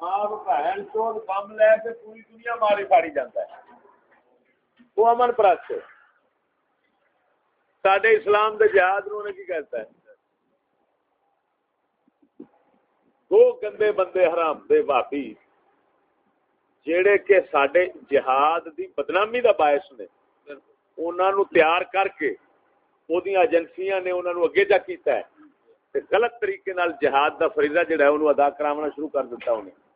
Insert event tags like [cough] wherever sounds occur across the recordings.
آپ بہن چوت بم لے کے پوری دنیا ماری فاڑی جاتا ہے وہ امن پرست سڈے اسلام دے جہاد نو نے کی کہتا ہے دو گندے بندے حرام دے واپی جیڑے کہ سڈے جہاد دی بدنامی دا باعث نے انہوں نے تیار کر کے وہ ایجنسیاں نے انہوں نے اگے جا کیتا ہے غلط طریقے نال جہاد دا فریضہ جڑا ہے انہوں ادا کراونا شروع کر دیتا انہیں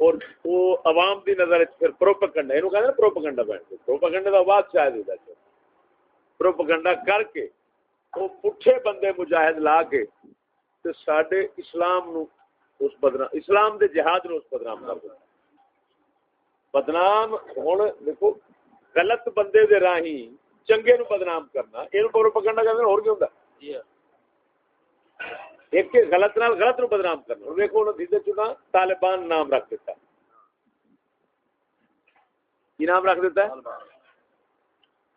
اور وہ عوام دی نظر پھر پروپگنڈا یہ کہتے ہیں پروپگنڈا بیٹھ کے پروپگنڈا کا بعد شاید ہوتا ہے۔ پروپگنڈا کر کے وہ پٹھے بندے مجاہد لا کے تے ساڈے اسلام نو اس بدنام، اسلام دے جہاد نو اس بدنام کر دیتا بدنام ہوں دیکھو، غلط بندے دے راہی چنگے نو بدنام کرنا یہ پروپگنڈا کہتے اور کی ہوتا جی ہاں ایک غلط نال غلط نو بدنام کرنا۔ دیکھو انہوں نے چنا طالبان نام رکھ دیتا ہے کی نام رکھ دیتا ہے؟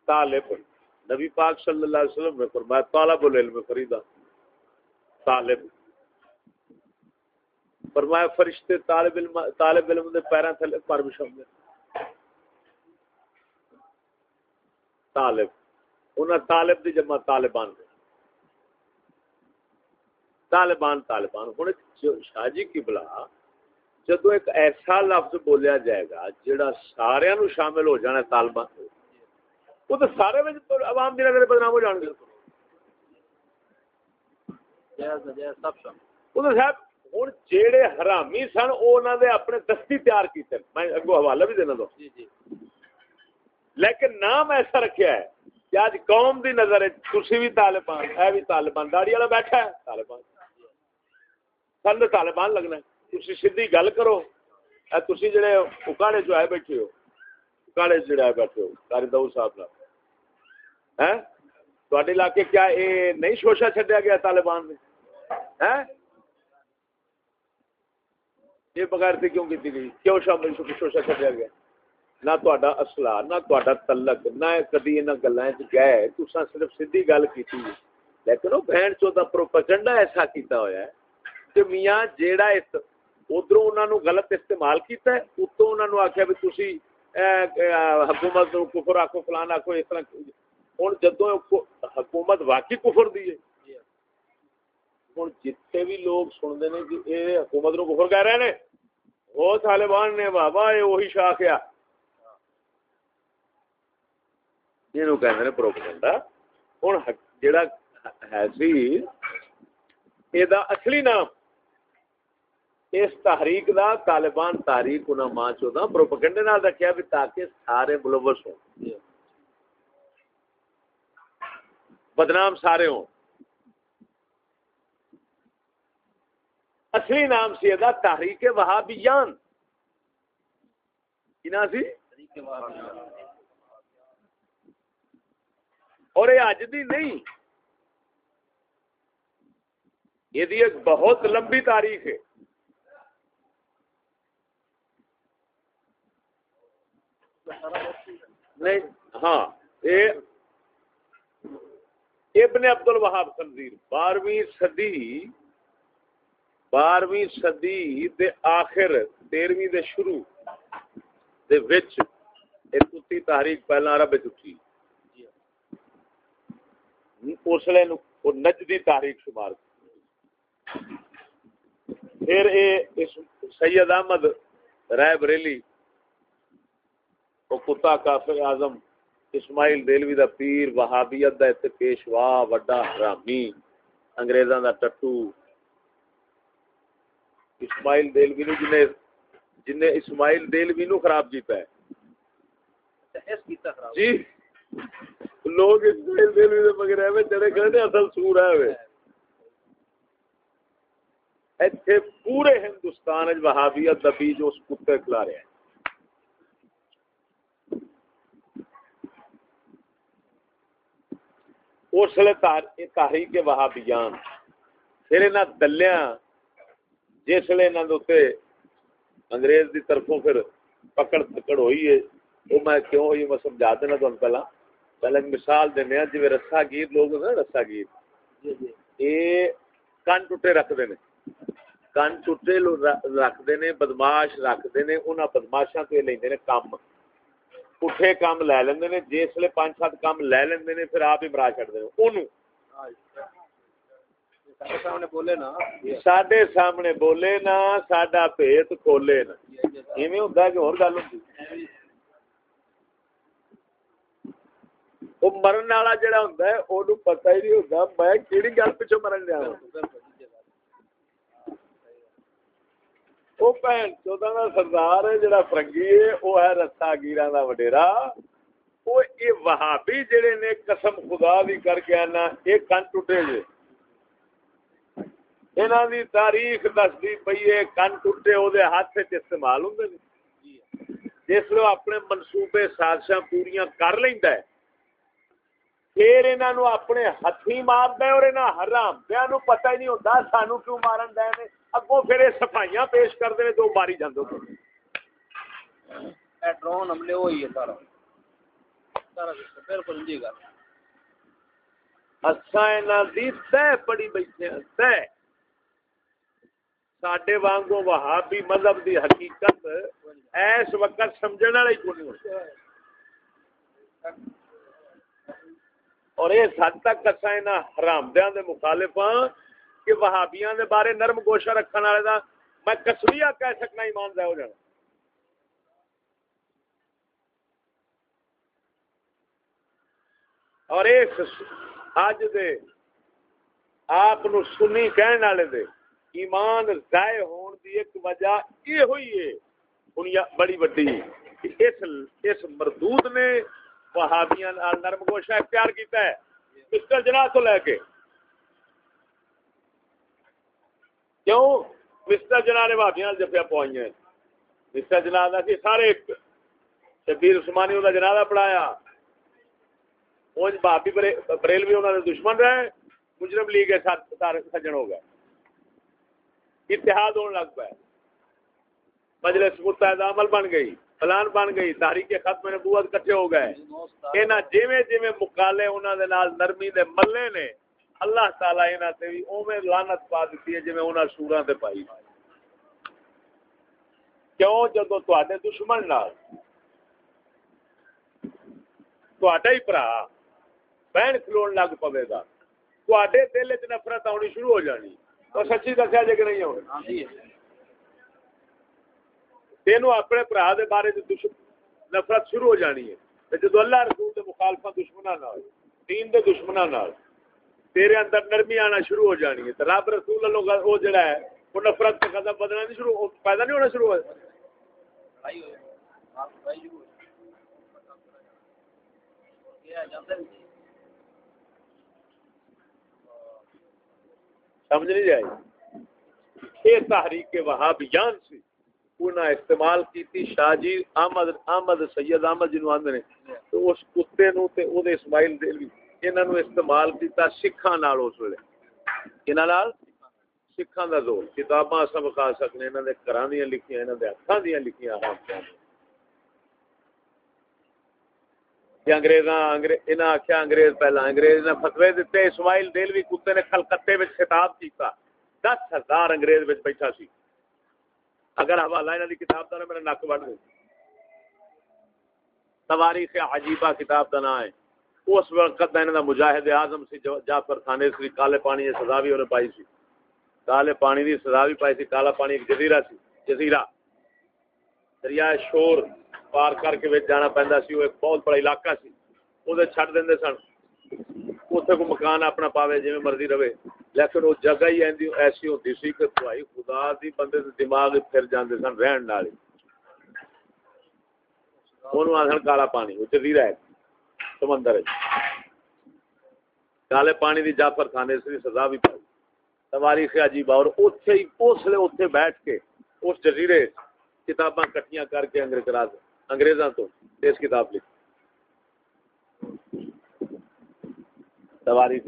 طالب۔ نبی پاک صلی اللہ علیہ وسلم نے فرمایا، طالب العلم فریدا طالب۔ فرمایا، فرشتے طالب علم طالب علم دے پیراں تھلے پر بچھاوندے طالب۔ انہاں طالب دی جمع طالبان دے۔ طالبان طالبان۔ ہوں شاہ جی کی بلا جدو ایک ایسا لفظ بولیا جائے گا جڑا سارا نو شامل ہو جانا طالبان وہ تو سارے عوام کی نظر بدنام ہو جان گے۔ صاحب ہوں جہے حرامی سن وہ اپنے دستی تیار کیتے میں اگو حوالہ بھی دینا دو جی، جی۔ لیکن نام ایسا رکھیا ہے کہ آج قوم دی نظر تھی بھی طالبان ہے بھی طالبان داڑی والا بیٹھا ہے طالبان۔ سن طالبان لگنا تھی سیدھی گل کرو تھی جڑے اکاڑے جو آئے بیٹھے ہو اکاڑے جڑے آئے بیٹھے ہو کاری دو صاحب تے علاقے کیا یہ نہیں شوشا چڈیا گیا طالبان نے یہ بغیر تھی کیوں کی گئی کیوں شوشا چڈیا گیا نہ تا اصلا نہ تلک نہ کدی ان گلیں گئے تصا صرف سیدھی گل کی لیکن وہ بہن چو پروپگنڈا ایسا کیتا ہوا ہے کہ میاں جیڑا ادھر انہوں غلط استعمال کیتا ہے اتو انہوں نے آخیا بھی تھی حکومت کفر آخو فلان آخو اس طرح ہوں جدو حکومت واقعی کفر دی ہے ہوں جتنے بھی لوگ سنتے ہیں کہ یہ حکومت نو کفر کہہ رہے ہیں وہ طالبان نے بابا یہ وہی شاخ آ یہ کہ پروپگنڈا ہوں جڑا ہے سی یہ اصلی نام اس تحریک دا طالبان تاریخ انہاں ماں چودا پروپیگنڈے نال رکھیا بھی تاکہ سارے ملوث ہوں۔ بدنام سارے ہوں۔ اصلی نام سی دا تحریک وہابیان۔ کی نام سی؟ اور یہ اج دی نہیں۔ یہ ایک بہت لمبی تاریخ ہے۔ نہیں ہاں ابن عبد الوہاب خنزیر، بارہویں صدی بارہویں صدی دے آخر، تیرہویں دے شروع دے وچ ایک کتی تحریک پہلا عرب اٹھی۔ اس لیے نجدی تاریخ شمار پھر اے سید احمد رائے بریلی وہ کتا کافر اعظم اسماعیل دلوی دا پیر وہابیت دا تے پیشوا وڈا حرامی انگریزاں دا ٹٹو۔ اسماعیل دلوی نو جنے جنے اسماعیل دلوی نو خراب کیتا ہے۔ جی۔ لوگ اسماعیل دلوی دے مگر ایویں جڑے کہندے اصل سور ہے وے ایتھے پورے ہندوستان وچ وہابیت دا بیج اس کتے کھلا رہے ہیں۔ اس لیے تحریک وہابیان۔ پھر انہاں دلیاں جس لیے دے انگریز دی طرفوں پھر پکڑ پکڑ ہوئی ہے وہ میں کیوں ہوئی میں سمجھا دینا تو پہلا۔ پہلے مثال دینے جی رسا گیر لوگ ہیں رسا گیر۔ یہ کن ٹوٹے رکھتے ہیں کن ٹوٹے رکھتے نے بدماش رکھتے نے انہوں بدماشا تو لے کام پٹھے کام لے لیں نے جس لیے پانچ سات کام لے لیں نے پھر آپ ہی مرا چڑھتے ہیں سڈے سامنے بولے نا۔ سڈا پیت کھولے نا۔ ایویں کہ اور گل جڑا ہوں وہ پتا ہی نہیں ہوتا میں کہڑی گل پیچھے مرن لیا وہ بھن چودہ کا سردار ہے جڑا فرنگی ہے وہ ہے رسا گیرا کا وڈیرا وہ یہ وہابی جڑے نے قسم خدا بھی کر کے آنا یہ کن ٹوٹے جے انہوں دی تاریخ دستی پی ہے کن ٹوٹے وہ ہاتھ استعمال ہوں جس لو اپنے منصوبے سازشاں پوریا کر لینا ہے پھر انہوں اپنے ہاتھی مار اور حرام دیا پتہ ہی نہیں ہوتا سانو کیوں مارن دے اگوں پھر یہ صفائیاں پیش کرتے ہیں تو ماری جاندو ڈرون حملے ہوئی ہے سارا۔ سارا بالکل جی گل۔ انہاں دی تے پڑی بیٹھے تے ساڈے وانگو وہابی مذہب دی حقیقت اس وقت سمجھن والے کوئی نہیں اور اس حد تک اصا انہاں حرامدیاں دے مخالف ہاں کہ وہابیاں دے بارے نرم گوشہ رکھنے والے دا میں کسویا کہہ سکنا ایمان دہ ہو جانا۔ اور اس اج دے آپ نو سنی کہنے والے دے ایمان ضائع ہون دی ایک وجہ یہ ہوئی ہے، دنیا بڑی وڈی اس اس مردود نے وہابیاں نال نرم گوشہ اختیار کیتا ہے۔ مسٹر جناح تو لے کے۔ کیوں؟ مسٹر جناح نے وہابیاں جفیا پوائی ہیں مسٹر جناح دا سی سارے شبیر عثمانی انہوں جنازہ پڑھایا۔ وہ بھابی بریلوی انہوں نے دشمن رہے۔ مجرم لیگ سجن ہو گئے۔ اتحاد ہونے لگ پائے مجلس متحدہ عمل بن گئی پلان بن گئی تاریخ ختم نبوت کٹھے ہو گئے۔ انہاں جویں جویں مقالے انہاں دے نال نرمی دے ملے نے اللہ تعالی انہاں تے وی اوویں لعنت پا دتی ہے جویں انہاں سوراں تے پائی کیوں؟ جدو تواڈے دشمن نال تواڈا ہی بھرا بہن کھلون لگ پوے گا۔ تواڈے دل وچ نفرت آنی شروع ہو جانی۔ تو سچی دسیا جی کہ نہیں ہونا تینوں اپنے برا دے بارے نفرت شروع ہو جانی ہے۔ جدو اللہ رسول دے مخالفہ دشمنا نال دین دے دشمنا نال تیرے اندر نرمی آنا شروع ہو جانی ہے۔ رب رسول اللہ وہ جڑا ہے، وہ نفرت کا قدم بدلنا نہیں شروع پیدا نہیں ہونا شروع ہو سمجھ نہیں جائے یہ تحریک وہابیان سی انہاں استعمال کیتی، شاہ جی احمد احمد، سید احمد جنو آندے نے، تو اس کتے نو تے او دے اسماعیل دل دلوی انہاں نو استعمال کیتا سکھاں نال اس ویلے۔ انہاں نال؟ سکھاں دا زور۔ کتاباں اساں بخا سکنے، انہاں دے گھراں دیاں لکھیاں، انہاں دے ہتھاں دیاں لکھیاں۔ ہاں کہ انگریزاں انہاں آکھیا انگریز پہلا، انگریز نے فتوی دتے، اسماعیل دلوی کتے نے کلکتے وچ خطاب کیتا۔ دس ہزار انگریز وچ بیٹھا سی۔ اگر حوالہ انہوں کی کتاب کا میرا نک بڑھ دے تواریخ عجیبہ کتاب کا نام ہے۔ اس وقت انہوں کا مجاہد اعظم سی جعفر تھانے سی، کالے پانی کی سزا بھی انہیں پائی سی۔ کالے پانی کی سزا بھی پائی سی، کالا پانی ایک جزیرہ سی، جزیرہ۔ دریائے شور پار کر کے جانا پہنتا سی، وہ ایک بہت بڑا علاقہ سی۔ وہ چھڈ دیں سن۔ اتنے کو مکان اپنا پاوے جی مرضی رہے۔ لیکن وہ جگہ ہی ایسی ہوتی سی کہ بھائی خدا دی بندے دے دماغ پھر جاندے سن رہن والی اونوں آکھن کالا پانی، وہ جزیرہ ہے۔ سمندر کالے پانی دی جعفر خانے سے سزا بھی پائی تواریخ عجیب اور اوتھے ہی اس لیے اوتھے بیٹھ کے اس جزیرے کتاباں کٹیاں کر کے انگریز انگریزاں تو اس کتاب لکھی تواریخ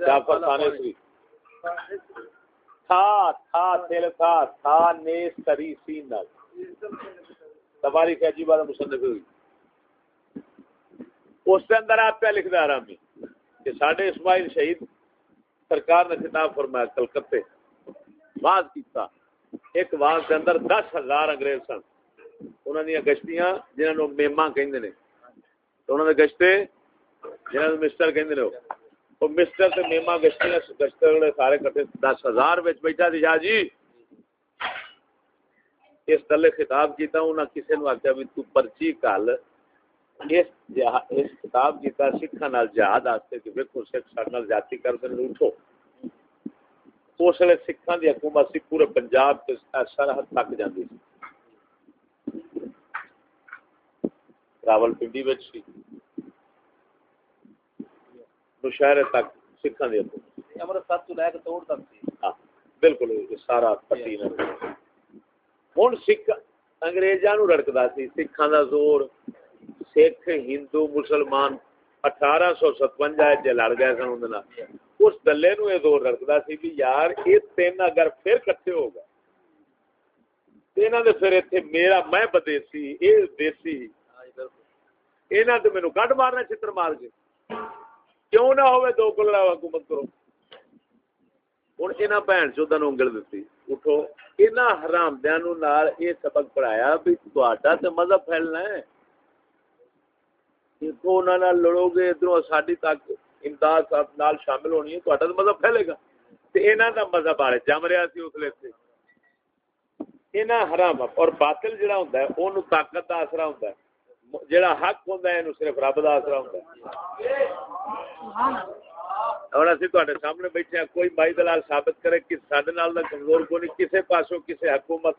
جعفر خانے سے تھا تھا تھا تھا تھا نیس کری تواریخ مصنف ہوئی اس کے اندر آپ کیا لکھ آرامی کہ ساڈے اسماعیل شہید سرکار نے خطاب فرمایا کلکتے واز کیتا۔ ایک واز کے اندر دس ہزار انگریز سن۔ انہوں نے گشتیاں جنہوں نے۔ میما کہ انہوں نے گشتے جنہوں نے مسٹر کہ وہ مسٹر تے میما گشتیاں گشتے سارے کٹے دس ہزار بیٹھا دی جا جی اس تلے خطاب کیتا، انہاں کسے نو آخیا بھی تو پرچی کل اس اس کیتا سکھاں نال جہاد واسطے کہ سکھ نال جاتی کر اس سکھاں دی حکومت سی پورے پنجاب تے سرحد تک جاندی سی۔ راول پنڈی وچ سی۔ تک سکھاں دی حکومت امرتسر تو لے کے توڑ تک سی۔ ہاں بالکل سارا پٹی سکھ اگریزاں رڑکتا سی سکھان کا زور۔ سکھ ہندو مسلمان اٹھارہ سو ستوجا لڑ گئے سن اندر اس دلے نو یہ زور رڑکتا سی بھی یار، یہ تین اگر پھر کٹھے ہو گئے۔ یہاں دے پھر اتنے میرا میں بدیسی، یہ دیسی۔ یہاں تو مینو کٹ مارنا چتر مار کے کیوں نہ ہوئے دو کلڑا حکومت کرو۔ ہوں یہاں بھن چودہ انگل دیتی۔ اٹھو یہاں حرام نال یہ سبق پڑھایا بھی تو مذہب پھیلنا ہے۔ لڑو گے ادھر ساری تک امداد نال شامل ہونی ہے تو مذہب پھیلے گا دا مذہب آ رہا جم رہا سی اس لیے یہاں حرام اور باطل جڑا ہوندا ہے اونوں طاقت دا آسرا ہوندا ہے جڑا حق ہوندا ہے اینو صرف رب دا آسرا ہوندا ہے اور اسی تواڈے سامنے بیٹھے ہیں کوئی بھائی دلال ثابت کرے کہ ساڈے نال دا کمزور کو نہیں کسے پاسوں کسے حکومت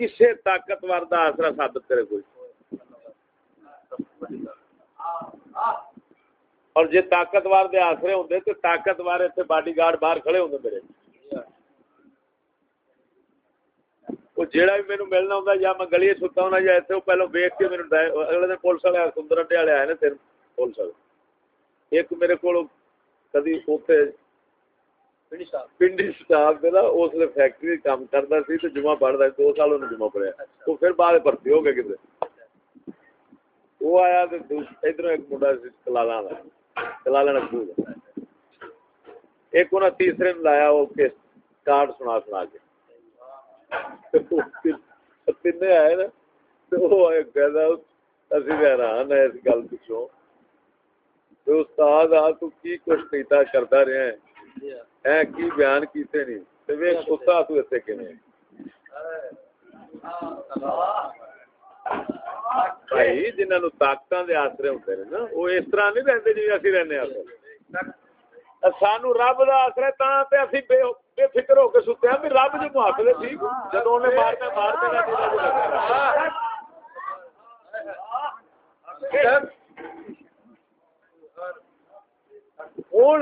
کسے طاقتور دا آسرا ثابت کرے کوئی اور جے طاقتور دے آسرے ہوندے تے طاقتور ایتھے باڈی گارڈ باہر کھڑے ہوندے میرے۔ وہ جیڑا بھی مینوں ملنا ہوندا یا میں گلی ستا ہونا یا ایتھے پہلو ویکھ کے مینوں اگلے دن پولیس والے سندر اڈے والے آئے نے تیر پولیس والے۔ ایک میرے کو کدی پنڈی سٹاف نا اس لیے فیکٹری کام کرتا سی تو جمعہ پڑھتا دو سال انہوں جمعہ پڑھیا۔ تو پھر بعد بھرتی ہو گئے کتنے وہ آیا ادھر ایک منڈا کلالا کلالا نقبول ایک انہیں تیسرے نے لایا، وہ کارڈ سنا سنا کے۔ تین آئے نا تو وہ کہتا اسی حیران ہے اس گل پچھوں۔ استاد، آ تو کی کچھ کیتا ہے کی بیان کیتے نہیں تے ویکھ تو بھائی جنہاں نو طاقتاں دے آسرے ہوندے نے نا او اس طرح نہیں رہندے جی اسی رہنے آ سانو رب دا آسرا تاں تے اسی بے بے فکر ہو کے ستے ہیں بھی رب جو محافظ ٹھیک جدوں نے مارنا مار دینا ہوں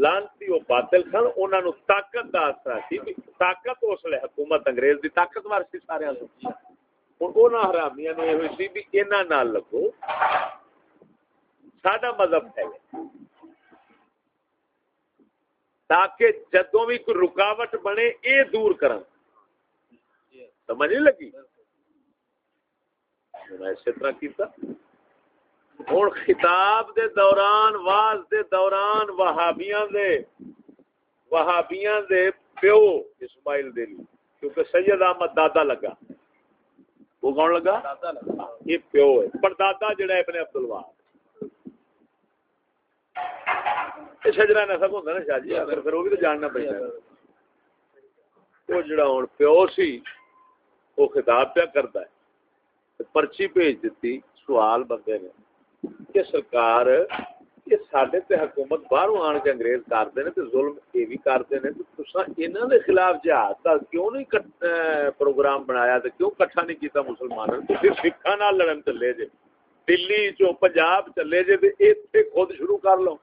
لانتی وہ باطل سن انہوں نے طاقت کا آسرا سی طاقت اس لیے حکومت انگریز کی طاقتور سی سارے ہوں حرامیاں نے یہ سی بھی یہاں نہ لگو سڈا مذہب ہے۔ تاکہ جدوں بھی کوئی رکاوٹ بنے یہ دور کرن۔ سمجھ نہیں لگی؟ میں اسی طرح کیتا۔ ہوں خطاب دے دوران، واز دے دوران وہابیاں دے وہابیاں دے پیو اسماعیل دے لی کیونکہ سید احمد دادا لگا۔ وہ کون لگا؟ یہ پیو ہے۔ پر دادا جڑا ہے ابن عبد الوہاب شجرا نسب ہوتا نا شاہ جی اگر پھر وہ بھی تو جاننا پڑتا وہ جڑا ہوں پیو سی، وہ خطاب پیا کرتا ہے۔ پرچی بھیج دیتی سوال بندے نے۔ کہ سرکار یہ سڈے تے حکومت باہر آن کے انگریز کرتے ہیں ظلم یہ بھی کرتے ہیں تو انہوں نے خلاف جہاد کا کیوں نہیں پروگرام بنایا تو کیوں کٹھا نہیں کیتا مسلمانوں تو پھر سکھا نہ لڑن چلے جے۔ دلی چو پنجاب چلے جے تو اتنے خود شروع کر لو۔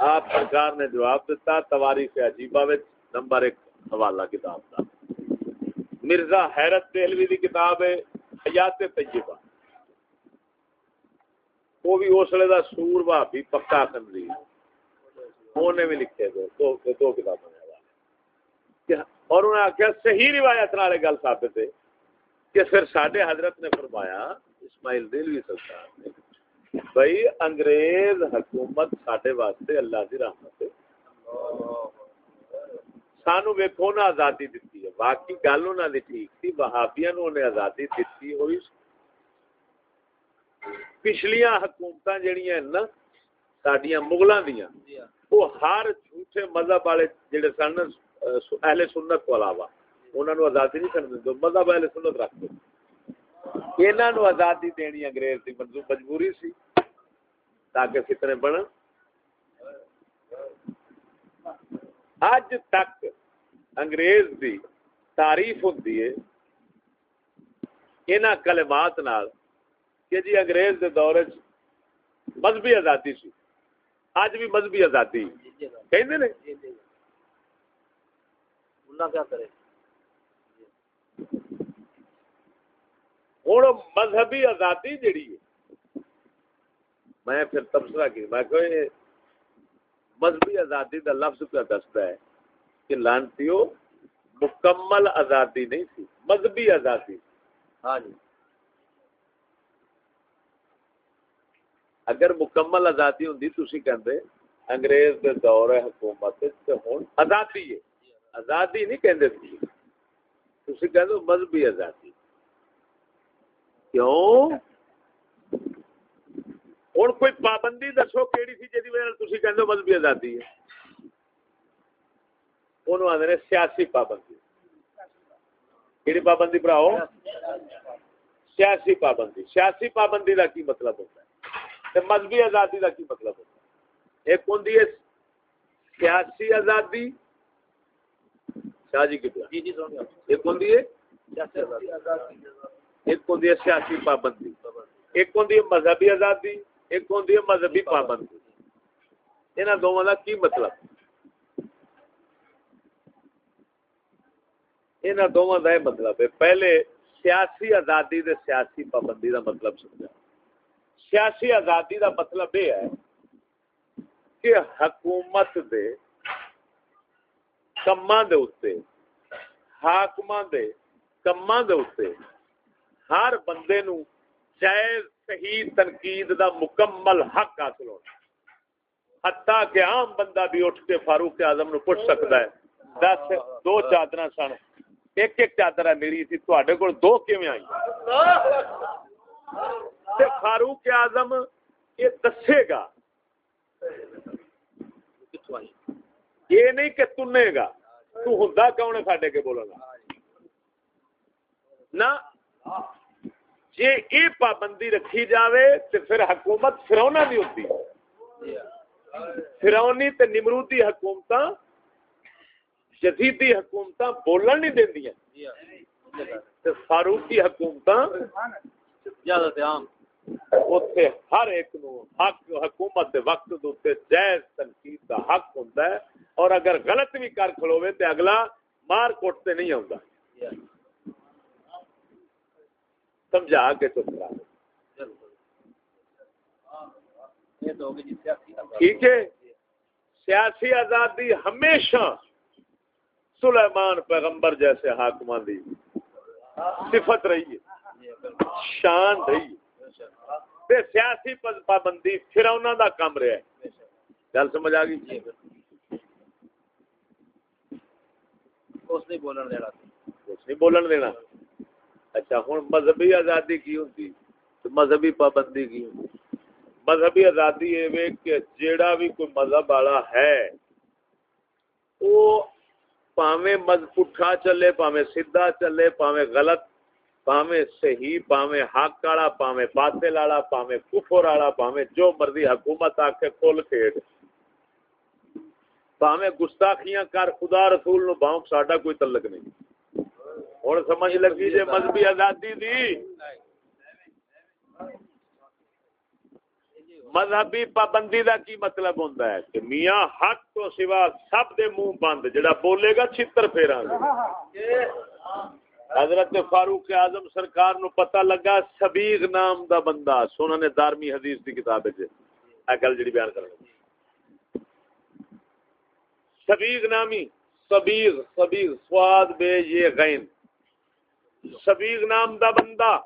آپ سرکار نے جواب دیتا تواریخ عجیبہ وچ نمبر ایک حوالہ کتاب کا مرزا حیرت دہلوی کی کتاب ہے۔ حیات طیبہ۔ وہ بھی اس ویلے کا سور بھابی پکا کندی۔ انہیں بھی لکھے دو دو, دو کتابیں اور انہیں آخیا صحیح روایت والے گل ثابت ہے کہ پھر سڈے حضرت نے فرمایا اسماعیل دلوی سرکار نے بھائی انگریز حکومت سڈے واسطے اللہ کی رحمت ہے۔ سانو ویکو نا آزادی دیتی ہے۔ باقی گل انہوں نے ٹھیک تھی وہابیا نو انہیں آزادی دیتی ہوئی۔ پچھلیاں حکومت جہیا نا سڈیا مغلوں دیا وہ ہر جھوٹے مذہب والے جڑے سن اہل سنت کو علاوہ انہوں نے آزادی نہیں کرنے دو مذہب اہل سنت رکھ دو۔ انہوں آزادی دینی انگریز کی منظور مجبوری سی تاکہ فتنے بن اج تک انگریز دی تعریف ہوتی ہے انہاں کلمات نال کہ جی انگریز دے دور مذہبی آزادی سی۔ اج بھی مذہبی آزادی۔ کہندے نے؟ کیا کرے؟ ہوں مذہبی آزادی جیڑی ہے میں پھر تبصرہ کی میں کہ مذہبی آزادی کا لفظ کیا دستا ہے کہ لانتیو مکمل آزادی نہیں تھی مذہبی آزادی۔ ہاں جی۔ اگر مکمل آزادی ہوں تھی کہ انگریز دے دور حکومت آزادی ہے۔ آزادی نہیں کہندے تھی۔ تھی کہ مذہبی آزادی۔ کیوں؟ ہوں کوئی پابندی دسو کہڑی سی جی وجہ کہ مذہبی آزادی ہے انہوں آدھے سیاسی پابندی کہڑی پابندی پڑھاؤ سیاسی پابندی سیاسی پابندی کا کی مطلب ہوتا ہے مذہبی آزادی کا کی مطلب ہوتا ہے ایک ہوں سیاسی آزادی شاہ جی کی ایک ہوں ایک ہوں سیاسی پابندی ایک ہوں مذہبی آزادی ایک ہوں مذہبی پابندی یہاں دونوں کا کی مطلب؟ یہاں دونوں کا یہ مطلب ہے۔ پہلے سیاسی آزادی دے سیاسی پابندی دا مطلب سمجھا۔ سیاسی آزادی دا مطلب یہ ہے کہ حکومت دے کما دے اتنے حاکم دے کما دے اتنے ہر بندے نو جائز صحیح تنقید دا مکمل حق حاصل ہونا حتیٰ کہ عام بندہ بھی اٹھ کے فاروق اعظم نو پوچھ سکتا ہے، دس، دو چادر سن۔ ایک ایک چادر ہے میری تھی تے کو دو کیویں آئی تے فاروق اعظم یہ دسے گا۔ یہ نہیں کہ تنے گا، تو ہوں کون ہے سڈے کے بولنا نہ۔ جی یہ پابندی رکھی جاوے تو پھر حکومت فرونا بھی ہوتی فرونی تے نمرودی حکومت جدیدی حکومت بولن نہیں دیا فاروقی حکومت اتنے ہر ایک نو حق حکومت دے وقت دے جائز تنقید کا حق ہوتا ہے۔ اور اگر غلط بھی کر کھلوے تو اگلا مار کوٹ سے نہیں آتا سمجھا کے چپ کرا ٹھیک ہے؟ سیاسی آزادی ہمیشہ سلیمان پیغمبر جیسے حاکمان دی صفت رہی ہے شان رہی ہے۔ سیاسی پابندی پھر انہوں دا کام رہا ہے۔ گل سمجھ آ گئی؟ اس نہیں بولن دینا۔ اس نہیں بولن دینا۔ اچھا ہوں مذہبی آزادی کی ہوتی مذہبی پابندی کی ہوتی مذہبی آزادی یہ کہ جیڑا بھی کوئی مذہب والا ہے وہ پاویں مذ پٹھا چلے، پاویں سیدھا چلے، پاویں غلط، پاویں صحیح، پاویں حق والا، پاویں باطل والا، پاویں کفر والا، پاویں جو مرضی حکومت آ کے کھول کھیڈ۔ پاویں گستاخیاں کر، خدا رسول نو باؤں ساڈا کوئی تعلق نہیں۔ ہوں سمجھ لگی جی مذہبی آزادی دی۔ مذہبی پابندی دا کی مطلب ہوتا ہے کہ میاں حق تو سوا سب دے منہ بند، جڑا بولے گا چھتر پھیرا حضرت فاروق اعظم سرکار نو پتہ لگا سبیغ نام دا بندہ سونا نے دارمی حدیث دی کتاب ہے گل جڑی بیان کرنا سبیغ نامی، سبیغ سبیغ، سواد، بے، یہ غین۔ سبیغ نام دا بندہ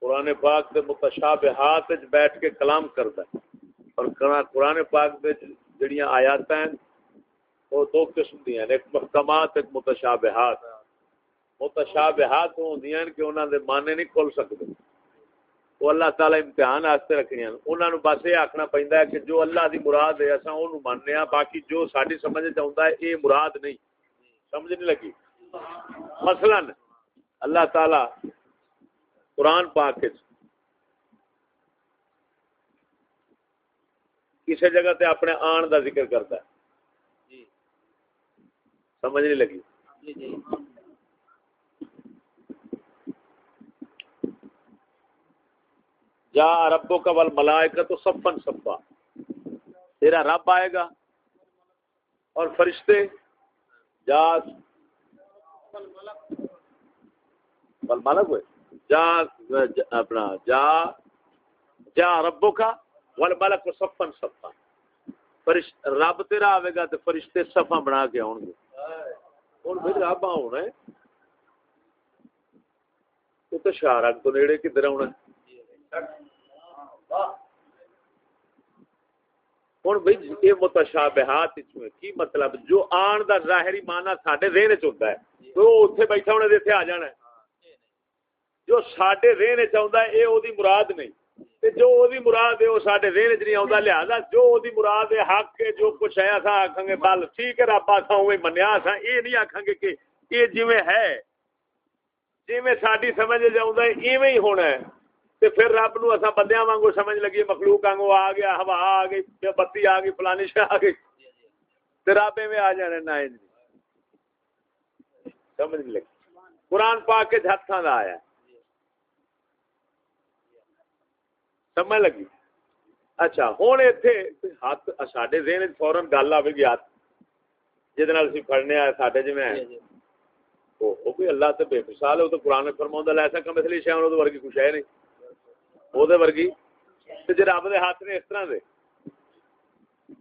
قرآن پاک کے متشابہات بیٹھ کے کلام کرتا ہے۔ اور قرآن پاک دے جڑیاں آیات ہیں، وہ دو قسم دیا ایک محکمات، ایک متشابہات۔ متشابہات ہوندی ہیں کہ انہاں دے معنی نہیں کھل سکتے وہ اللہ تعالی امتحان واسطے رکھنی انہاں نو بس یہ آکھنا پیندا ہے کہ جو اللہ دی مراد ہے، اساں اونوں ماننے ہاں باقی جو ساڈی سمجھ وچ آوندا ہے، اے مراد نہیں۔ سمجھ نہیں لگی؟ مثلا اللہ تعالی قرآن پاک کسی جگہ تے اپنے آن دا ذکر کرتا ہے۔ جی۔ سمجھ نہیں لگی۔ جی، جی۔ جا ربوں کا ول ملائے کا تو سفن سفا تیرا رب آئے گا اور فرشتے جا۔ ملک ہوئے جا، اپنا، جا جا ربوں کا ول ملک کو سفن سفا فرشت رب تیرا آئے گا تو فرشتے سفا بنا کے آؤ گے۔ ہوں پھر رب آنا ہے۔ تو شارک تو نیڑے کدھر آنا ہوں بھائی یہ متشابہات کی مطلب؟ جو آن دا ظاہری مانا سڈے ذہن چ ہوتا ہے۔ تو اتنے بیٹھا ہونے اتنے آ جانا ہے۔ جو سڈے ذہن چاہتا ہے یہ مراد نہیں۔ جو مراد ہے، وہ سارے ذہن چ نہیں آتا لہٰذا جو مراد ہے، حق ہے، جو کچھ ہے اصا آخان گے، بل ٹھیک ہے، رب آسا اوے منیا اصا یہ نہیں آخان گے کہ یہ جی ہے جی ساری سمجھ جاؤں ایویں ہی ہونا ہے۔ تے پھر رب نو اصا بندیاں وانگو سمجھ لگی، مخلوق وانگو آ گیا، ہوا آ گئی بتی آ گئی، فلانی شاہ آ گئی۔ تے رب ایویں آ جانے نہ سمجھ لگی۔ قرآن پاک کے ہاتھوں کا آیا۔ سمجھ لگی اچھا ہوں اتنے ہاتھ سڈے دین فورن گل آئے گی ہاتھ جی پڑنے آئے سڈے جی میں وہ کوئی اللہ سے بے مثال ہے وہ تو قرآن فرما لائسا کم اس لیے شاید ورگی کچھ ہے نہیں وہ ورگی جی رب دے ہاتھ نے اس طرح دے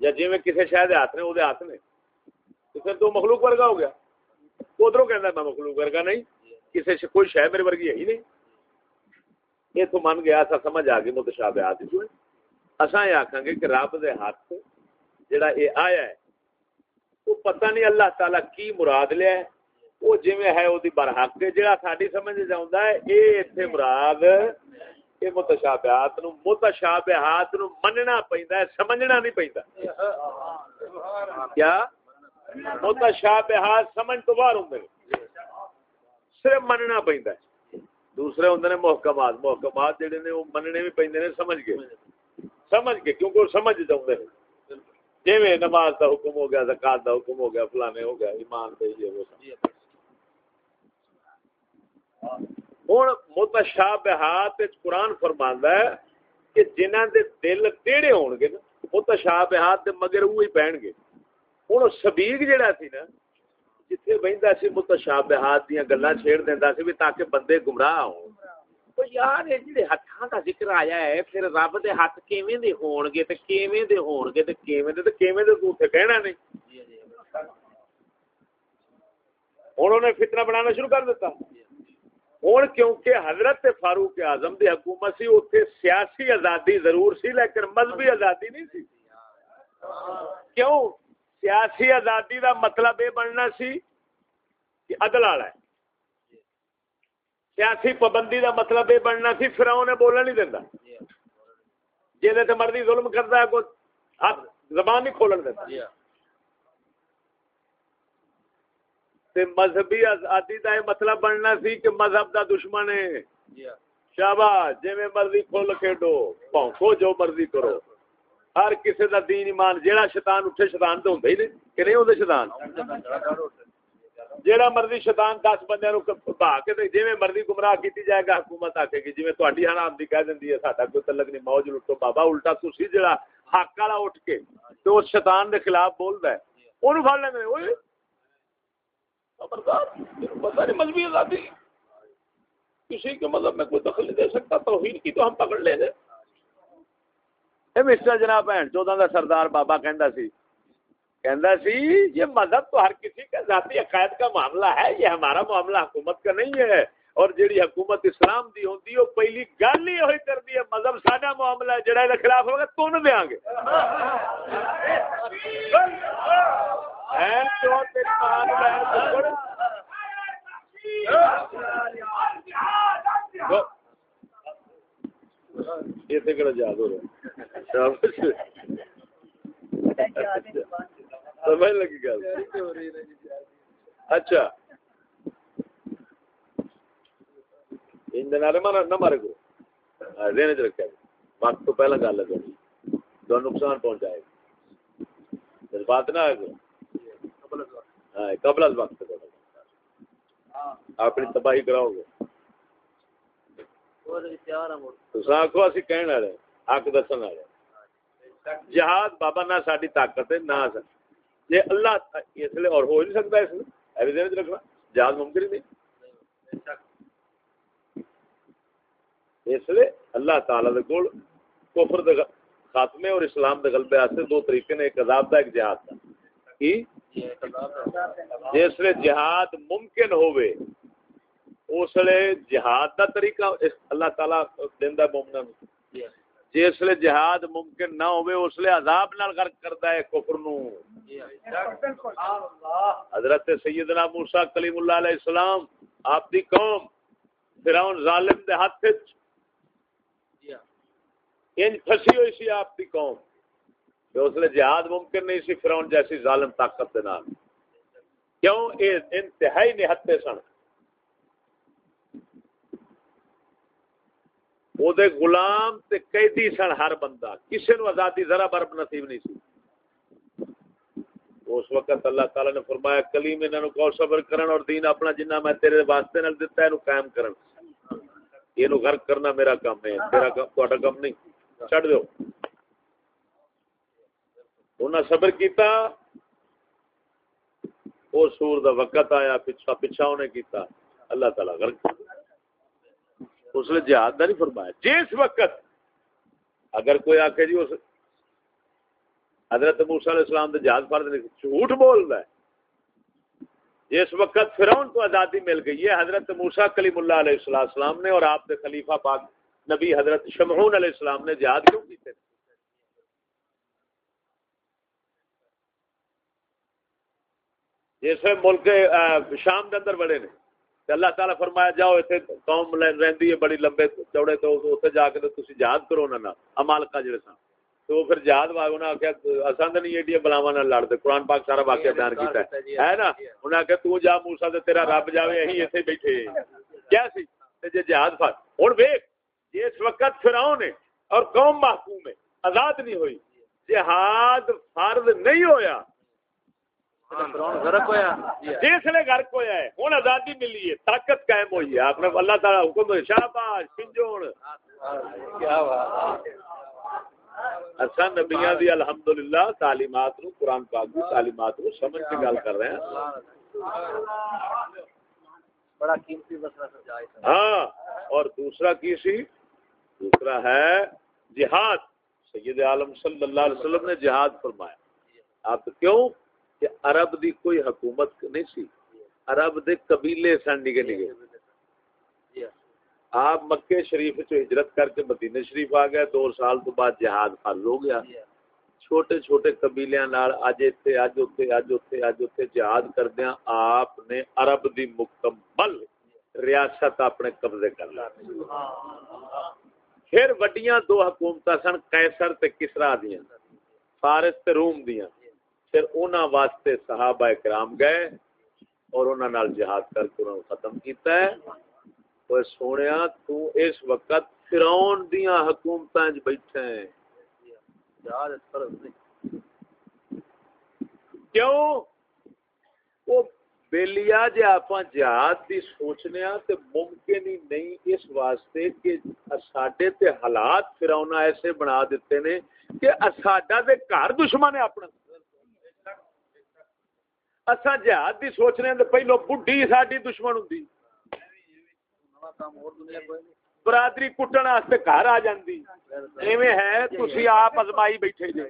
یا جی میں کسی شہر ہاتھ نے وہ ہاتھ نے تو پھر تو مخلوق ورگا ہو گیا ادھر کہ میں مخلوق ورگا نہیں کسی کوئی شہ میرے ورگی ہے ہی نہیں یہ تو من گیا سا سمجھ آ گئی متشابہات جو ہے اساں یہ آکھاں گے کہ رب دے ہاتھ جڑا یہ آیا ہے وہ پتہ نہیں اللہ تعالی کی مراد لیا ہے وہ جویں ہے وہ دی برحق ہے جڑا ساڈی سمجھ جاوندا ہے اے ایتھے مراد اے متشابہات نو متشابہات نو مننا پیندا ہے سمجھنا نہیں پیندا کیا متشابہات سمجھ تو باہر ہوندے صرف مننا پیندا ہے دوسرے ہوں نے محکمات محکمات جڑے نے وہ مننے بھی پہ سمجھ کے سمجھ کے کیونکہ وہ سمجھ چاہتے ہیں۔ جی میں نماز کا حکم ہو گیا، زکات کا حکم ہو گیا، فلانے ہو گیا، ایمان پہ یہ وہ ہوں متشابہات قرآن فرماندا ہے کہ جنہاں دے دل ٹیڑے ہون گے نا، متشابہات دے مگر وہی پہن گے۔ ہوں سبیگ جڑا سی نا جتھے بہندا سی متشابہات دیاں گلاں چھیڑ دیندا سی بھی تاکہ بندے گمراہ ہون تو یار یہ جڑے ہتھاں دا ذکر آیا ہے پھر رب دے ہاتھ کیویں دے ہون گے تے کیویں دے ہون گے تے کیویں دے تے کیویں دے تو تے کہنا نہیں ہن انہوں نے فتنہ بنانا شروع کر دیتا ہوں کیونکہ حضرت فاروق اعظم دی حکومت سی اتنے سیاسی آزادی ضرور سی لیکن مذہبی آزادی نہیں سی کیوں سیاسی آزادی دا مطلب یہ بننا سی کہ عدل والا ہے۔ سیاسی پابندی دا مطلب یہ بننا سی پھر انہیں بولنا نہیں دینا جی مرضی ظلم کرتا ہے، کوئی ہاتھ، زبان نہیں کھولن دیتا مذہبی آزادی کا یہ مطلب بننا سی کہ مذہب دا دشمن ہے۔ شاباش جی مرضی کھول کھیڈو پونکو جو مرضی کرو۔ ہر کسی دا دین ایمان، جیڑا شیطان اٹھے، شیطان تو ہوندا ہی نہیں، کہ نہیں ہوندے شیطان؟ جیڑا مرضی شیطان 10 بندیاں نو بھا کے تے جویں مرضی گمراہ کیتی جائے گا، حکومت آکے گی جویں تہاڈی حرام دی کہہ دیندی ہے، ساڈا کوئی تعلق نہیں، موج لٹو، بابا الٹا تسی جیڑا حق والا اٹھ کے تے اس شیطان دے خلاف بولدا ہے۔ اونوں پھڑ لیندے اوئے۔ خبردار پتہ نہیں مذہبی آزادی۔ کسی کے مذہب میں کوئی دخل نہیں دے سکتا توحید کی تو ہم پکڑ لیں۔ گے مسٹر جناب بہن چودہ کا سردار بابا کہندا سی کہندا سی یہ مذہب تو ہر کسی کا ذاتی عقائد کا معاملہ ہے یہ ہمارا معاملہ حکومت کا نہیں ہے۔ اور جیڑی حکومت اسلام دی ہوندی او پہلی گل ہی ہوئی کردی ہے مذہب ساڈا معاملہ ہے جڑا دے خلاف ہوگا تن دیاں گے۔ این تو تیری لین یہ تے کڑا یاد ہو رہا سمجھ لگی گل اچھا نہ مارے کو دینے چ رکھا وقت تو پہلا گل ہے نقصان پہنچائے گا بات نہ آئے گا قبل از وقت اپنی تباہی کراؤ گے آخو اسی کہنے والے حق دسن والے جہاد بابا نہ ساری طاقت ہے نہ جی اللہ اس لیے اور ہو نہیں سکتا اس رکھنا جہاد ممکن ہی نہیں اس لیے اللہ تعالی دے کول کفر دے خاتمے اور اسلام دے غلبے واسطے دو طریقے نے ایک عذاب دا ایک جہاد دا کی جس لیے جہاد ممکن ہوئے اس لیے جہاد دا طریقہ اللہ تعالی دیندا مومناں نو جس لیے جہاد ممکن نہ ہوئے اس لیے عذاب نال غرق کردا ہے کفر نو حضرت سیدنا موسی کلیم اللہ علیہ السلام آپ دی قوم فرعون ظالم دے ہاتھ وچ۔ ان پھسی ہوئی سی آپ کی قوم۔ کہ اس لیے جہاد ممکن نہیں سی فرعون جیسی ظالم طاقت دے نال۔ کیوں؟ اے انتہائی نہتے سن۔ وہ دے غلام تے قیدی سن ہر بندہ کسی نو آزادی ذرا برب نصیب نہیں سی اس وقت اللہ تعالی نے فرمایا کلیم انہاں نو کو صبر کرن اور دین اپنا جنہ میں تیرے واسطے نال دتا ہے نو قائم کرن یہ نو غرق کرنا میرا کام ہے تیرا کام تہاڈا کام نہیں چڑھ دو انہیں صبر کیتا وہ سور دا وقت آیا پچھا پچھا انہیں کیتا اللہ تعالیٰ غرق کر اس نے جہاد دا نہیں فرمایا۔ جس وقت اگر کوئی آکے جی اس حضرت موسیٰ علیہ السلام دے جہاد فرد نے جھوٹ بول رہا ہے۔ جس وقت فرعون کو آزادی مل گئی ہے، حضرت موسیٰ کلیم اللہ علیہ السلام نے اور آپ دے خلیفہ پاک نبی حضرت شمعون علیہ السلام نے جہاد کیوں کیتے؟ جس ملک شام کے اندر بڑے نے۔ اللہ تعالیٰ فرمایا، جاؤ اتنے قوم رہی ہے بڑی لمبے چوڑے، تو اتنے جا کے تھی جہاد کرو نا امالکا جڑے سن۔ تو پھر جہاد باغ انہیں آخیا اصل تو نہیں ایڈیا بلاوا نہ لڑتے قرآن پاک سارا واقعہ بیان کیا ہے۔ نا؟ انہیں آخیا تو جا موسا تیرا رب جائے اہی اتنے بیٹھے۔ کیا سی؟ جی جہاد فر ہوں ویخ اس وقت فرعون ہے اور قوم محکوم ہے، آزاد نہیں ہوئی، جہاد فرض نہیں ہویا۔ گرک ہوا ہے۔ ہوں آزادی ملی ہے طاقت قائم ہوئی ہے۔ آپ نے اللہ تعالیٰ حکم شاباش پنجوڑ اچھا نبیاں دی الحمدللہ تعلیمات نو قرآن پاک دی تعلیمات نو سمجھ کے گل کر رہے ہیں۔ بڑا قیمتی مسئلہ ہاں اور دوسرا کی سی؟ دوسرا ہے جہاد۔ سید عالم صلی اللہ علیہ وسلم نے جہاد فرمایا۔ آپ کیوں؟ کہ عرب دی کوئی حکومت نہیں سی۔ عرب دے قبیلے سن نگے نگے۔ آپ مکے شریف چ ہجرت کر کے مدینے شریف آ گئے دو سال تو بعد جہاد فرض ہو گیا۔ چھوٹے چھوٹے قبیلے نال اج ایتھے اج اوتھے اج اوتھے اج اوتھے جہاد کردیاں۔ آپ نے عرب دی مکمل ریاست اپنے قبضے کر لی۔ پھر وڈیاں دو حکومت سن کیسر تے کسرا دیا فارس تے روم دیا پھر انہاں واسطے صحابہ کرام گئے اور انہاں نال جہاد کر کے انہاں ختم کیتا ہے۔ وہ سونیا تو اس وقت فرعون دیاں حکومتاں وچ بیٹھے ہیں کیوں؟ وہ بیلیا جی آپ جہاد کی سوچنے تے ممکن ہی نہیں اس واسطے کہ ساڈے تے حالات فراؤنا ایسے بنا دیتے نے کہ ساڈا تے گھر دشمن ہے اپنا۔ اصا جہاد دی سوچنے تو پہلو بڈھی ساری دشمن ہوں برادری کٹن گھر آ جاندی۔ ہے تسی آپ ازمائی بیٹھے جے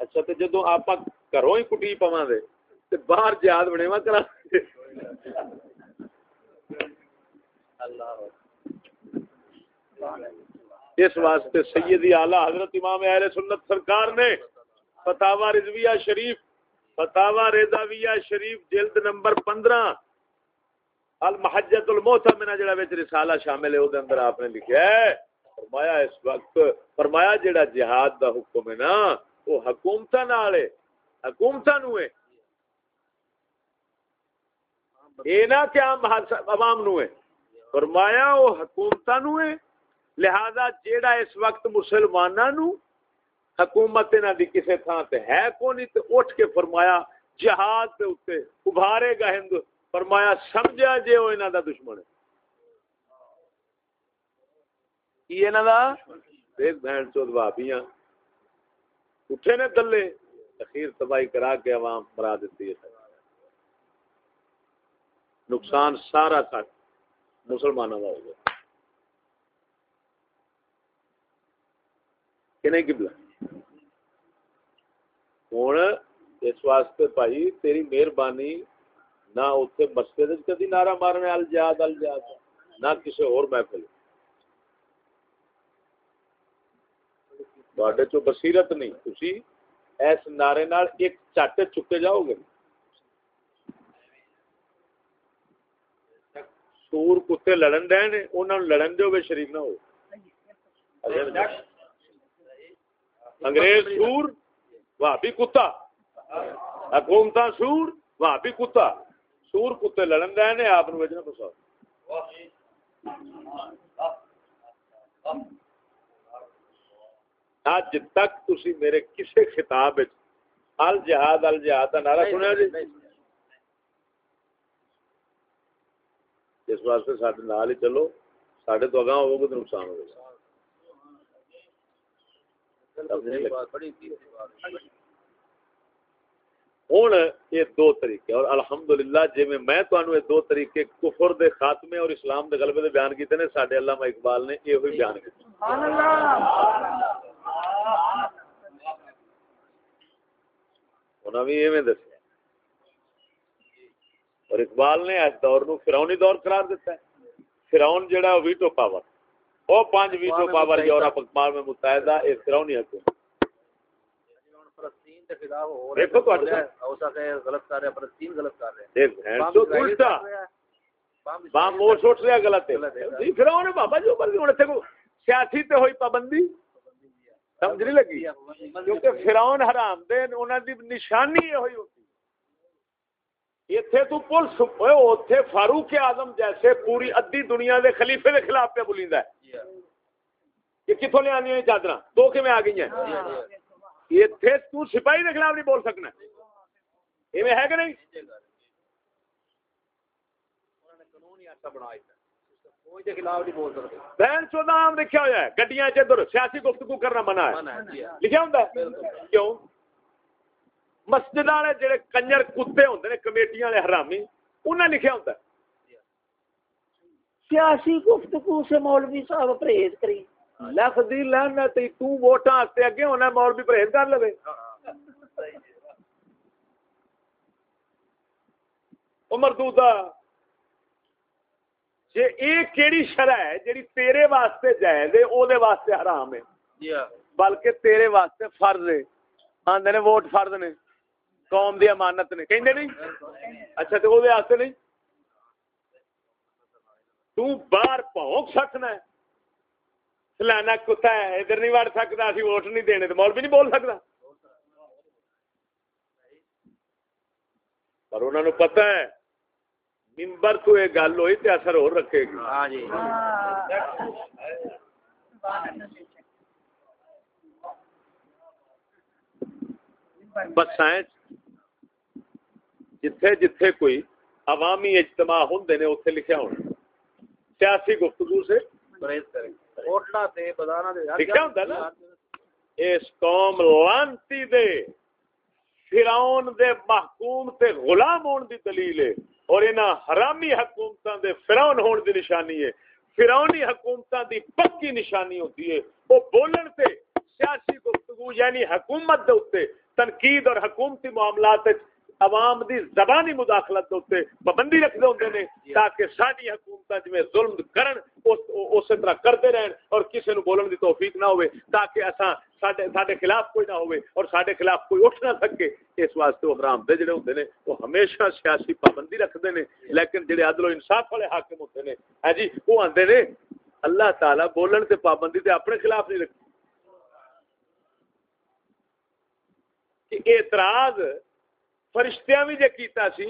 اچھا تے جدوں آپ گھروں ہی کٹی پواں دے باہر جہاد بنےوا کرا اس واسطے سیدی آلہ حضرت امام اہل سنت سرکار نے فتاوا رضویہ شریف فتاوا رضاویہ شریف، جلد نمبر پندرہ المحجت المحتمنہ جڑا وچ رسالہ شامل ہے، او دے اندر آپ نے لکھیا ہے، فرمایا اس وقت، فرمایا جڑا جہاد دا حکم ہے نا وہ حکومتاں نال ہے، حکومتاں نو ہے۔ اے نہ کہ عام عوام نو ہے۔ فرمایا وہ حکومتاں نو ہے، لہذا جیڑا اس وقت مسلماناں نو حکومت انہاں دی کسے تھاں تے ہے کونی تے اٹھ کے فرمایا جہاد دے اوتے ابھارے گا ہند فرمایا سمجھا جے او انہاں دا دشمن ہے۔ کی انہاں دا؟ دیکھ بہن چود بھابیاں اٹھے نے دلے اخیر تباہی کرا کے عوام مرا دیتی ہے۔ نقصان سارا تک مسلمانوں کا ہو گیا۔ کہ نہیں قبلہ؟ ہوں اس واسطے بھائی تیری مہربانی نہ اتنے مسجد کدی نعرہ مارنے الجاد الجاد نہ کسی اور محفل تھوڑے چو بصیرت نہیں تھی اس نعرے نال ایک چٹ چکے جاؤ گے سور کتے لڑن دے نے انہوں لڑن دو شریف نہ ہو انگریز سور بھابی کتا حکومت سور بھابی کتا سور کتے لڑن دے نے آپ وجنا پسا اج تک تسی میرے کسے خطاب وچ ال جہاد ال جہاد کا نعرہ سنیا جی اس واسطے سارے نال ہی چلو سڈے تو اگاں ہوگا تو نقصان ہوگا ہوں یہ دو طریقے اور الحمدللہ جی میں تمہیں یہ دو طریقے کفر دے خاتمے اور اسلام دے غلبے دے بیان کیتے نے سڈے علامہ اقبال نے یہ ہوئی بیان کیا انہوں بھی ایویں دسیا۔ اور اقبال نے اس دور نو فرونی دور قرار دیتا ہے۔ فرعون جڑا وہ ویٹو پاور۔ او پانچ ویٹو پاور یورپ میں متحدہ حکومت دیکھو تو غلط کر رہے فلسطین غلط کر رہے ہیں۔ تو الٹا بام موش اٹھ رہا غلط ہے۔ فرعون بابا جو مرضی کو سیاسی تے ہوئی پابندی۔ سمجھ نہیں لگی؟ کیونکہ فرعون حرام دے انہاں دی نشانی ہوئی ہوتی۔ اتنے تو پولیس اتنے فاروق آزم جیسے پوری ادی دنیا دے خلیفے دے خلاف پہ بولیندا ہے کہ کتوں لے آنی چادر دو کہ میں آ گئی ہیں اتنے تو سپاہی دے خلاف نہیں بول سکنا ایویں ہے کہ نہیں بہن چودہ عام لکھا ہوا ہے گڈیاں ادھر سیاسی گفتگو کرنا منع ہے لکھا ہوں کیوں مسجد والے جڑے کنجر کتے ہوندے نے کمیٹیاں والے حرامی انہاں لکھیا ہوندا سیاسی گفتگو سے مولوی صاحب پرہیز کری۔ لفظی لعنت تو ووٹاں واسطے اگے ہونا مولوی پرہیز کر لوے۔ عمر دودا جے اے کیڑی شرع ہے جیڑی تیرے واسطے جائز ہے او دے واسطے حرام ہے۔ بلکہ تیرے واسطے فرض ہے۔ آندے نے ووٹ فرض نے۔ قوم دی امانت نے کہیں نہیں؟ اچھا تو وہ واسطے نہیں؟ تو باہر پہنچ سکنا ہے۔ فلانا کتا ہے ادھر نہیں وڑ سکتا اسی ووٹ نہیں دینے تو مول بھی نہیں بول سکتا۔ پر انہوں نے پتا ہے ممبر تو یہ گل ہوئی تو اثر اور رکھے گی۔ ہاں جی۔ بس سائنس جتھے جتھے کوئی عوامی اجتماع ہوں نے اتنے لکھا ہونا سیاسی گفتگو سے لکھا ہوتا نا اس قوم لانتی دے فراؤن دے محکوم تے غلام ہون دی دلیل ہے اور انہاں حرامی حکومتاں دے فراؤن ہون دی نشانی ہے فرونی حکومتاں دی پکی نشانی ہوتی ہے وہ بولن تے سیاسی گفتگو یعنی حکومت دے اوتے تنقید اور حکومتی معاملات عوام دی زبانی مداخلت پابندی رکھتے ہوں نے تاکہ ساری حکومت جی ظلم کرن اسی طرح کرتے رہن اور کسی نو بولن دی توفیق نہ ہوئے تاکہ اساں ساڈے خلاف کوئی نہ ہوئے اور ساڈے خلاف کوئی اٹھ نہ سکے اس واسطے وہ حرام دے جڑے ہوندے نے وہ ہمیشہ سیاسی پابندی رکھدے نے لیکن جڑے عدل و انصاف والے حاکم ہوندے نے ہاں جی وہ آندے نے اللہ تعالی بولن تے پابندی تے اپنے خلاف نہیں رکھتی کہ اعتراض فرشتیاں بھی جے کیتا سی۔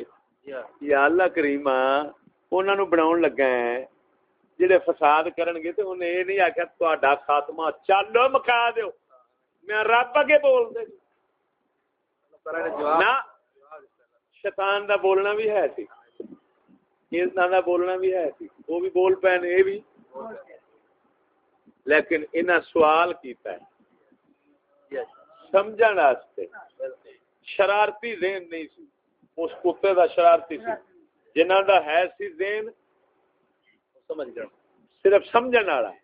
یا اللہ کریم انہوں نے بنا لگا ہے۔ جڑے فساد کرن گے تو انہیں یہ نہیں آخیا تا خاتمہ چلو مکا دیو۔ میں رب اگے بول دے۔ نہ شیطان دا بولنا بھی ہے سی۔ انسان دا بولنا بھی ہے سی۔ وہ بھی بول پے یہ بھی۔ لیکن انہاں سوال کیتا ہے۔ سمجھن واسطے۔ شرارتی ذہن نہیں سی۔ اس کتے دا شرارتی سی۔ جنہ دا ہے سی ذہن سمجھ صرف سمجھن والا ہے۔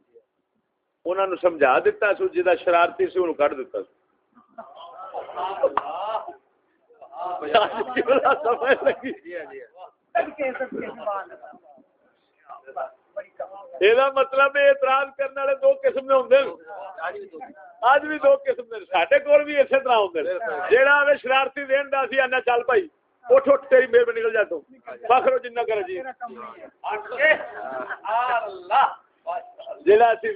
انہوں نے سمجھا دیتا سو جہاں شرارتی سی انہوں کٹ دیتا سو یہ مطلب اعتراض کرنے والے دو قسم ہوں اج بھی دو قسم سڈے کول بھی اسی طرح ہوں جہاں شرارتی دین دا سی آنا چل پائی اٹھ اٹھ تیری میرے نکل جا تو فخر جنہ کر جی جہاں اسی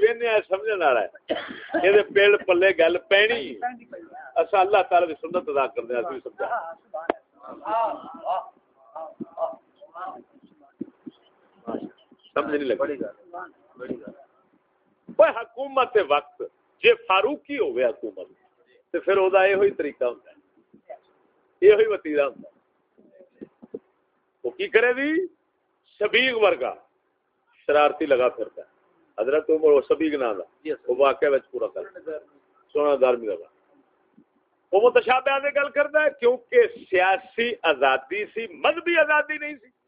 سمجھنے والا ہے پیڑ پلے گل پینی اللہ تعالی سنت ادا سمجھا سمجھ نہیں لگی۔ حکومت وقت جی فاروقی ہوئے حکومت تو پھر وہ یہ طریقہ ہوتا ہے۔ یہ وتیرا ہوتا وہ کی کرے دی؟ سبیگ ورگا شرارتی لگا پھرتا ہے۔ حضرت عمر وہ سبیگ نام دا۔ وہ واقعہ وچ پورا کر۔ سونا دارمی لگا۔ وہ متشابہ گل کرتا ہے کیونکہ سیاسی آزادی سی مذہبی آزادی نہیں سی۔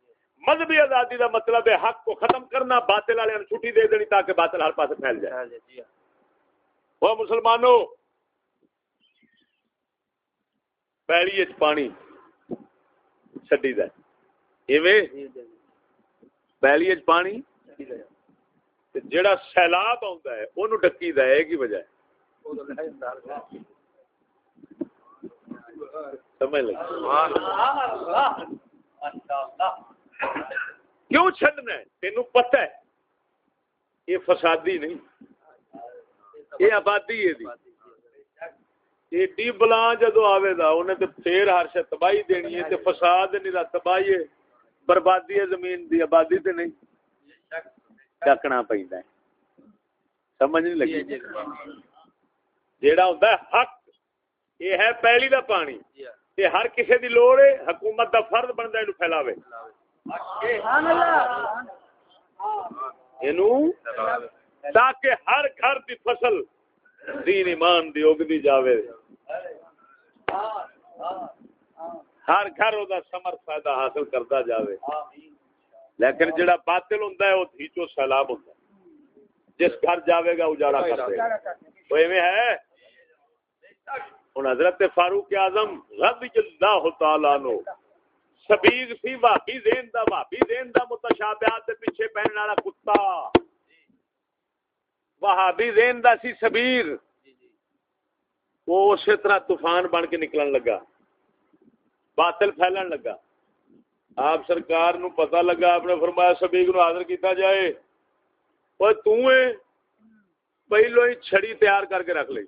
مذہبی آزادی دا مطلب ہے حق کو ختم کرنا باطل والے چھٹی دے دینی تاکہ باطل ہر پاس پھیل جائے۔ جی ہاں۔ وہ مسلمانوں پیڑی پانی چڈی پیلی پانی جڑا سیلاب آتا ہے وہ ڈکی دے وجہ سمجھ لگ کیوں چڈنا تین پتہ ہے۔ یہ فسادی نہیں۔ یہ آبادی ہے ایڈی بلا جدو آئے گا انہیں تو پھر ہر شا تباہی دینی ہے فساد نہیں رہا تباہی ہے۔ بربادی ہے زمین دی آبادی تے نہیں۔ ڈکنا پہ سمجھ نہیں لگی۔ جیڑا ہوتا ہے حق یہ ہے پہلی دا پانی۔ یہ ہر کسی دی لوڑ ہے حکومت دا فرد بنتا ہے پھیلاوے۔ تاکہ ہر گھر دی فصل دین ایمان دی اگدی جاوے۔ ہر گھر او دا سمر فائدہ حاصل کرتا جاوے۔ لیکن جڑا باطل ہوندا ہے وہ دھیچو سیلاب ہوندا ہے۔ جس گھر جاوے گا، اجاڑا کر دے گا۔ وہ ایویں ہے۔ ہن حضرت فاروق اعظم رضی اللہ تعالی عنہ سبیگ سی بھابی زین دا بھابی زین دا متشابہات دے پیچھے پہننے والا کتا۔ وہابی زین دا سی سبیر وہ اسی طرح طوفان بن کے نکلن لگا۔ باطل پھیلن لگا۔ آپ سرکار نو پتہ لگا آپ نے فرمایا سبیگ نو حاضر کیتا جائے۔ وہ تو پہلو ہی چھڑی تیار کر کے رکھ لی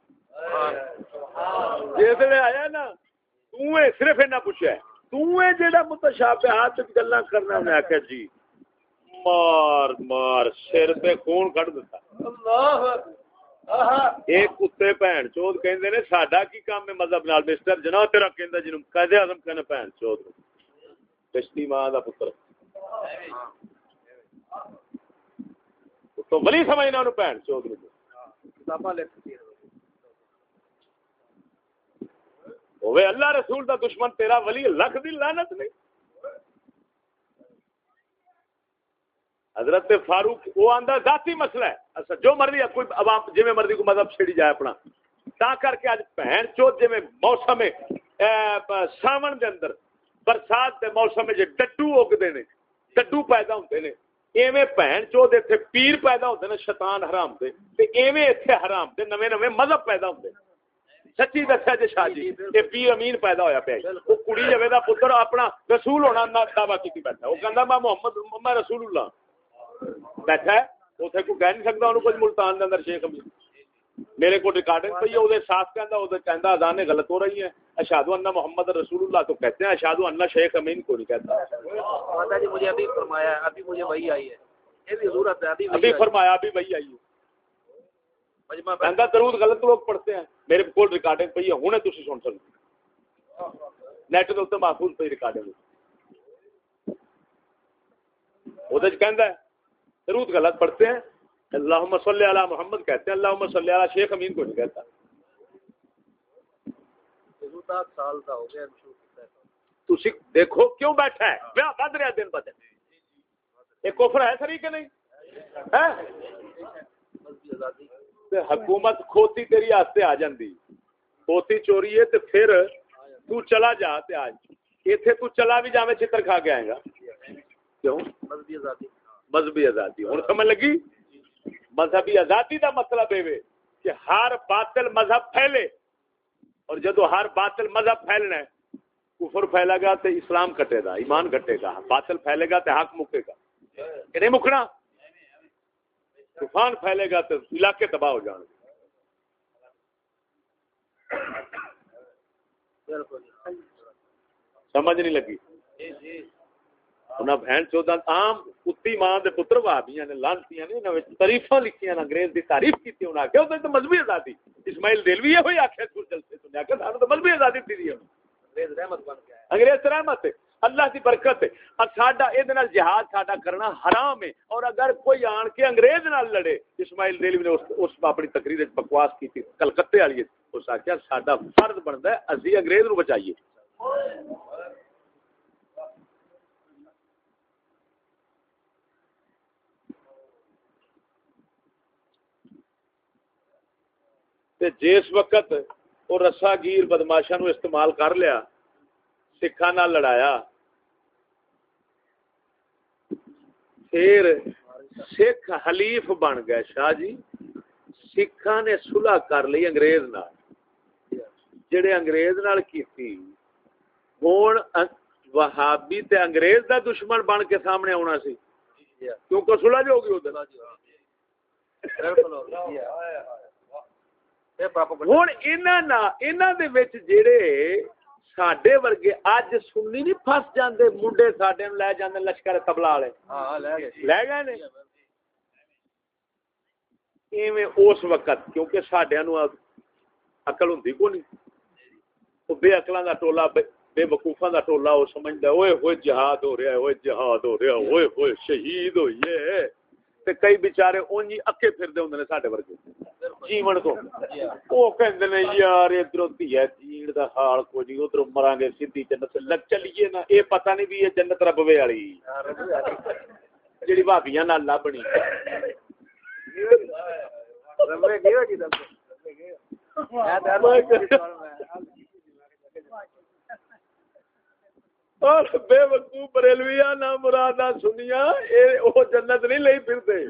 جس آیا نا تو صرف اینا پوچھا ہے۔ جڑا متشابہات گلا کرنا میں آخیا جی۔ مار مار سر پہ خون کٹ دیتا ایک کتے بھن چوت کہندے نے ساڈا کی کام ہے مذہب نال؟ مسٹر جناب تیرا کہندا جنوں قائد اعظم کہنا ماں دا پتر۔ تو ولی سمجھنا انہوں کتاباں لکھ ہوئے اللہ رسول دا دشمن تیرا ولی لکھ دی لعنت نہیں۔ حضرت فاروق وہ آندا ذاتی مسئلہ ہے۔ اچھا جو مرضی ہے، کوئی عوام جویں مرضی کو مذہب چھڑی جائے اپنا۔ تا کر کے اج بہن چوت جویں موسم ساون دے اندر برسات دے موسم وچ ڈڈو اگدے نے، ڈڈو پیدا ہوندے نے۔ ایویں بھن چود اتنے پیر پیدا ہوتے ہیں شیطان حرام دے۔ تے ایویں اتنے حرام دے نویں نویں مذہب پیدا ہوتے ہیں سچی دسیا جی شاہ جی یہ پیر امین پیدا ہویا پیا وہ کڑی جگہ دا پتر اپنا رسول ہونا دعوی کی بیٹھا وہ کہندا میں محمد میں رسول اللہ۔ بیٹھا ہے۔ اتنے کوئی کہہ نہیں سکتا انہوں کچھ ملتان کے اندر شیخ امین۔ میرے کو ریکارڈنگ پہ وہ ساتھ کہندا وہ کہندا اذانیں غلط ہو رہی ہیں اشہد ان محمد رسول اللہ تو کہتے ہیں اشہد ان شیخ امین کو نہیں کہتا۔ جی مجھے ابھی فرمایا ابھی مجھے وہی آئی ہے۔ یہ بھی ضرورت ہے ابھی ابھی فرمایا ابھی وہی آئی ہے۔ مجمع کہندا درود غلط لوگ پڑھتے ہیں۔ میرے کو ریکارڈنگ پہ ہے ہنے تسی سن سکتے نیٹ دے اوپر محفوظ پہ ریکارڈنگ کہندا ہے درود غلط پڑھتے ہیں اللہم صلی علی محمد کہتے ہیں اللہم صلی علی شیخ امین کو نہیں کہتا سال ہو گیا تسی دیکھو کیوں بیٹھا ہے بد رہا دن بدن یہ کفر ہے سری کہ نہیں ہے تے حکومت کھوتی تیری آستے آ جاندی۔ کھوتی چوری ہے تے پھر تو چلا جا تے آج ایتھے تو چلا بھی جاویں چتر کھا کے آئے گا۔ کیوں؟ مذہبی آزادی۔ مذہبی آزادی۔ ہوں سمجھ لگی؟ مذہبی آزادی دا مطلب ہے کہ ہر باطل مذہب پھیلے۔ اور جدو ہر باطل مذہب پھیلنا ہے کفر پھیلے گا تو اسلام کٹے گا ایمان کٹے گا۔ باطل پھیلے گا تو حق مکے گا۔ کہ نہیں مکنا؟ طوفان پھیلے گا تو علاقے تباہ ہو جان گے۔ سمجھ نہیں لگی۔ جی جی۔ انہاں بہن چودہ عام کتی ماں دے پتر بھابیاں نے لانتیاں نے انہاں وچ تعریفاں لکھیاں نے انگریز دی تعریف کیتی انہاں کہ اوتے تے مذہبی آزادی۔ اسماعیل دلوی یہ ہوئی جلسے تو سانو مذہبی آزادی تھی دی۔ انگریز رحمت بن گیا ہے انگریز تے رحمت ہے۔ اللہ دی برکت ہے۔ اور ساڈا اے نال جہاد ساڈا کرنا حرام ہے۔ اور اگر کوئی آن کے انگریز نال لڑے اسماعیل دلوی نے اس, اس اپنی تقریر وچ بکواس کیتی کلکتے والی اس آکھیا ساڈا فرض بندا ہے اسی انگریز نو بچائیے۔ تے جس وقت وہ رسا گیر بدماشا نو استعمال کر لیا سکھا نال لڑایا پھر سکھ حلیف بن گئے شاہ جی۔ سکھا نے صلح کر لی انگریز نال۔ جڑے انگریز نال کیتی۔ ہن وہابی تے انگریز دا دشمن بن کے سامنے آنا سی۔ کیونکہ صلح جو ہوگی ادھر۔ بالکل ہوں انہاں نا- انہاں دے وچ جڑے ساڈے ورگے اج سنی نہیں پھس جاندے منڈے ساڈے لے جاندے لشکر تبلا والے ہاں لے گئے نے ایویں اس وقت کیونکہ ساڈیاں نوں عقل ہوندی کو نہیں او بے عقلاں دا ٹولا بے وقوفاں دا ٹولا او سمجھدا اوئے ہوئے جہاد ہو رہا ہے اوئے جہاد ہو رہا ہے اوئے ہوئے شہید ہوئیے تے کئی بیچارے اونج ہی اکے پھردے ہوندے نے ساڈے ورگے جیون تو وہ کہندے نے یار ادھروں دھیا جیڑ دا حال کو نہیں ادھروں مران گے سیدھی جنت لگ چلیے نا اے پتہ نہیں بھی یہ جنت ربوے والی جڑی بھابیاں نال لبنی اور بے وقوف بریلویا نہ مرادا سنیا اے او جنت نہیں لئی پھرتے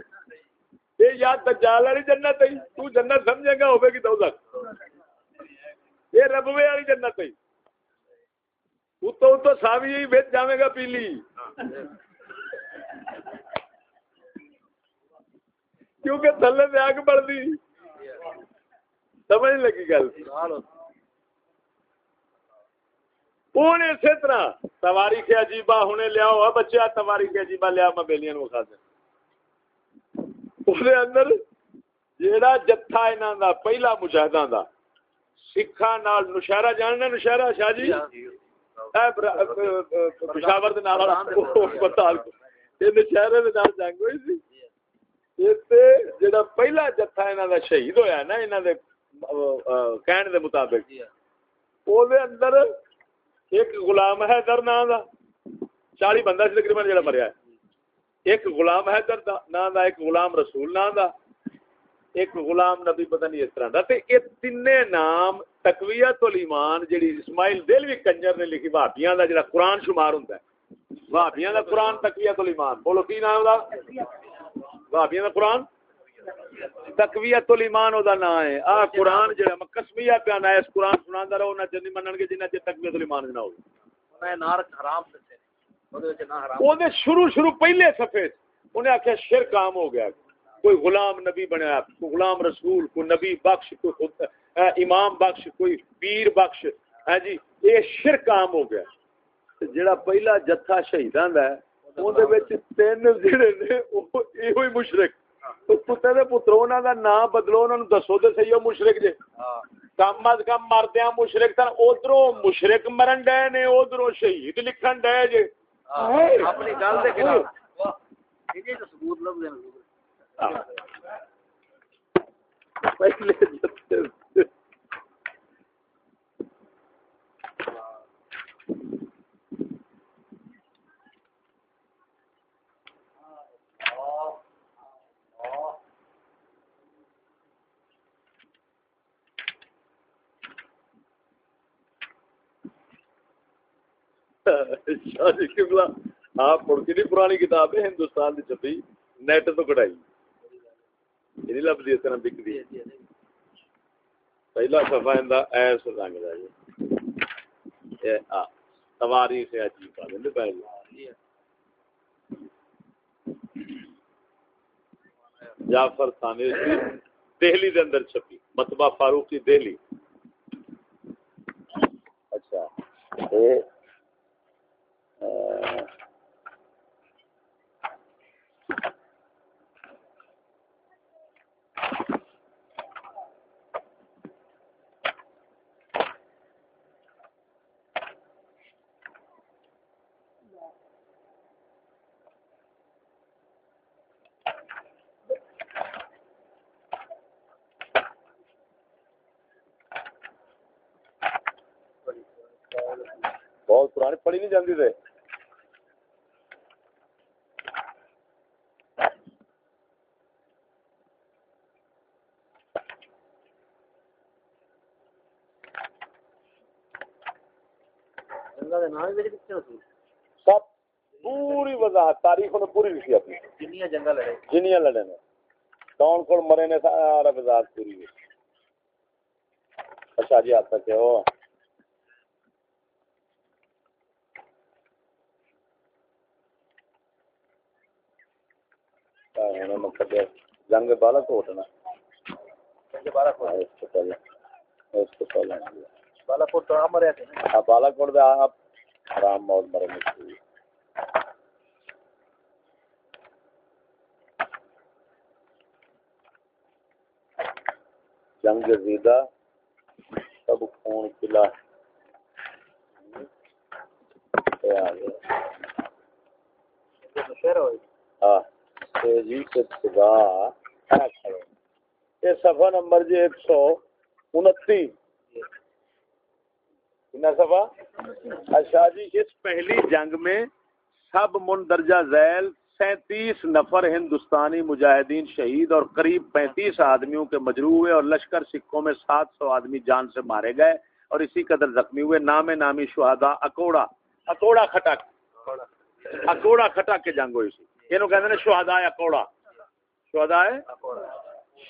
اے یا دجال والی جنت ہے، تو جنت سمجھے گا ہوے گی دوزخ اے ربوے والی جنت ہے۔ تو تو تو ساوی ہی وچ جاویں گا پیلی۔ کیونکہ تھلے تے آگ بڑھدی۔ سمجھ لگی گل۔ ہوں اسی طرح، تواریخ عجیبہ ہونے لیاؤ۔ بچہ تواریخ عجیبہ لیا میں بیلیاں نو کھا دیں اس اندر جیڑا جتھا انہاں دا پہلا مجاہداں دا سکھاں نال نشہرہ جاننا نشہرہ شاہ جی پشاور دے نال ہسپتال اے نشہرے دے نال جنگ ہوئی سی تے جیڑا پہلا جتھا انہاں دا شہید ہویا نا انہاں دے کہن دے مطابق او دے اندر ایک غلام حیدر نام دا چالی بندہ سی تقریباً جڑا مریا ہے ایک غلام حیدر دا نام دا، ایک غلام رسول نام دا۔ ایک غلام نبی پتہ نہیں اس طرح دا۔ تے یہ تینے نام تقویت الایمان جڑی اسماعیل دلوی کنجر نے لکھی بھابیاں دا جڑا قرآن شمار ہوندا ہے۔ بھابیاں دا قرآن تقویت الایمان۔ بولو کی نام دا؟ بھابیاں دا قرآن؟ تقویت الایمان او دا نام ہے۔ آ قرآن جڑا میں قسمیہ پیانا ہے، اس قرآن سناندا رہو، نہ چنی منن گے جنہ چ تقویت الایمان نہ ہوے میں نار حرام دسے شروع شروع پہلے صفحے انہیں آخیا شرک عام ہو گیا کوئی غلام نبی بنیا کوئی غلام رسول کوئی نبی بخش کوئی خود امام بخش کوئی پیر بخش ہے جی یہ شرک عام ہو گیا جڑا پہلا جتھا شہیداں دا ہے اون وچ تین جڑے نے او ایہو ہی مشرک تو کتے دے پترو انہاں دا نام بدلو انہاں نوں دسو تے صحیح او مشرک جے کم از کم مردیاں مشرک تن ادھروں مشرک مرن ڈے نے ادھروں شہید لکھن ڈے جے اپنی گل دے خلاف۔ یہ تو ثبوت لب دے پہلے آپ کے نہیں پرانی کتاب ہے، ہندوستان کی چھپی نیٹ تو کٹائی یہ اس طرح پہلا صفحہ اندا ایس رنگ دا جی اے آ، سواری سے عجیب جعفر ثانی دہلی دے اندر چھپی، مطبع فاروقی دہلی۔ اچھا بہت پرانی پڑھی نہیں جاندی تھے جنگا دے نام میرے کتنے ہوتی سب پوری وضاحت تاریخ نے پوری لکھی اپنی۔ جنیاں جنگا لڑے۔ جنیاں لڑے نے۔ کون کون مرے نے سارا وضاحت پوری ہوئی اچھا جی آپ تک ہو جنگ بالا کوٹ۔ نا اس کو پہلے۔ پہلے۔ بالا کوٹ تو آپ بالا کوٹ دے آپ حرام موت مرے جنگ زیدہ سب خون قلعہ ہاں، یہ صفحہ نمبر جی ایک سو انتی۔ کتنا صفحہ؟ اچھا جی اس پہلی جنگ میں سب مندرجہ ذیل سینتیس نفر ہندوستانی مجاہدین شہید اور قریب پینتیس آدمیوں کے مجروح ہوئے اور لشکر سکھوں میں سات سو آدمی جان سے مارے گئے اور اسی قدر زخمی ہوئے۔ نام نامی شہدا اکوڑا۔ اکوڑا کھٹک اکوڑا کھٹک کے جنگ ہوئی سی یہ کہتے ہیں شہدا اکوڑا۔ شہدا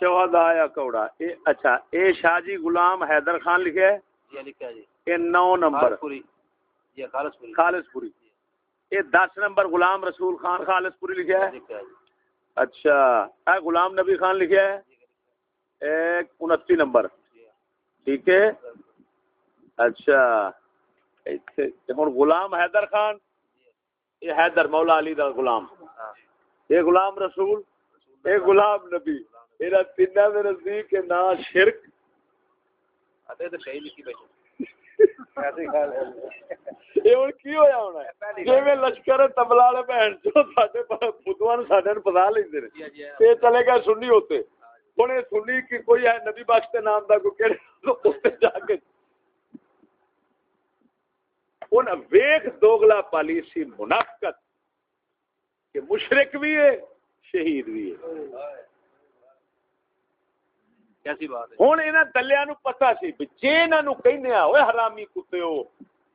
شہدا اکوڑا۔ اچھا اے شاہ جی غلام حیدر خان لکھے ہے۔ یہ لکھا جی۔ یہ نو نمبر۔ خالص پوری۔ یہ یہ دس نمبر غلام رسول خان خالص پوری لکھا ہے؟ لکھا جی؟ اچھا اے غلام نبی خان لکھا ہے؟ ایک انتی نمبر۔ ٹھیک ہے؟ اچھا ہوں غلام حیدر خان یہ حیدر مولا علی دا غلام۔ یہ غلام رسول یہ غلام نبی۔ میرا تین نزدیک نا شرک اتے تو صحیح لکھی بیٹھے یہ ہوں کی ہویا ہونا ہے لشکر تبلا والے بہن چو ساڈے بدھواں نوں ساڈے نوں پتا لیندے نے یہ چلے گئے سنی ہوتے ہوں یہ سنی کی کوئی ہے نبی بخش نام کا کوئی جا کے ان دوگلا پالیسی منافقت کہ مشرق بھی ہے شہید بھی ہے ہوں یہاں دلیا نو پتا سی جی انہوں کہنے ہوئے حرامی کتے ہو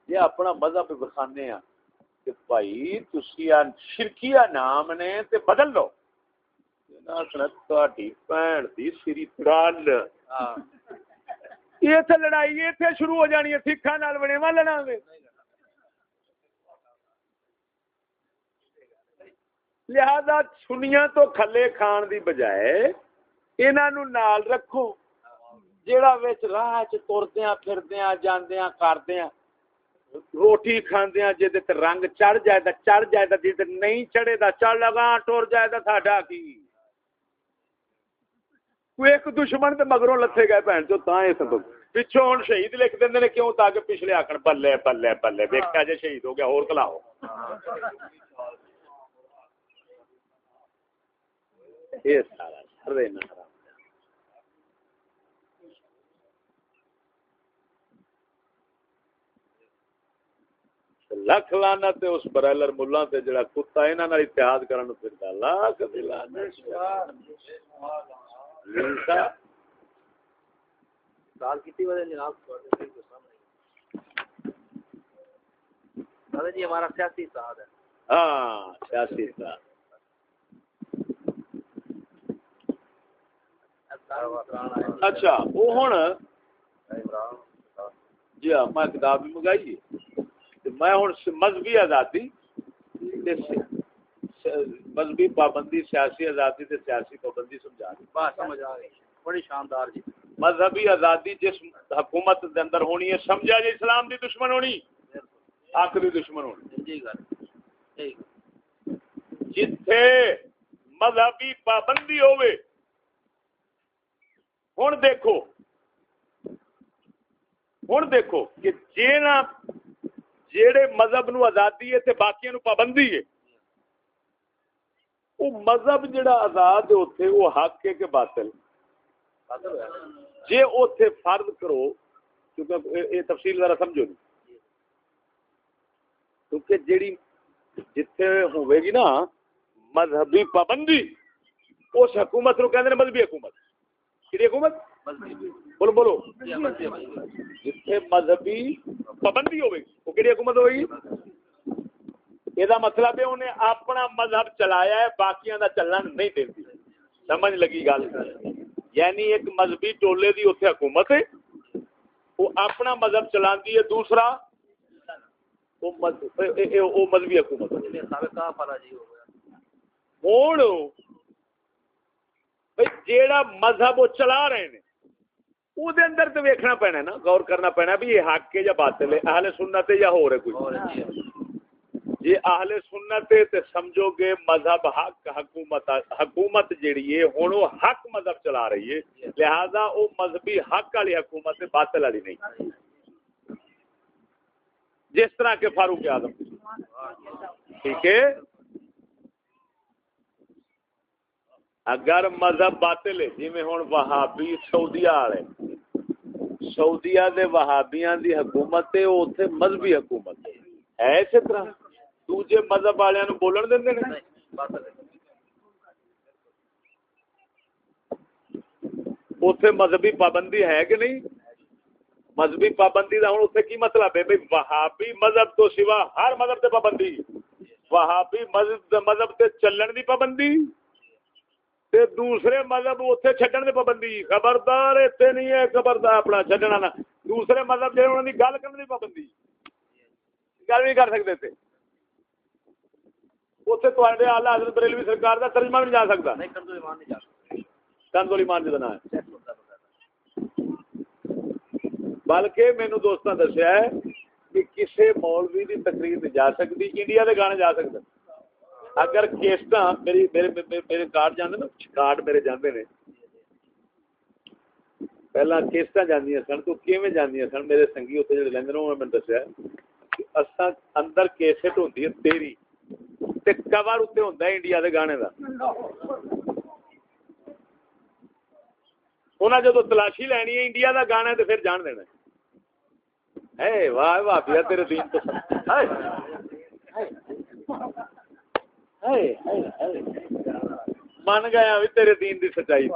یہ اپنا مذہب بخانے کہ بھائی تسی شرکیہ نام نے تے بدل لو انہاں آخنا تہاڈی بھین دی سری گل یہ اتنے لڑائی اتنے شروع ہو جانی ہے نال بنےوا لڑا گے لہذا سنیا تو کھلے کھان دی بجائے انہاں نو نال رکھو۔ جیڑا وچ راہ چ تردیاں پھردیاں جاندیاں کردیاں روٹی کھاندیاں جے تے رنگ چڑھ جائے دا، چڑھ جائے دا جے نہیں چڑھے دا، چڑھ لگا ٹر جائے دا، ساڈا کی؟ کوئی ایک دشمن تے مگروں لتھے گئے بہن جو، تاں اے سبب۔ پچھوں ہن شہید لکھ دیندے نے، کیوں؟ تاکہ پچھلے آکھن بلے بلے بلے ویکھیا جے شہید ہو گیا اور کلاو یہ سارا سرے نہ حرام لکھ لانا تے اس برائلر ملا تے جڑا کتا انہاں نال اتحاد کرن نو پھردا۔ لاکھ دی سال کتنی وجہ جناب دادا جی ہمارا سیاسی اتحاد ہے۔ ہاں سیاسی اچھا وہ ہن جی ہاں میں کتاب بھی منگائی میں ہن مذہبی آزادی مذہبی پابندی سیاسی آزادی تے سیاسی پابندی سمجھا دی بات سمجھ آ گئی بڑی شاندار جی مذہبی آزادی جس حکومت دے اندر ہونی ہے سمجھا جی اسلام دی دشمن ہونی آخری دشمن ہونی جی گل جتھے مذہبی پابندی ہوئے ہوں دیکھو ہوں دیکھو کہ جیڑا جیڑے مذہب نو آزادی ہے تے باقیاں نو پابندی ہے۔ وہ مذہب جڑا آزاد ہے اوتھے وہ حق ہے کہ باطل۔ جے اوتھے فرض کرو، کیونکہ اے- اے تفصیل ذرا سمجھو نہیں کیونکہ جیڑی جتھے ہوئے گی نا، مذہبی پابندی، اس حکومت نو کہندے نے مذہبی حکومت۔ کہڑی حکومت؟ بولو بولو۔ جتھے مذہبی پابندی ہوئے گی وہ کہڑی حکومت ہوئے گی یہ مطلب ہے انہیں اپنا مذہب چلایا ہے، باقیاں دا چلن نہیں دیتی سمجھ لگی گل۔ یعنی ایک مذہبی ٹولے دی اتنے حکومت ہے، وہ اپنا مذہب چلاندی ہے، دوسرا وہ مذہبی حکومت ہوں جیڑا مذہب وہ چلا رہے ہیں دے اندر تو ویکھنا پینا نا غور کرنا پینا بھی یہ حق ہے یا باطل ہے اہل سنت ہے یا ہو رہے کوئی جی اہل سنت ہے تے سمجھو گے مذہب حق حکومت حکومت جیڑی ہے ہن وہ حق مذہب چلا رہی ہے لہذا وہ مذہبی حق والی حکومت ہے باطل والی نہیں جس طرح کے فاروق اعظم ٹھیک ہے اگر مذہب باطل ہے جی میں ہوں وہابی سعودیا والے۔ سعودیا دے وہابیاں دی حکومت ہے وہ اتنے مذہبی حکومت ہے۔ ہے اسی طرح۔ دوجے مذہب والے نو بولن دیں نے۔ اتنے مذہبی پابندی ہے کہ نہیں؟ مذہبی پابندی کا ہوں اتنے کی مطلب ہے؟ بھائی وہابی مذہب تو سوا ہر مذہب سے پابندی۔ وہابی مذہب مذہب سے چلن دی پابندی۔ تے دوسرے مذہب اتنے چڈن دی پابندی۔ خبردار اتنے نہیں ہے خبردار اپنا چڈنا نہ۔ دوسرے مذہب جہاں انہوں کی گل کرنے دی پابندی۔ گل نہیں کر سکتے تے۔ آلہ حضرت بریلوی سرکار کا ترجمہ بھی نہیں جا سکتا نہیں کر دو ایمان نہیں جا کنزولی مان کا نام ہے۔ سکتا بلکہ مینو دوستوں دسیا ہے کہ کسی مولوی کی تقریر نہیں جا سکتی انڈیا کے گانے جا سکتے اگر کیسٹ میری میرے میرے- کارڈ جانے نا، کارڈ میرے جانے نے۔ پہلا کیسٹ جاندیاں سن، تو کیویں جاندیاں سن؟ میرے سنگی اتنے جڑے لیندے نے، انہوں نے دسیا کہ اساں اندر کیسٹ ہوندی ہے تیری، تے کور اتنے ہوندا ہے انڈیا دے گانے دا۔ انہاں جدو تلاشی لینی ہے انڈیا دا گانا ہے تے پھر جان دینا ہے۔ اے واہ واہ بیا تیرے دین تو من گیا بھی تیرے دین دی سچائی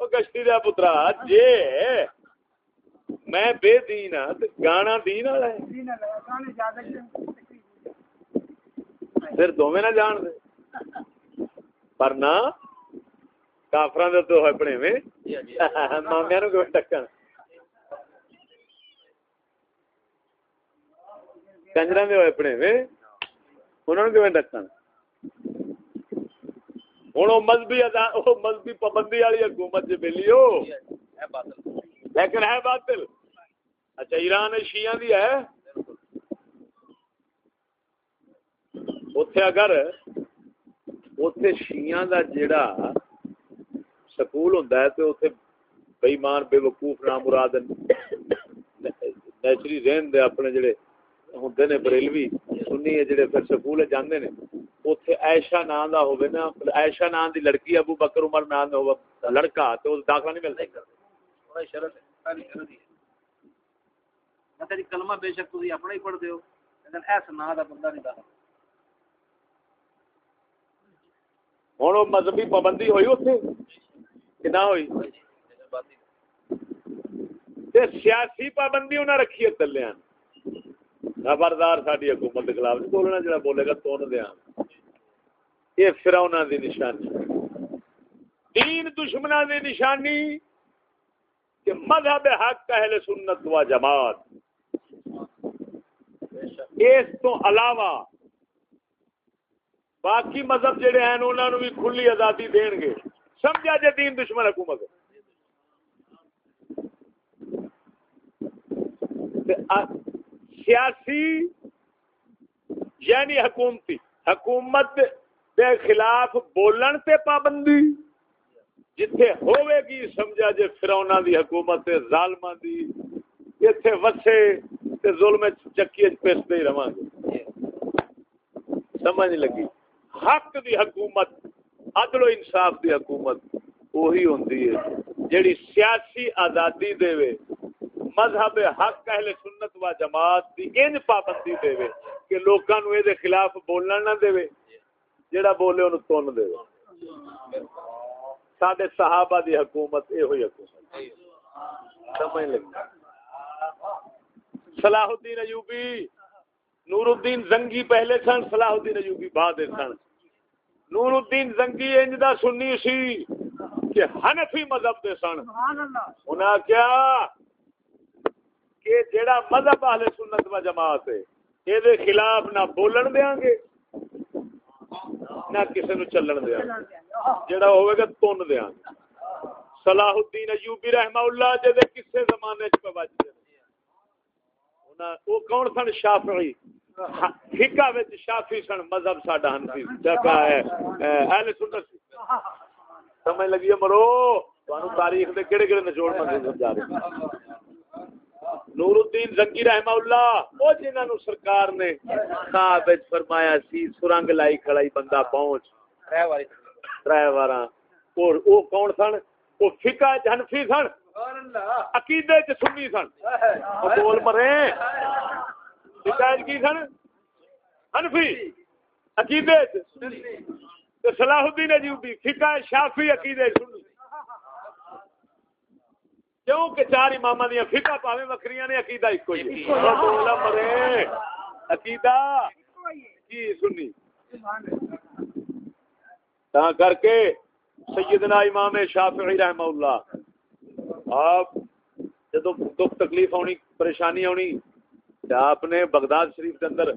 او گشتی دا پترا جے میں بے دین ہاں گانا دین والا ہے پھر دوویں نہ جان دے پر نہ کافراں دے تو مامیاں نو کیوں ٹکن کنجراں دے ہوئے پڑھےویں انہاں نو کیوں ٹکن مذہبی مذہبی پابندی والی حکومت جے ہو. لیکن ہے باطل. اچھا ایران شیعہ دی ہے. اوتھے اگر اوتھے شیعہ دا جیڑا سکول ہوندا ہے تے اوتھے بے ایمان بے وقوف نامراد نیچری رہن دے اپنے جڑے ہوندے نے بریلوی سنی ہے جڑے پھر سکول جاندے نے اوتھے عائشہ نام دا ہوے نا عائشہ نام دی لڑکی ابو بکر عمر نام دا ہوے لڑکا تے او داخلہ نہیں ملدا تھوڑا شرط ہے پہلی شرط ہی ہے میں تیری کلمہ بے شک تسی اپنا ہی پڑھ دیو لیکن ایس نا دا بندہ نہیں داخل ہن او مذہبی پابندی ہوئی اوتھے کہ نہ ہوئی تے سیاسی پابندی رکھی ہے خبردار ساری حکومت کے خلاف نہیں بولنا جڑا بولے گا تون دیا یہ فراؤنا دی نشانی۔ دین دشمنا دی نشانی کہ مذہب حق اہل سنت و جماعت۔ اس تو علاوہ باقی مذہب جڑے ہیں انہوں نے بھی کھلی آزادی دین گے۔ سمجھا جے دین دشمن حکومت۔ ہے تے سیاسی یعنی حکومتی، حکومت دے خلاف بولن تے پابندی، جتھے ہوے گی سمجھا جے فرونا دی حکومت تے ظالماں دی ایتھے وسے تے ظلم چکی وچ پیستے ہی رواں گے۔ سمجھ لگی۔ حق دی حکومت، عدل و انصاف دی حکومت وہی ہوندی ہے، جیڑی سیاسی آزادی دے وے مذہب حق اہل سنت و جماعت دی انج پابندی دے وے کہ لوکاں نو اے دے خلاف بولن نہ دے وے جیڑا بولے اونوں تن دے وے ساڈے صحابہ دی حکومت اے ہوئی حکومت سمجھ لگی؟ صلاح الدین ایوبی نور الدین زنگی پہلے سن صلاح الدین ایوبی بعد سن۔ نور الدین زنگی انج دا سنی سی کہ حنفی مذہب دے سن۔ انہاں کیا کہ جیڑا مذہب اہل سنت و جماعت ہے اے دے خلاف نہ بولن دیاں گے، نہ کسی نو چلن دیاں گے۔ جیڑا ہوئے گا تن دیاں گے۔ صلاح الدین ایوبی رحمہ اللہ جدے کسے زمانے چ پوجدے انہاں او کون سن؟ شافعی۔ فقہ وچ شافعی سن، مذہب ساڈا حنفی۔ جگہ ہے اہل سنت سمجھ لگی ہے مرو؟ تانوں تاریخ دے کیڑے کیڑے نچوڑ میں سمجھا رہے نور الدین زکی رحمہ اللہ او جنہاں نو سرکار نے خواب وچ فرمایا سی، سرنگ لائی کھڑائی بندہ پہنچ۔ ترے واری ترے واراں اور او کون سن؟ او فقہ وچ حنفی سن۔ سبحان اللہ عقیدے چ سنی سن۔ او بول مرے۔ فقہ کی سن؟ حنفی۔ عقیدے چ۔ تے صلاح الدین ایوبی فقہ شافعی عقیدے سنی۔ کیوں کہ چار امام دیا فقہ پاوے وکریاں نے عقیدہ ایک ہی مرے عقیدہ کی سنی؟ تا کر کے سیدنا امام شافعی رحمہ اللہ آپ جدو دکھ تکلیف ہونی پریشانی ہونی تے آپ نے بغداد شریف کے اندر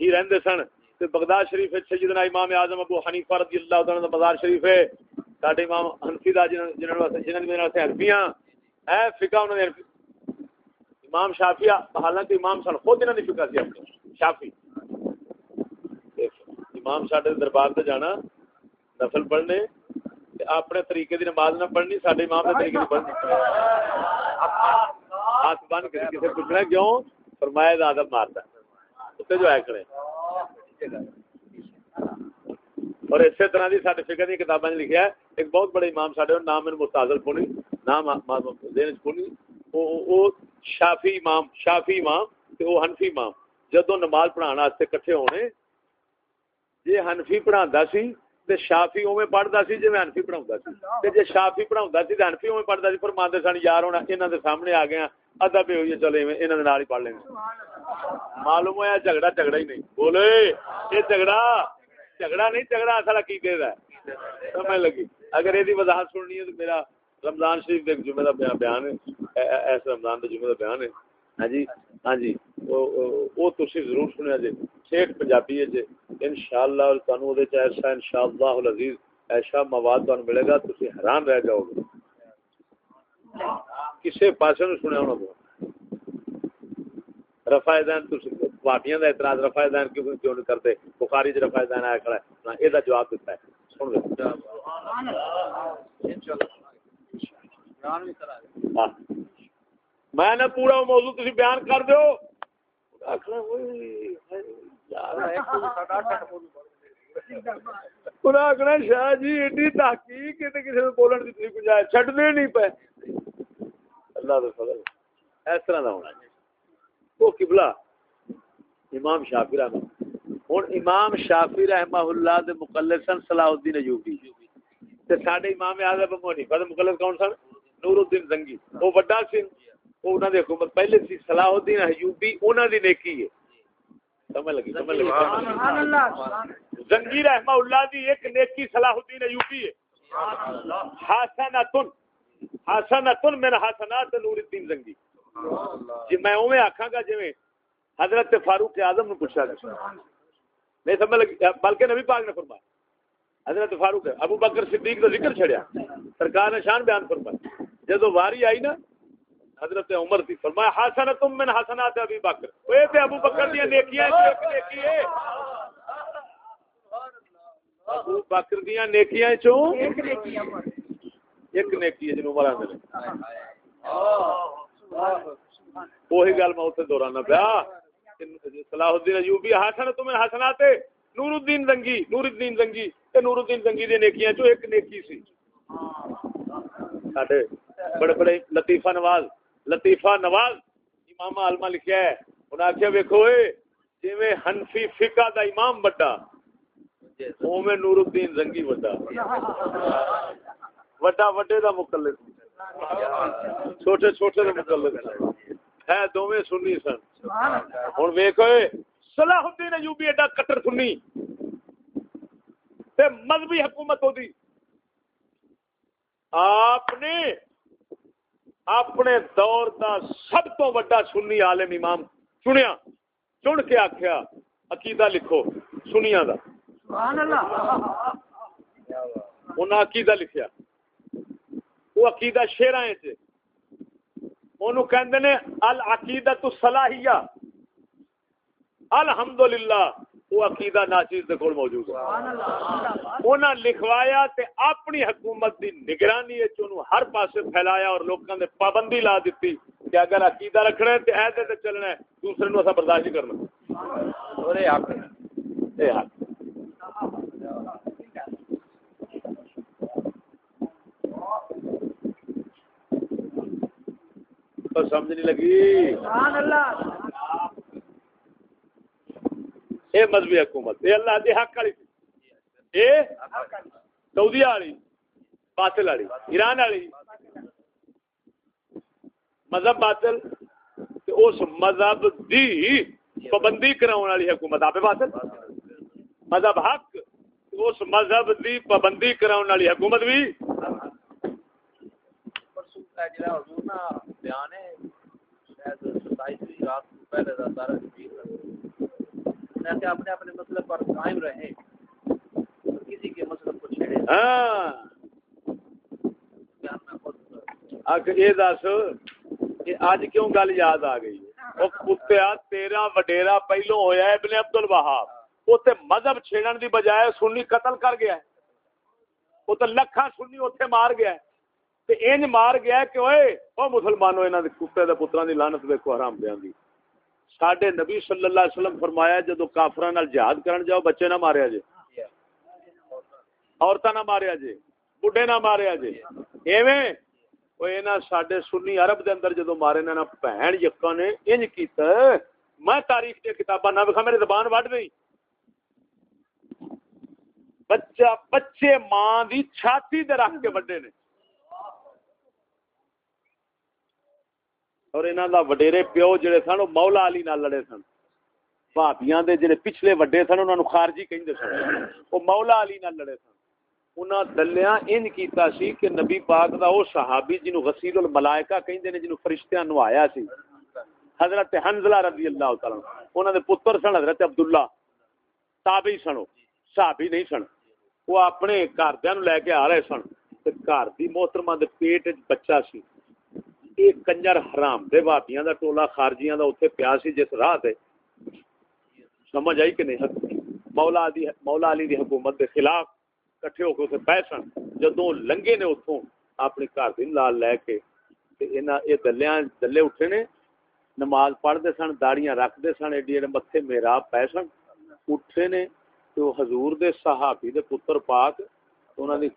ہی رہندے سن تے بغداد شریف سیدنا امام اعظم ابو حنیفہ رضی اللہ تعالی عنہ دا مزار شریف ہے۔ ساڈے امام حنفی دا جنہاں جنہاں نوں جنہاں دے نال حنفیاں اے فقہ انہاں دے حنفی امام شافعی، حالانکہ امام سن خود انہاں دی فقہ سی اپنی، شافعی۔ تے امام ساڈے دربار تے جانا، نفل پڑھنے، تے اپنے طریقے دی نماز نہ پڑھنی، ساڈے امام دے طریقے دی پڑھنی۔ ہاتھ بن کے کسی پوچھنا کیوں؟ فرمایا دا ادب مارتا اتنے جو ہے کھڑے؟ اور اسی طرح دی سارے فکر دی کتابیں لکھیا ہے، ایک بہت بڑے امام ساڈے نام میں مستاذل کونی نام دین کونی او او شافی امام شافی امام تے او حنفی امام۔ جدوں نماز پڑھان واسطے اکٹھے ہونے، جے حنفی پڑھاندا سی تے شافی اوویں پڑھدا سی جویں حنفی پڑھاوندا سی۔ تے جے شافی پڑھاوندا سی تے حنفی اوویں پڑھدا سی، فرماندے سن یار ہن انہاں دے سامنے آ گئے ادب یہ ہوئی ہے چلو انہاں دے نال ہی پڑھ لیں معلوم ہوا جھگڑا جھگڑا ہی نہیں۔ بولے یہ جھگڑا جھگڑا نہیں، جھگڑا اصل عقیدے دا ہے۔ سمجھ لگی؟ اگر یہ وضاحت سننی ہے تو میرا رمضان شریف ایک جمعے کا بیان- ہے۔ ایسے رمضان کے جمعے کا بیان ہے۔ ہاں جی؟ ہاں جی۔ وہ- وہ وہ تسی ضرور سنیا جی ٹھیک پنجابی ہے جی انشاءاللہ اور تانوں اودے چ ایسا انشاءاللہ العزیز ایسا مواد تانوں ملے گا، تسی حیران رہ جاؤ گے۔ کسے پاسے نو سنیا ہونا تو رفع دین پارٹیاں دا اعتراض رفع دین کیوں کیوں نہیں کرتے؟ بخاری چ رفع دین آیا کھڑا ہے۔ نہ اے دا جواب دیتا ہے۔ سن لو۔ ہاں۔ میں نے پورا موضوع تسی بیان کر دیو۔ آکھنا وہی انہاں شاہ جی ایڈی تحقیق کسی نوں بولن دی تسی گنجائش چھڈ دے نہیں پے اللہ فضل۔ اس طرح دا ہونا چاہیے وہ قبلہ امام شافعی رحمہ ہن امام شافعی رحمہ اللہ دے مقلد سن صلاح الدین ایوبی۔ تے ساڈے امام اعظم حنیفہ دے مقلد کون سن؟ نور الدین زنگی۔ وہ بڑا سی وہ انہاں دی حکومت پہلے سی۔ صلاح الدین ایوبی انہاں دی نیکی ہے۔ سمجھ لگی سمجھ لگی۔ سبحان اللہ زنگی رحمہ اللہ دی ایک نیکی صلاح الدین ایوبی ہے۔ حسنتن۔ حسنتن من حسنات نور الدین زنگی۔ جی میں اوے آکھاں گا جویں حضرت فاروق اعظم نے پوچھا گیا۔ نہیں سمجھ لگی، بلکہ نبی پاک نے فرمایا۔ حضرت فاروق، ابو بکر صدیق کا ذکر چھڑیا۔ سرکار نے شان بیان فرمایا جدو واری آئی نا، حضرت عمر تھی فرمایا، حسنتم من حسنات ابی بکر۔ اوے تے ابو بکر دی نیکیاں ایک نیکی ہے ابو بکر دیاں نیکیاں چوں؟ ایک نیکی عمر ایک نیکی ہے جنوں مرا نے وہی گل میں اتنے دورانا پیا۔ صلاح الدین ایوبی حسن تمہیں حسنات نور الدین زنگی نور الدین زنگی۔ تے نور الدین زنگی دی نیکیاں چوں ایک نیکی سی؟ ساڈے بڑے بڑے لطیفہ نواز لطیفہ نواز امام عالمہ لکھیا ہے۔ انہاں آکھیا، ویکھو اے، جویں حنفی فقہ دا امام بڑا اوویں نور الدین زنگی بڑا وڈا وڈے دا مقلد۔ چھوٹے چھوٹے مقلد ہے دوویں سنی سن۔ ہن ویکھو صلاح الدین ایوبی ایڈا کٹر سنی۔ تے مذہبی حکومت ہوتی آپ نے اپنے دور دا سب تو بڑا سنی عالم امام چنیا۔ چن کے آخیا عقیدہ لکھو سنیا دا۔ اللہ۔ انہاں عقیدہ لکھیا۔ وہ عقیدہ شیراں چ اونوں کہندے نے العقیدۃ الصلاحیہ۔ الحمدللہ وہ عقیدہ ناچیز دے کول موجود ہے۔ انہاں لکھوایا تے اپنی حکومت دی نگرانی وچ اونوں ہر پاسے پھیلایا اور لوکاں دے پابندی لا دتی کہ اگر عقیدہ رکھنا ہے تے ایتے تے چلنا ہے دوسرے نو اسا برداشت نہیں کرنا۔ اورے آپ اے حق۔ تو سمجھ نہیں لگی۔ سبحان اللہ۔ اے مذہبی حکومت اے اللہ دی حق والی۔ تھی اے سعودی والی باطل والی ایران والی۔ مذہب باطل تے اس مذہب دی پابندی کراؤن والی حکومت آپ باطل؟ مذہب حق اس مذہب دی پابندی کراؤن والی حکومت بھی۔ بیان ہے شاید 27ویں رات کو پہلے اپنے اپنے مسئلے پر قائم اور کسی کے مسئلے کو چھیڑے۔ ہاں۔ یہ دس اج کیوں گل یاد آ گئی؟ کتیا تیرا وڈیرا پہلو ہویا ہے ابن عبد الوہاب۔ اوتے مذہب چھیڑن دی بجائے سنی قتل کر گیا ہے۔ تے لکھاں سنی اوتھے مار گیا ہے۔ تے انج مار گیا کہ اوئے، او مسلمانوں انہاں دے کتے دے پتراں دی لعنت ویکھو حرام دیاں دی۔ ساڈے نبی صلی اللہ علیہ وسلم فرمایا جدو کافراں نال جہاد کرن جاؤ، بچے نہ ماریا جے۔ عورتاں نہ ماریا جے، بڈھے نہ ماریا جے۔ ایویں او اینا ساڈے سنی عرب دے اندر جدو مارے نے نا بہن یکا نے انج کیتا میں تاریخ دی کتاباں نہ وکھا میری زبان وڈ گئی۔ بچہ، بچے ماں دی چھاتی تے رکھ کے وڈے نے۔ اور انہاں دا وڈیرے پیو جڑے سن، او مولا علی نال لڑے سن۔ بھابیاں دے جڑے پچھلے وڈے سن، انہاں نو خارجی کہندے سن۔ او مولا علی نال لڑے سن۔ انہاں دلیاں انج کیتا سی کہ نبی پاک دا او صحابی جنوں غسیل الملائکہ کہندے نے، جنوں فرشتیاں نو آیا سی۔ حضرت حنزلہ رضی اللہ تعالی عنہ، انہاں دے پتر سن حضرت عبداللہ۔ تابعی سنو صحابی نہیں سن۔ وہ اپنے گھردیاں نو لے کے آ رہے سن۔ تے گھر دی محترمہ دے پیٹ وچ بچہ سی۔ ایک کنجر حرام دے بھابیاں دا ٹولا، خارجیاں دا اوتھے پیا سی جس راہ تے۔ سمجھ آئی کہ نہیں؟ مولا دی مولا علی دی حکومت دے خلاف کٹھے ہو کے اتنے پہ سن۔ جدوں لنگے نے اتوں اپنی گھر دی لال لے کے تے انہاں یہ دلیاں، دلے اٹھے نے، نماز پڑھتے سن، داڑیاں رکھتے سن ایڈی ایڈے متھے میرا پے سن۔ اٹھے نے تے وہ حضور دے صحابی دے پتر پاک، انہاں دی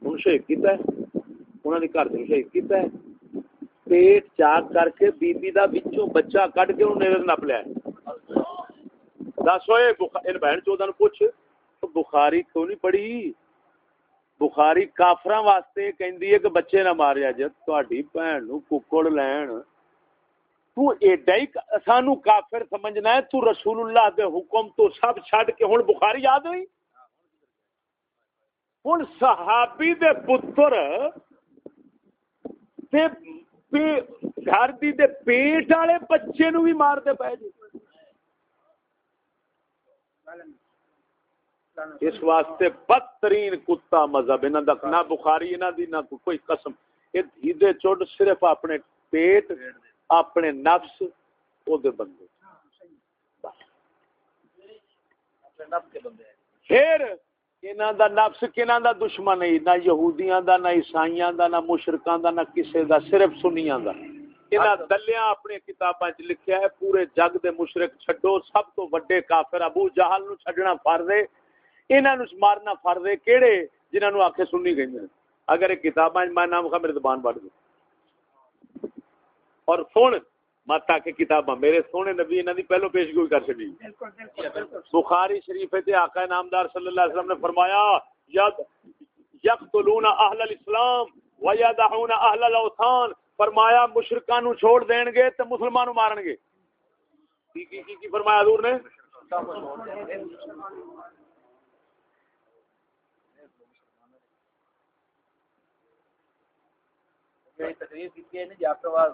انہوں شہید کیتا ہے۔ انہاں دی گھر شہید کیتا ہے پیٹ چاک کر کے بی بی دا وچوں بچہ کڈ کے انہوں نیرے نپ لیا دس ہوئے ان بہن چودہ پوچھ بخاری کیوں نہیں پڑھی بخاری کافراں واسطے کہندی ہے کہ بچے نہ ماریا جے تہاڈی بہن ککڑ لین تو ایڈا ہی سانو کافر سمجھنا ہے تو رسول اللہ دے حکم تو سب چھڈ کے ہن بخاری یاد ہوئی ہن صحابی دے پتر تے پے- گھر دی دے پیٹ والے بچے نو بھی مار دے پے جی۔ اس واسطے بدترین کتا مذہب، انہاں دا نہ بخاری، انہاں دی نہ کوئی قسم۔ یہ دھیدے چوٹ صرف اپنے پیٹ، اپنے نفس او دے بندے۔ اپنے نفس کے بندے ہیں پھر انہاں دا نفس کنہاں دا دشمن ہے؟ نہ یہودیاں دا نہ عیسائیاں دا نہ مشرکاں دا نہ کسے دا صرف سنیاں دا۔ انہاں دلیاں اپنے کتاباں چ لکھیا ہے پورے جگ دے مشرک چھڈو سب تو وڈے کافر ابو جہل نو چھڈنا فرض ہے۔ انہاں نو مارنا فرض ہے کیڑے؟ جنہاں نو آکھے سنی کہندے نے اگر یہ کتاباں چ میں نام میرے زبان پڑھ دے۔ اور سن مت آ کے کتاباں۔ میرے سونے نبی انہاں دی پہلو پیش گوئی کر چھڈی۔ بالکل بالکل بخاری شریف تے آقا نامدار صلی اللہ علیہ وسلم نے فرمایا ید یقتلون اہل الاسلام ویدعون اہل الاوثان۔ فرمایا مشرکاں نو چھوڑ دین گے تے مسلمانوں مارن گے۔ کی کی کی, کی فرمایا حضور نے؟ تقریر کی ہے نا جی آپ کے بعد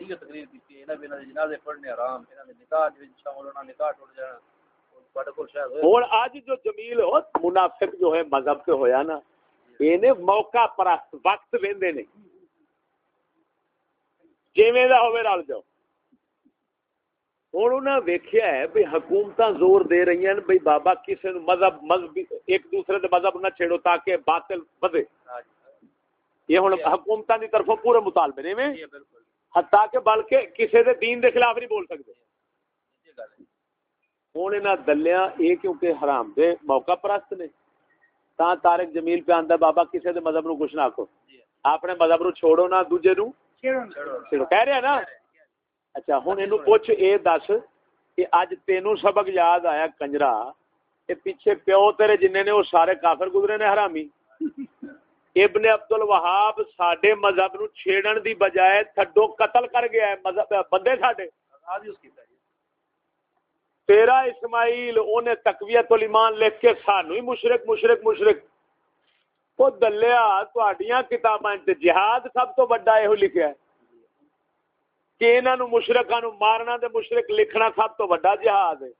یہ تقریر کی نا بنا جنازے پڑھنے آرام انہاں دے نکاح وچ شامل ہونا نکاح ٹوٹ جانا ہن اج جو جمیل ہو منافق جو ہے مذہب سے ہویا نا اینے موقع پرست وقت ویندے نے۔ جویں دا ہوے رل جاؤ۔ ہوں انہیں ویکیا ہے حکومت زور دے رہی ہیں بھئی بابا کسی مذہب مذہبی ایک دوسرے دے مذہب نہ چھیڑو تاکہ باطل بدے ہاں جی۔ یہ ہوں حکومتوں کی طرفوں پورے مطالبے نے میں۔ یہ بالکل۔ حتیٰ کہ بلکہ کسی دے دین دے خلاف نہیں بول سکتے۔ ہوں یہاں دلیاں یہ کیونکہ حرام دے موقع پرست نے۔ تا تارک جمیل پہ آندا بابا کسی دے مذہب نو کچھ نہ آکو اپنے مذہب نو چھوڑو نہ، دوجے نو چھیڑو کہہ رہے نا؟ اچھا ہوں یہ پوچھ، اے دس کہ اج تینوں سبق یاد آیا کنجرا پیچھے پیو تیرے جن نے وہ سارے کافر گزرے نے حرامی۔ ابن عبد الوہاب سڈے مذہب نو چھیڑن دی بجائے تھڈو قتل کر گیا ہے مذہب بندے تاریخ تیرا اسماعیل اونے تقویت الایمان لکھ کے سانو ہی مشرک مشرک مشرک۔ وہ دلیا تہاڈیاں کتاباں تے جہاد سب تو بڑا یہ لکھیا ہے۔ کہ انہاں نو مشرکاں نو مارنا تے مشرک لکھنا سب تو بڑا جہاد ہے۔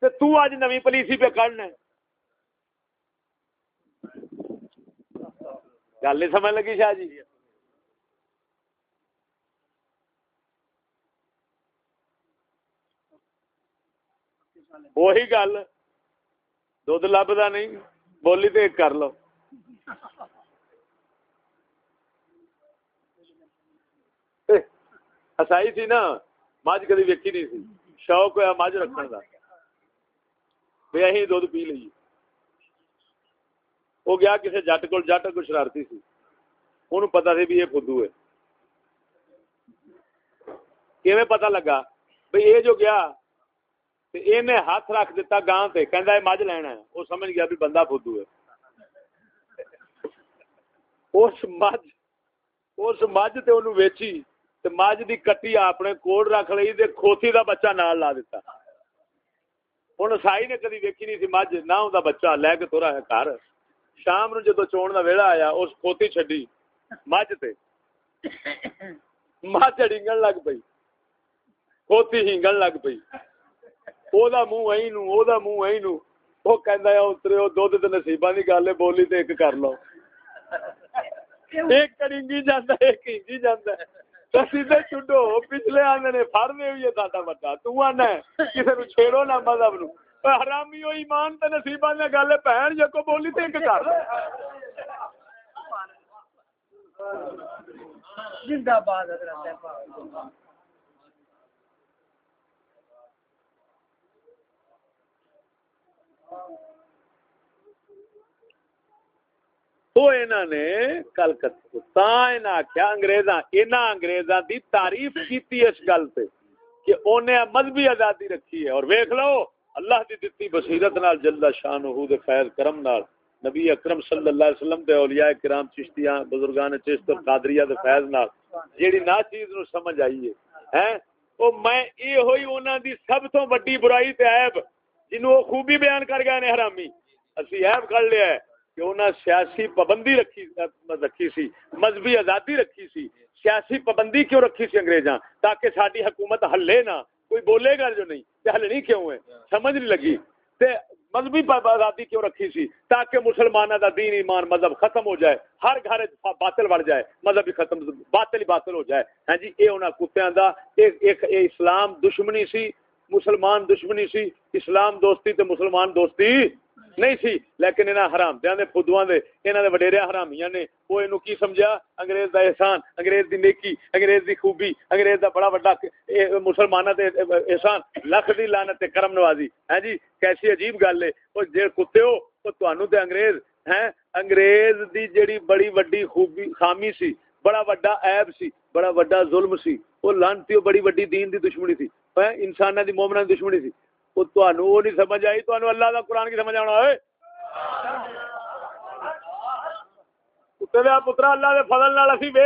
تے تو اج نویں پولیسی پہ کرنا ہے۔ گل نہیں سمجھ لگی شاہ جی وہی گل دھد لبدا نہیں بولی تو ایک کر لو ہسائی تھی نا مجھ کدی ویکھی نہیں سی شوق ہوا مجھ رکھنے کا بھی اہی دھد پی لیے وہ گیا کسی جٹ کو جٹ کو شرارتی سی۔ ان پتا سی بھی یہ فدو ہے۔ کیویں پتا لگا؟ بھئی یہ جو گیا ہاتھ رکھ دیتا گاں تے، کہندا مجھ لینا ہے۔ او سمجھ گیا بھی بندہ فدو ہے۔ اس مجھ اس مجھ تے اونوں ویچی، تے مجھ دی کٹی اپنے کوڑ رکھ لی تے کھوتی دا بچہ نال لا دیتا ہوں سائی نے کدی ویکھی نہیں سی مجھ، نہ ہوندا بچہ، لے کے تورا ہے گھر۔ شام نو جدو چون دا ویڑا آیا، اس کھوتی چھڈی مجھ تے۔ مجھ ڈنگن لگ پئی۔ کھوتی ہنگن لگ پئی۔ او دا منہ ائی نو دا منہ ائی نو۔ او کہندا ہے اوترے او دودھ تے نصیباں دی گل بولی تے ایک کر لو۔ ایک کڑنگی جاندا ایک ہنگی جاندا سیدھے چھڈو، پچھلے آندے نے پھڑنے ہوئے دادا بڑا تو آنا چھیڑو نہ، مذہب نو۔ حرامی ایمان تے نصیبہ نے گل ہے بہن جے کو بولی تے ایک کر۔ زندہ باد تو انہوں نے کلکتہ آخیا اگریزا انہوں انگریزاں تعریف اس گل سے کہ انہیں مذہبی آزادی رکھی ہے۔ اور ویک لو اللہ دی دتی بصیرت نال جلد شان ہو دے فیض کرم نال۔ نبی اکرم صلی اللہ علیہ وسلم دے اولیاء کرام، چشتیاں، بزرگان چشت اور قادریہ دے فیض نال۔ جیڑی نا چیز نو سمجھ آئی ہے، ہیں؟ او میں اے ہوئی انہاں دی سب تو بڑی برائی تے عیب جنوں او خوبی بیان کر گئے نے حرامی۔ اسی عیب کر لیا ہے کہ انہاں سیاسی پابندی رکھی رکھی سی، مذہبی آزادی رکھی سی۔ سیاسی پابندی کیوں رکھی سی انگریزاں؟ تاکہ ساری حکومت ہلے نہ، کوئی بولے گا جو نہیں۔ چلنی کیوں ہے سمجھ نہیں لگی۔ تے مذہبی آزادی کیوں رکھی سی؟ تاکہ مسلمانوں دا دین ایمان مذہب ختم ہو جائے، ہر گھر باطل بڑھ جائے مذہب ختم باطل ہی باطل ہو جائے۔ ہاں جی یہ انہاں کتیاں دا ایک اے اسلام دشمنی سی، مسلمان دشمنی سی، اسلام دوستی تے مسلمان دوستی نہیں سی لیکن انہاں حرام دیاں دے، فدواں دے، انہاں دے وڈیرے حرامیاں نے او اینو کی سمجھا؟ انگریز دا احسان، انگریز دی نیکی، انگریز دی خوبی، انگریز دا بڑا وڈا مسلماناں تے احسان، لکھ دی لعنت تے کرم نوازی۔ ہے جی کیسی عجیب گل ہے۔ او جے کتے ہو او تانوں تے انگریز ہیں انگریز دی جڑی بڑی وڈی خوبی، خامی سی، بڑا وڈا عیب سی، بڑا وڈا ظلم سی او لعنتی بڑی وڈی دین دی دشمنی سی ہاں؟ انساناں دی، مومناں دی دشمنی سی۔ نہیں سمجھ آئی اللہ قرآن کی سمجھ آنا پترا اللہ فضل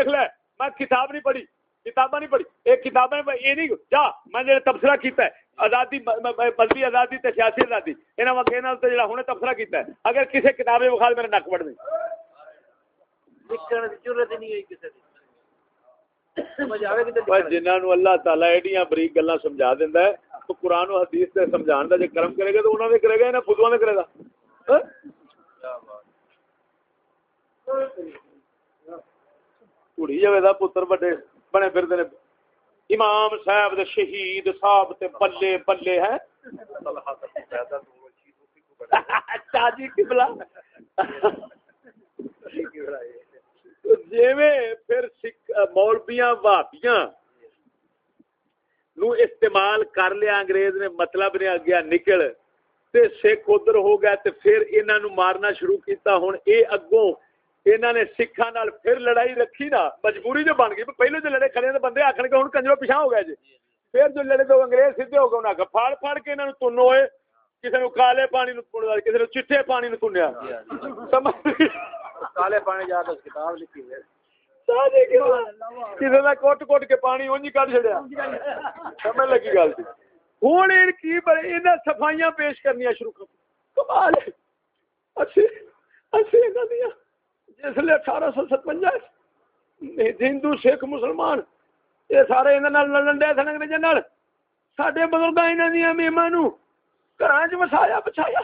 لے میں کتاب نہیں پڑھی کتاباں نہیں پڑھی ایک کتابیں یہ نہیں جا میں تبصرہ کیتا ہے آزادی مذہبی آزادی تے سیاسی آزادی تبصرہ کیتا ہے اگر کسی کتاب دے میرے نک وڑ جنہوں اللہ تعالی ایڈیاں بریک گلا سمجھا دینا ہے تو قرآن و حدیث سے سمجھان دا، جے کرم کرے گا تو انہاں نے کرے گا نہ خودواں نے کرے گا؟ ہاں؟ کڑی جاوے دا پتر بڑے، بنے پھردے نے۔ امام صاحب دے شہید صاحب تے بلے بلے ہیں۔ اچھا جی جیویں پھر مولویاں وابیاں نو استعمال کر لیا انگریز نے مطلب نے اگیا نکل۔ تے سکھ ادھر ہو گیا تے پھر انہاں نو مارنا شروع کیتا۔ ہن اے اگوں انہاں نے سکھاں نال پھر لڑائی رکھی نا مجبوری جو بن گئی۔ پہلے جو لڑے کھڑے تے بندے آکھن کہ ہن کنجرو پیچھے ہو گئے جی۔ پھر جو لڑے تو انگریز سیدھے ہو گئے انہاں کہ پھاڑ پھاڑ کے انہاں نو تنو اے۔ کسے نو کالے پانی نو تنیا کسے نو چٹھے پانی نو تنیا۔ جی، جی۔ کالے پانی جا کے کتاب لکھی ہوئی کسی نے کوٹ کوٹ کے پانی اونج کر چھڑیا۔ سمجھ لگی گل جی۔ تھی ہن ان پیش کرنیاں شروع کر کمال ہے۔ اچھی اچھی ہندو سکھ مسلمان۔ یہ سارے لڑن دیا سن انگریزاں نال۔ ساڈے بزرگاں انہاں وسایا بچایا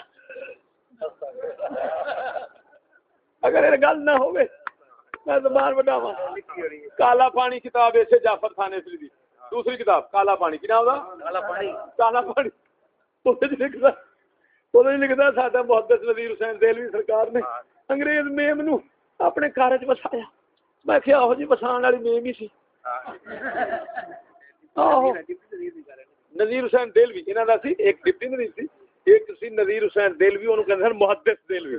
اگر یہ گل نہ ہوئے کالا پانی کتاب ایسے جعفر خان اسری دی۔ دوسری کتاب کالا پانی کی نام دا؟ کالا پانی۔ کالا پانی۔ تو لکھدا تو لکھدا ساڈا محدث نذیر حسین دہلوی سرکار نے انگریز میم نو اپنے کار وچ بسایا۔ میں کہیا ہو جی بسان والی میم ہی سی۔ نذیر حسین دہلوی انہاں دا سی ایک ڈپٹی نذیر سی ایک سی نذیر حسین دہلوی اونوں کہندے سن محدث دہلوی۔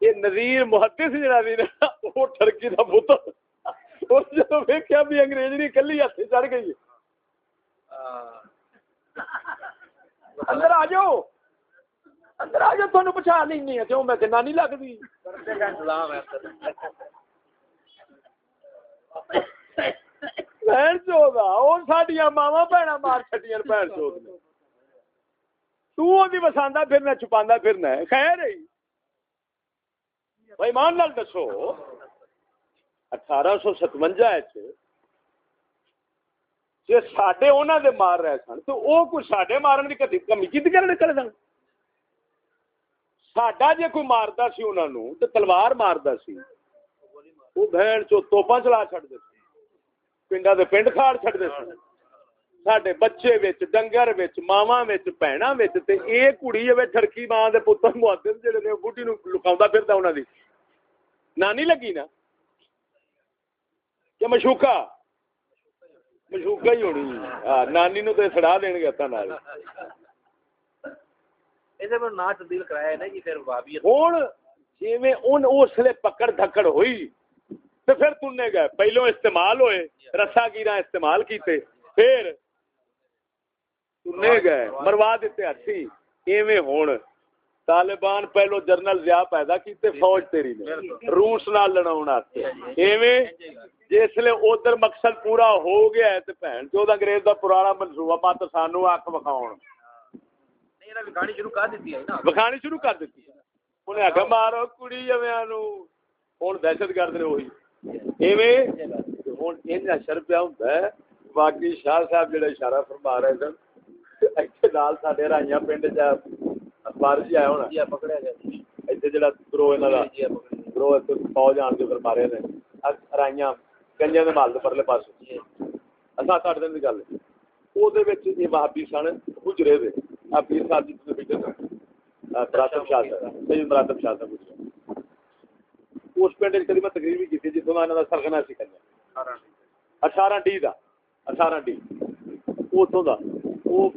یہ نظیر محدث جڑا بھی نا وہ ٹرکی دا پتر۔ اور جب ویکھیا بھی انگریزی کلی ہاتھ چڑھ گئی اندر آ جاؤ۔ اندر آ جاؤ تھانوں پچھا نہیں ہے کیوں میں کہ نانی لگدی بہن چودا اور ساڈیاں ماواں بھیڑا مار چھٹیاں بہن چود نے۔ تو اودی وساندا، پھرنا چھپاندا پھرنا خیر ہے۔ بھائی مان لال دسو، اٹھارہ سو ستوجا جی سڈے انہوں دے مار رہے سن، تو وہ کوئی سڈے مارن کی کدی کمی کی کر نکل سن؟ ساڈا جی کوئی مارتا سی انہوں تو تلوار مارتا سی وہ بہن چو توپا چلا چڑتے پنڈا دے پنڈ کھاڑ چڑتے سن۔ سڈے بچے وچ، ڈنگر وچ ماوا وچ بہنا وچ، تے اے کڑی ٹھڑکی ماں دے پتر مہادر جڑے بوٹی نو لکاوندا پھردا انہاں دی۔ نانی لگی نا؟ کہ مشوکا مشوکا ہی ہونی۔ نانی نو تے سڑا دین گے ہتھاں نال۔ ایسے میں نا تبدیل کرایا ہے نا جی پھر وابی ہن جویں ان اس لیے پکڑ دھکڑ ہوئی تے پھر تنے گئے۔ پہلو استعمال ہوئے رسا گیرا استعمال کیتے پھر تنے گئے مروا دیتے ہتھی۔ ایویں ہون۔ طالبان پہلو جرنل ضیاء پیدا کیتے فوج تیری نے۔ روس نال لڑاون واسطے۔ ایویں جس لے ادھر مقصد پورا ہو گیا ہے تے بہن چود انگریز دا پرانا منصوبہ مت سانو اکھ وکھاون وکھانی شروع کر دیتی ہے نا۔ وکھانی شروع کر دیتی انہیں آخیا مارو کڑی نو دہشت گرد نے وہی ایویں ہن ان اشر پیا ہوندا ہے۔ باقی شاہ صاحب جڑے اشارہ فرما رہے سن نال ساڈے رائیاں پنڈ چ اخبار جی آیا ہونا پکڑیا گیا ایتھے جڑا گروہ انہاں دا پکڑیا گروہ ایتھے فوج آن کے پھر مارے نے رائیاں کنجاں دے مال دے پرلے پاسے اساں سات دن دی گل ہے او دے وچ یہ وہابی سن حجرے دے آ پیر صاحب تے بیٹھے سن مراتب شاہ صاحب سید مراتب شاہ صاحب حجرے اس پنڈ کدی میں تقریر بھی کیتی جتھوں انہاں دا سرغنا سی کنجا 18 ڈی دا 18 ڈی اوتھوں دا او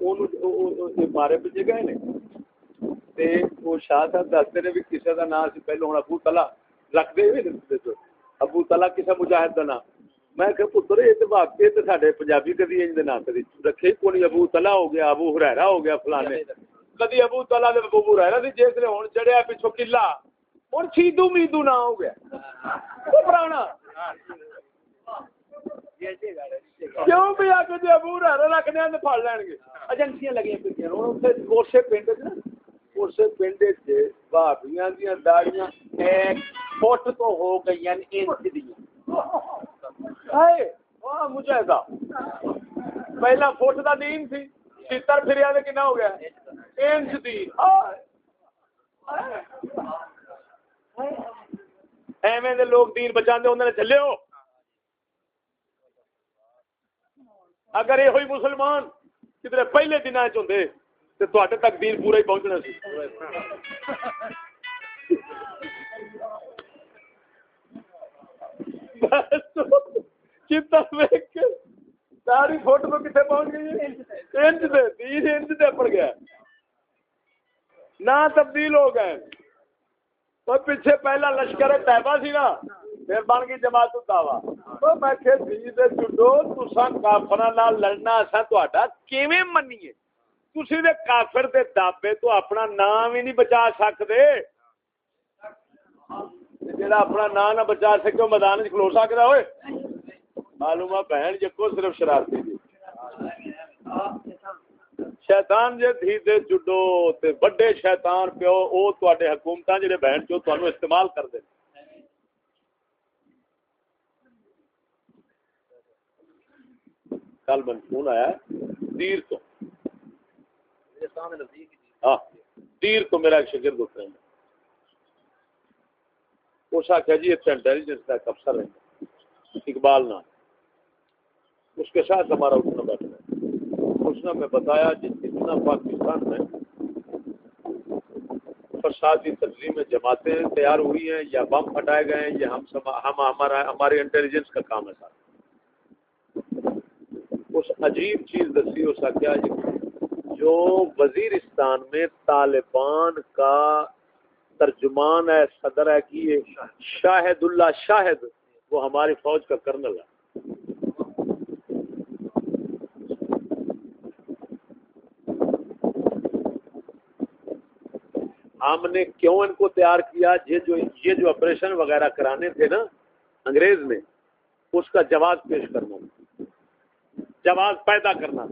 مارے پیچھے گئے نے تے وہ شاہ صاحب دستے نے بھی کسی کا نام سی پہلو ہوں ابو تلا رکھتے ہوئے ابو تلا کسی مجاہد کا نام میں کہ پتر یہ تو واقعی تو سارے پنجابی کدی ان نام کدی رکھے کون ابو تلا ہو گیا ابو ہرا ہو گیا فلانے کدی ابو تلا دے ابو ہرا دی جس نے ہوں چڑھیا پچھو کلا ہوں چیدو میدو نہ ہو گیا وہ پرانا کیوں بھی آ کے جی ابو ہرا رکھنے پڑ لین گے۔ ایجنسیاں لگی پہ اسی پنڈ چ اس پنڈ چابیاں دیا داڑیاں ایک فٹ تو ہو گئی انچ دیا مجھے پہلا فٹ کا دین سی چیتر پھریا تو کنا ہو گیا؟ انچ دی۔ ایویں دے لوگ دین بچا انہوں نے چلے ہو۔ اگر یہ ہوئی مسلمان کدھر پہلے دن چ تو تک دین پورا ہی پہنچنا سی۔ ساری فوٹو کتنے پہنچ گئی انچ دے تیس انچ دے پڑ گیا۔ نہ تبدیل ہو گئے۔ تو پیچھے پہلا لشکر طیبہ سی نا۔ پھر بن گئی جماعت دعوا میں کہ تھی دے چڈو تساں کافراں نال لڑنا اساں تہاڈا کیویں منیے تسی دے کافر دے دابے تو اپنا نام ہی نہیں بچا سکتے جڑا اپنا نام نہ بچا سکے میدان کھلو سکتا ہوئے معلوم ہے بہن جکو صرف شرارتی جی شیطان جے دھی دے جڈو تے بڑے شیطان پیو او تواڈے حکومتاں جڑے بہن جو تانوں استعمال کر دے کل من فون آیا تیر تو۔ ہاں تیر تو میرا ایک شگرد اترے اس آخیا جی اتنا انٹیلیجنس کا ایک افسر ہے۔ اقبال نام۔ اس کے ساتھ ہمارا اٹھنا بیٹھنا اس نے ہمیں بتایا جس اتنا پاکستان میں فسادی تنظیم جماعتیں تیار ہوئی ہیں یا بم پھٹائے گئے ہیں یا ہم ہم ہمارا ہمارے انٹیلیجنس کا کام ہے۔ سارا اس عجیب چیز دسی اس آخیا جی، جو وزیرستان میں طالبان کا ترجمان ہے، صدر ہے کہ شاہد اللہ شاہد، وہ ہماری فوج کا کرنل ہے۔ ہم نے کیوں ان کو تیار کیا؟ یہ جو یہ جو آپریشن وغیرہ کرانے تھے نا، انگریز نے اس کا جواز پیش کرنا۔ جواز پیدا کرنا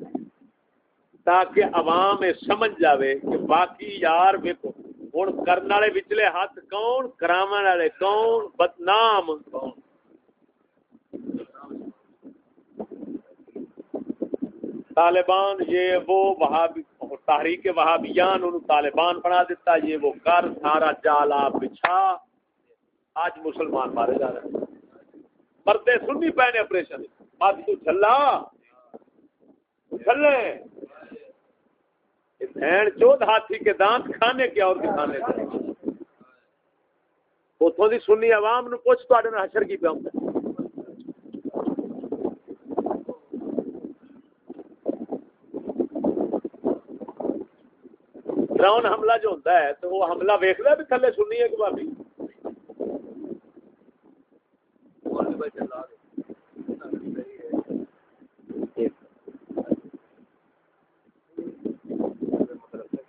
تاکہ عوام سمجھ جاوے کہ باقی یار ویکو ہوں کرنے والے وچلے ہاتھ کون، کراون والے کون، بدنام کون؟ طالبان یہ وہ وہابی، تحریک وہابیان، انہوں طالبان بنا دیتا، یہ وہ کر، سارا جالا بچھا۔ آج مسلمان مارے جا رہے ہیں۔ مردے سننی پے نے آپریشن بات تو چلا چلے بہن چود ہاتھی کے دانت کھانے کے اور کھانے کے اتوں کی سنی عوام نو پوچھ تو حشر کی پہ ڈراؤن حملہ جو ہوتا ہے تو وہ حملہ ویک بھی تھلے سننی ہے کہ بھابی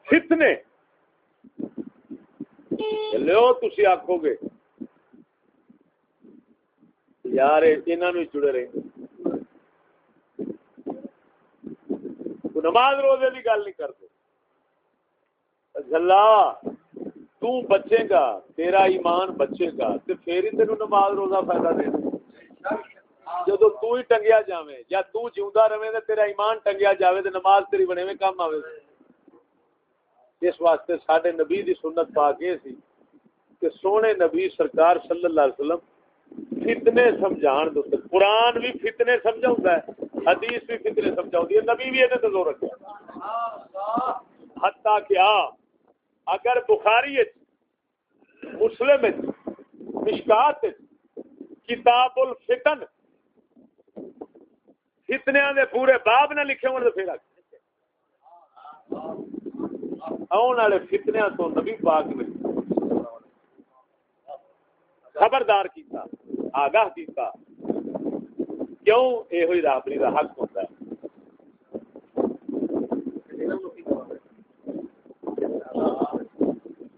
فتنے لو تھی آخو گے؟ یار انہوں جڑے رہے۔ نماز روزے کی گل نہیں کرتے جلا تو بچے گا، تیرا ایمان بچے گا تو پھر ہی تین نماز روزہ فائدہ دے جدو تو ہی ٹنگیا جاوے، یا تو جیوندا رہے تو تیرا ایمان ٹنگیا جاوے تو نماز تیری بنے میں کام آوے۔ اس واسطے ساڈے نبی دی سنت پاک یہ سی کہ سونے نبی سرکار صلی اللہ علیہ وسلم فتنے سمجھان دو قرآن بھی فتنے سمجھاؤں ہے، حدیث بھی فتنے سمجھاؤں ہے، نبی بھی یہ زور رکھا حتیٰ کیا اگر بخاری مسلم مشکات کتاب الفتن فتنیا دے پورے باب نہ لکھے ہونے تو پھر آن والے فتنیا تو نبی پاک نے خبردار کیتا، آگاہ کیتا۔ کیوں یہ ہوئی رابری کا حق ہوتا ہے؟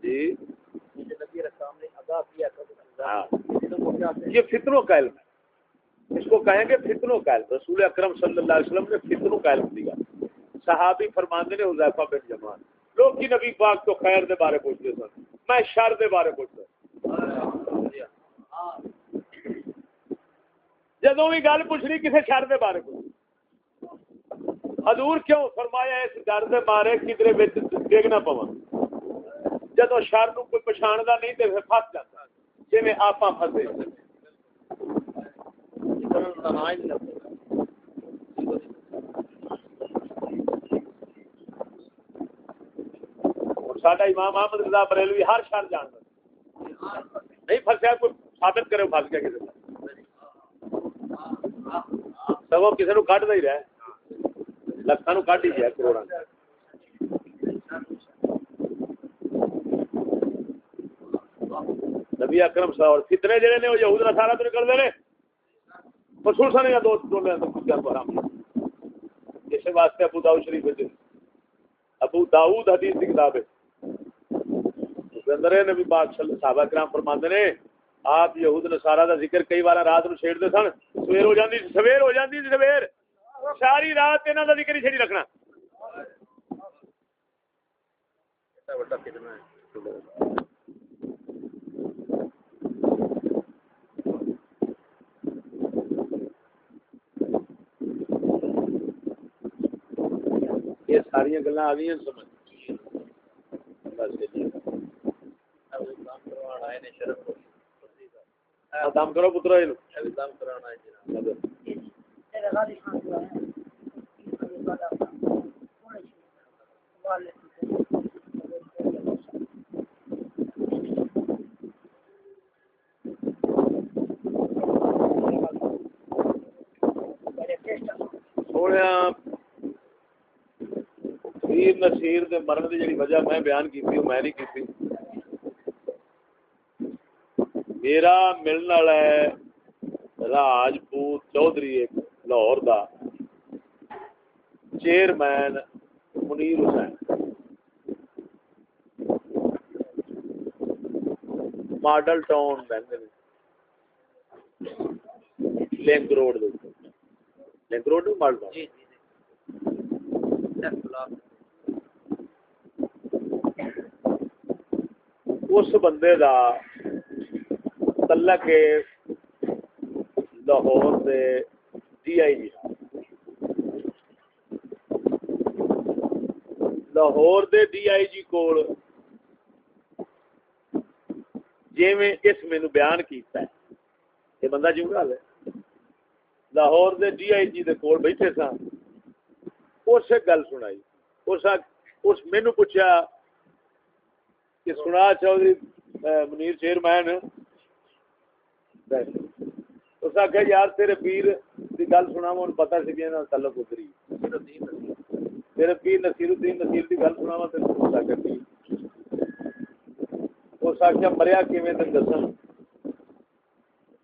جی۔ ہاں۔ یہ فتنوں کا علم ہے۔ اس کو کہیں گے فتنوں کا علم۔ رسول اکرم صلی اللہ علیہ وسلم نے فتنوں کا علم دیا۔ صحابی فرماندے نے حذیفہ بن جمان لوگ کی نبی پاک تو خیر دے بارے پوچھتے سن، میں شر دے بارے پوچھتا جدو بھی گل پوچھنی کسی شر دے بارے حضور کیوں فرمایا اس ڈر دے مارے کدھر ڈگنا پوا جدو شر نو کوئی پچھاڑتا نہیں تو پھر فس جاتا جی میں آپ فسے ساڈا امام احمد رضا بریلوی ہر شہر جانتا نہیں فسیا کوئی ثابت کرے فس گیا کسی سب کسی نو کٹ ہی رہا لکھان نو کٹ ہی گیا کروڑا نبی اکرم صاحب اور فتنے جڑے نے وہ یہود نصارا تو نکل دے نے رسول سنے دو ڈولے اس واسطے ابو داؤد شریف ابو داؤد حدیث کی کتاب ہے اندر نبی پاک صلی اللہ صحابہ کرام فرماندے نے آپ یہود نصارا دا ذکر کئی بار رات نو چھیڑ دے سن سویر ہو جاندی سویر ہو جاندی سویر ساری رات انہاں دا ذکر ہی چھڑی رکھنا یہ ساری گلا آ گئی سمجھ دم کرو پترا سونے نصیر دے مرن دی جڑی وجہ میں بیان کی میں نہیں کی میرا ملنے والا ہے راج راجپوت چودھری ایک لاہور دا chairman Munir Hussain Model Town link road دے لنک روڈ جی جی جی ایف بلاک اس بندے دا ہے لاہور دے D G I G. Lahore they D I G کول جویں اس مینو بیان کیتا ہے، یہ بندہ جوں گل ہے۔ لاہور دے ڈی آئی جی دے کول بیٹھے سا اس گل سنائی۔ اس اس مینو پوچھا کہ سنا چودھری منیر چیئرمین۔ اس آخیا، یار، تیرے پیر کی گل سنا من پتا سی کہ تعلق اتری تیرے پیر نصیر الدین نصیر کی گل سنا تین پتا کر اس آخیا، مریا کیون تین دسا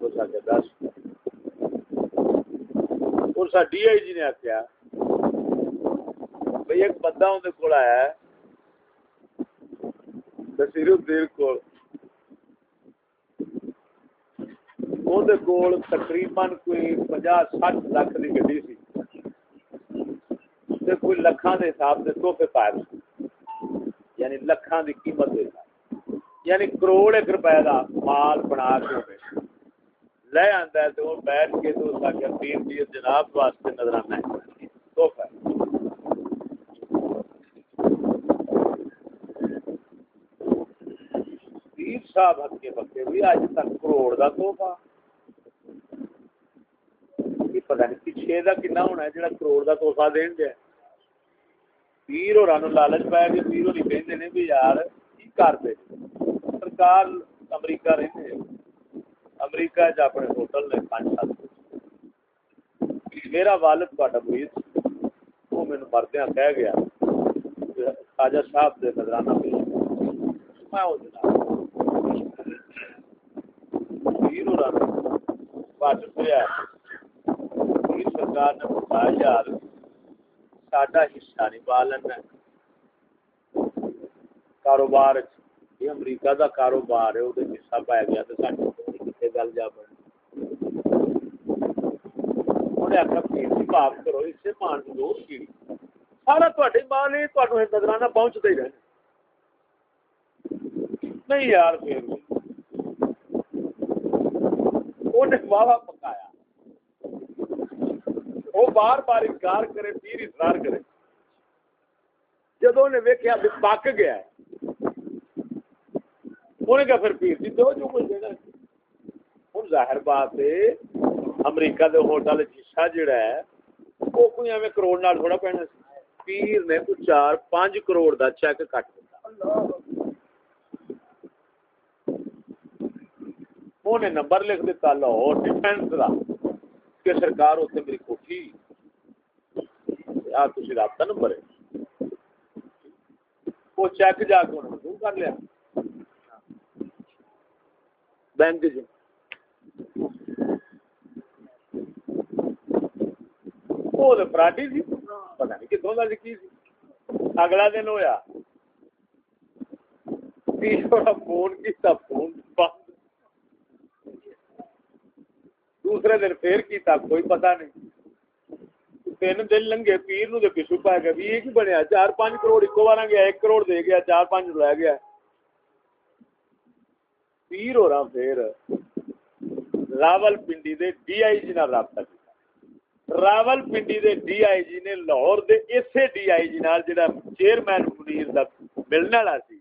اس آخیا، دس. اس ڈی آئی جی نے آخیا بھائی ایک بندہ اندر کول آیا ہے نصیر الدین کول کول تقریباً کوئی پناہ سٹھ لاکھ کی گڈی سی کوئی لکھان کے حساب سے تحفے پائے یعنی لکھان کی قیمت دے یعنی کروڑ ایک روپے کا مال بنا کے لے آتا ہے تو بیٹھ کے تو اس کا پیر جی جناب واسطے نظرانہ ہے تحفہ پیر صاحب ہک کے بکے بھی اج تک کروڑ کا تحفہ پتا نہیں پیچھے کا کنا ہونا ہے جہاں کروڑ کا توحفہ دین گیا پیر اور لالچ پایا کہ پیر ہوئی کہتے ہیں بھی یار کی کرتے سرکار امریکہ رہتے امریکہ چ اپنے ہوٹل نے پانچ سال میرا والد تا مرید وہ مینو مردیا کہہ گیا خواجہ صاحب دے نظرانہ پیش میں ہو وہ پیر اور بچ پیا سرکار نے بتایا یار ساڈا حصہ نہیں پا لینا کاروبار یہ امریکہ دا کاروبار ہے وہ حصہ پایا گیا تو ساڈی کتنے گل جا پڑی انہیں آخر پیر کی بات کرو مان سارا تے مال ہی تمہیں نظرانہ ہی رہنا نہیں یار پھر انہیں واہ پکایا وہ بار بار انکار کرے، پیر اصرار کرے۔ جدو نے ویکیا پک گیا انہیں کہا پھر پیر جی دو جو کچھ دینا ہوں ظاہر بات ہے، امریکہ دے ہوٹل حصہ جڑا ہے، وہ کوئی ایویں کروڑ نال تھوڑا پینا پیر نے کوئی چار پانچ کروڑ دا چیک کٹ دیتا انہیں نمبر لکھ دیتا لاہور ڈیفینس کا کہ سرکار اتنے میری کوٹھی تھی رابطہ نمبر ہے۔ وہ چیک جا کے انہوں نے کر لیا۔ بینک چ وہ فراڈی سی پتا نہیں کتوں کا کی سی اگلا دن ہوا فون کیا فون بند۔ دوسرے دن پھر کیتا کوئی پتہ نہیں تین دن لنگے پیر نو دے پچھو پا گیا بھی یہ بنیا چار پانچ کروڑ ایک بار گیا ایک کروڑ دے گیا چار پانچ لے گیا پیر ہو رہا پھر راول پنڈی دے ڈی آئی جی نال رابطہ کیا راول پنڈی دے ڈی آئی جی نے لاہور دے اسے ڈی آئی جی نال جڑا چیئرمین منیر دا ملنے والا سی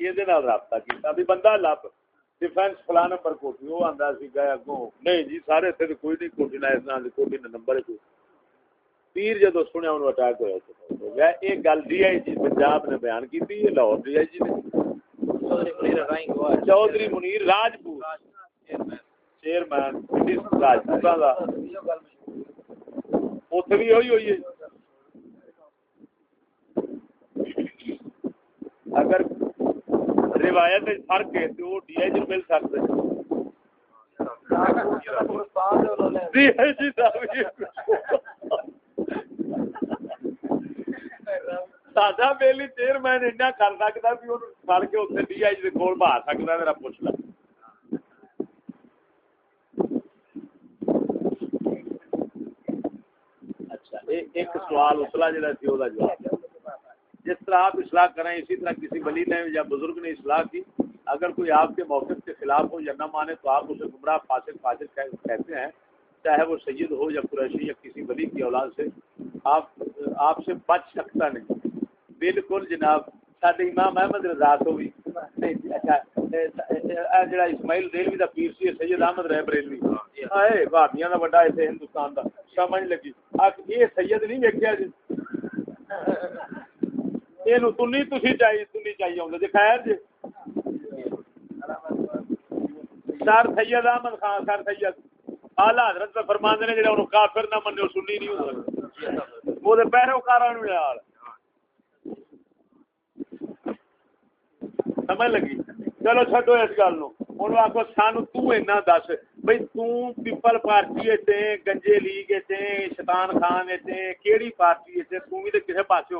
یہ رابطہ کیتا بھی بندہ لب ڈیفینس فلاں نمبر کوٹھی وہ آندا سی گیا اگوں نہیں جی سارے تے کوئی نہیں کوٹھی نہ اس نال کوٹھی نہ نمبر کوئی پیر جدو سنیا انہوں اٹیک ہوا ہو گیا ایک گل ڈی آئی جی پنجاب نے بیان کی تھی یہ لاہور ڈی آئی جی نے چودھری منیر راجپور چیئرمین راجپور کا اتنے بھی ہوئی ہوئی ہے اگر روایت فرق ہے تو ڈی جی آئی مل سکتے ہیں ڈی آئی جی سادہ میلی چیئرمین اینا کر سکتا بھی انہوں فر کے اسے ڈی آئی جی کول بہا سکتا میرا پوچھ لگ اچھا، ایک سوال اسلا جڑا سی وہ جواب۔ ہے جس طرح آپ اصلاح کریں، اسی طرح کسی ولی نے یا بزرگ نے اصلاح کی، اگر کوئی آپ کے موقف کے خلاف ہو یا نہ مانے، تو آپ اسے گمراہ، فاسق، فاجر کہتے ہیں، چاہے وہ سید ہو یا قریشی یا کسی ولی کی اولاد سے۔ آپ آپ سے بچ سکتا نہیں۔ بالکل جناب سارے امام احمد رضا تو بھی۔ اچھا، جڑا اسماعیل ریلوی کا پیر سی سید احمد رہ بریلوی آئے بھابیاں کا بڑا اتنے ہندوستان کا سمجھ لگی۔ یہ سید نہیں ویکیا جی؟ یہ تنی تھی چاہیے تنی چاہیے آؤں جی خیر جی سر سید احمد خان سر سید آلہ حضرت فرماندے نے جڑا انہوں کافر نہ مننے سنی نہیں ہوں وہ دے پیروکاراں یار سمجھ لگی چلو چھڈو اس گل نو ہن آکھو سانو تو اینا دس بھئی تو پیپل پارٹی تے گنجے لیگ تے شیطان خان تے کیڑی پارٹی تے تو بھی تے کسے پاسے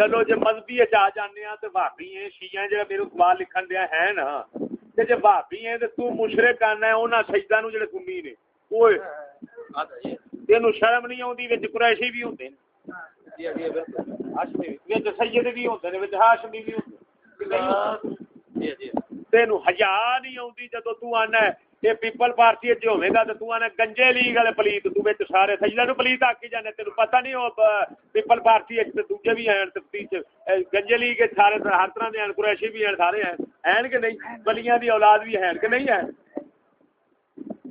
چلو جے مذہبی آ جانے تے واقعی ہیں شیعہ جڑا میرے سوال لکھن دیا ہے نا جے بھابی ہیں تے تو مشرک کرنا ہے انہاں سجدہ نو جڑے سنی نے اوئے شرم نہیں آوندی وچ قریشی بھی ہوندے نے جی جی وچ سید بھی ہوندے نے وچ ہاشمی بھی ہوندے جی جی تینوں حیا نہیں آوندی جدوں تو آنا یہ پیپل پارٹی چ ہوے گا تو آنا گنجے لیگ والے پلیت تو وچ سارے سجدہ نو پلیت آکی جانے تینوں پتہ نہیں او پیپل پارٹی چ دوجے بھی ہیں گنجے لیگ سارے ہر طرح دے ہیں قریشی بھی ہیں سارے ہیں ہیں کہ نہیں ولیاں دی اولاد بھی ہیں کہ نہیں ہے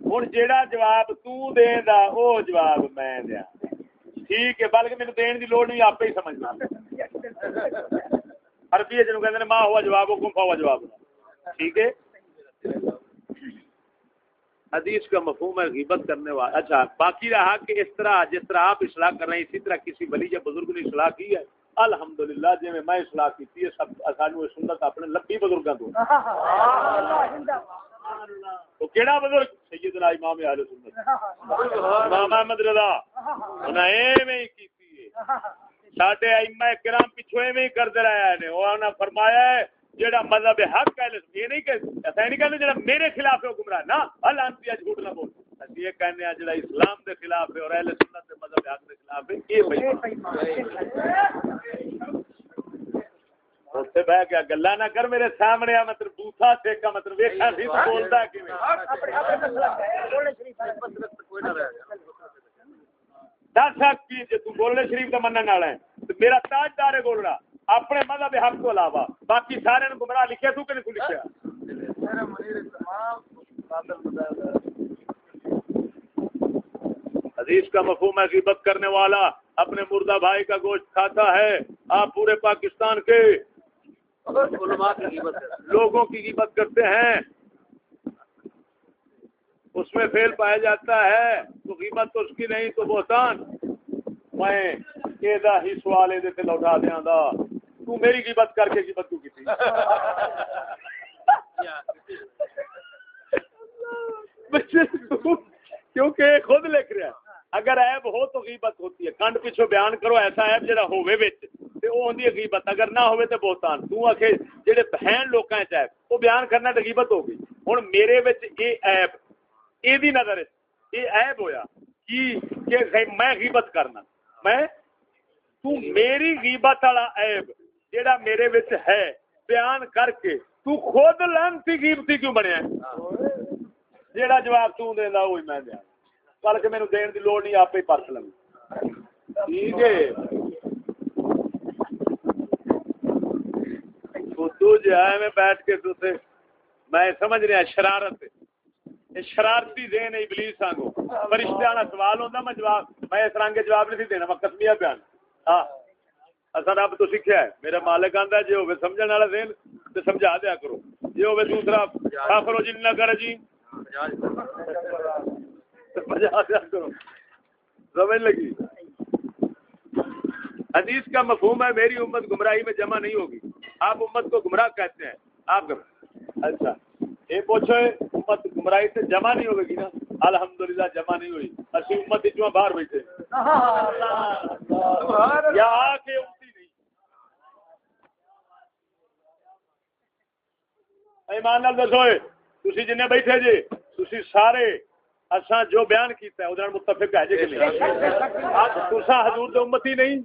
ہن جیڑا جواب تو دے دا او جواب میں دیا ٹھیک ہے بلکہ مینوں دین دی لوڑ نہیں آپ ہی سمجھنا عربی جنوں کہندے نے ما ہوا جواب حکم فوا جواب ٹھیک ہے؟ حدیث کا مفہوم ہے غیبت کرنے والا۔ اچھا باقی رہا کہ اس طرح، جس طرح آپ اصلاح کر رہے ہیں، اسی طرح کسی ولی یا بزرگ نے اصلاح کی ہے۔ الحمدللہ جی میں میں اصلاح کی تھی سب سانو سنت اپنے لبی بزرگوں تو تو کیڑا بزرگ؟ سیدنا امام اہل سنت۔ امام احمد رضا۔ انہاں ایویں کیتی ہے ساڈے ائمہ کرام پیچھے ایویں ہی کرتے رہے ہیں۔ انہاں فرمایا ہے جیڑا مذہب حق ہے یہ نہیں کہ ایسا نہیں کہتے جڑا میرے خلاف ہے گمراہ نا اللہ جھوٹ نہ بول اسی یہ کہنے ہیں جڑا اسلام دے خلاف ہے اور اہل سنت دے مذہب حق دے خلاف ہے، یہ بھائی۔ اوتھے بہ گیا گلا نہ کر میرے سامنے، آ مطلب بوتھا سے مطلب ویکھا سی تو بولدا کیویں کوئی نہ رہ گیا دس حق کی، جے تو بولنے شریف کا منن والا ہے، تو میرا تاجدار ہے گولڑا۔ اپنے مذہب حق کو علاوہ باقی سارے نے گمراہ لکھیا تو کہ نہیں لکھیا حدیث کا مفہوم ہے غیبت کرنے والا اپنے مردہ بھائی کا گوشت کھاتا ہے آپ پورے پاکستان کے لوگوں کی غیبت کرتے ہیں۔ اس میں فیل پایا جاتا ہے تو غیبت تو اس کی نہیں تو بہتان۔ میں ہی سوال یہ لوٹا دیا دا تو میری غیبت کر کے غیبت کیوں کی تھی؟ کیونکہ خود لکھ رہا ہے۔ اگر عیب ہو تو غیبت ہوتی ہے۔ کنڈ پیچھو بیان کرو، ایسا عیب جڑا ہوے وچ تے او ہوندی ہے غیبت۔ اگر نہ ہوے تے بہتان۔ تو آکھے جڑے بہن لوکاں وچ عیب او بیان کرنا تے غیبت ہو گئی۔ ہن میرے وچ یہ عیب، اے دی نظر ہے یہ عیب ہویا کی کہ میں غیبت کرنا۔ میں تو میری غیبت والا عیب جڑا میرے وچ ہے، بیان کر کے تو خود لانتی غیبتی کیوں بنیا جیڑا جواب تو دیندا وہی میں دیا۔ بلکہ مینوں دین دی لوڑ نہیں، آپ ہی پرکھ لوں ٹھیک ہے۔ تو جو ہے، میں بیٹھ کے تو تے میں سمجھ رہا شرارت شرارتی ذہن ہے ابلیس آنگو فرشتے والا سوال ہوندا، میں جواب، میں اس رنگ جواب نہیں دینا، میں قسمیہ بیان۔ ہاں۔ اصل رب تو سیکھیا ہے میرا مالک آندا جے ہوے سمجھن والا ذہن تے سمجھا دیا کرو جے ہوے دوسرا کافر جن نہ کر جی بجا دیا کرو سمجھ لگی حدیث کا مفہوم ہے میری امت گمراہی میں جمع نہیں ہوگی آپ امت کو گمراہ کہتے ہیں آپ اچھا یہ پوچھو امت گمراہی سے جمع نہیں ہوگی نا الحمدللہ جمع نہیں ہوئی اسی امت جو باہر بیٹھے یا کے امتی نہیں ایمان نال دسو تسی جنے بیٹھے جی تسی سارے اساں جو بیان کیتا ہے ادھر متفق ہے جی کہ نہیں؟ آج تسا حضور دے امتی نہیں۔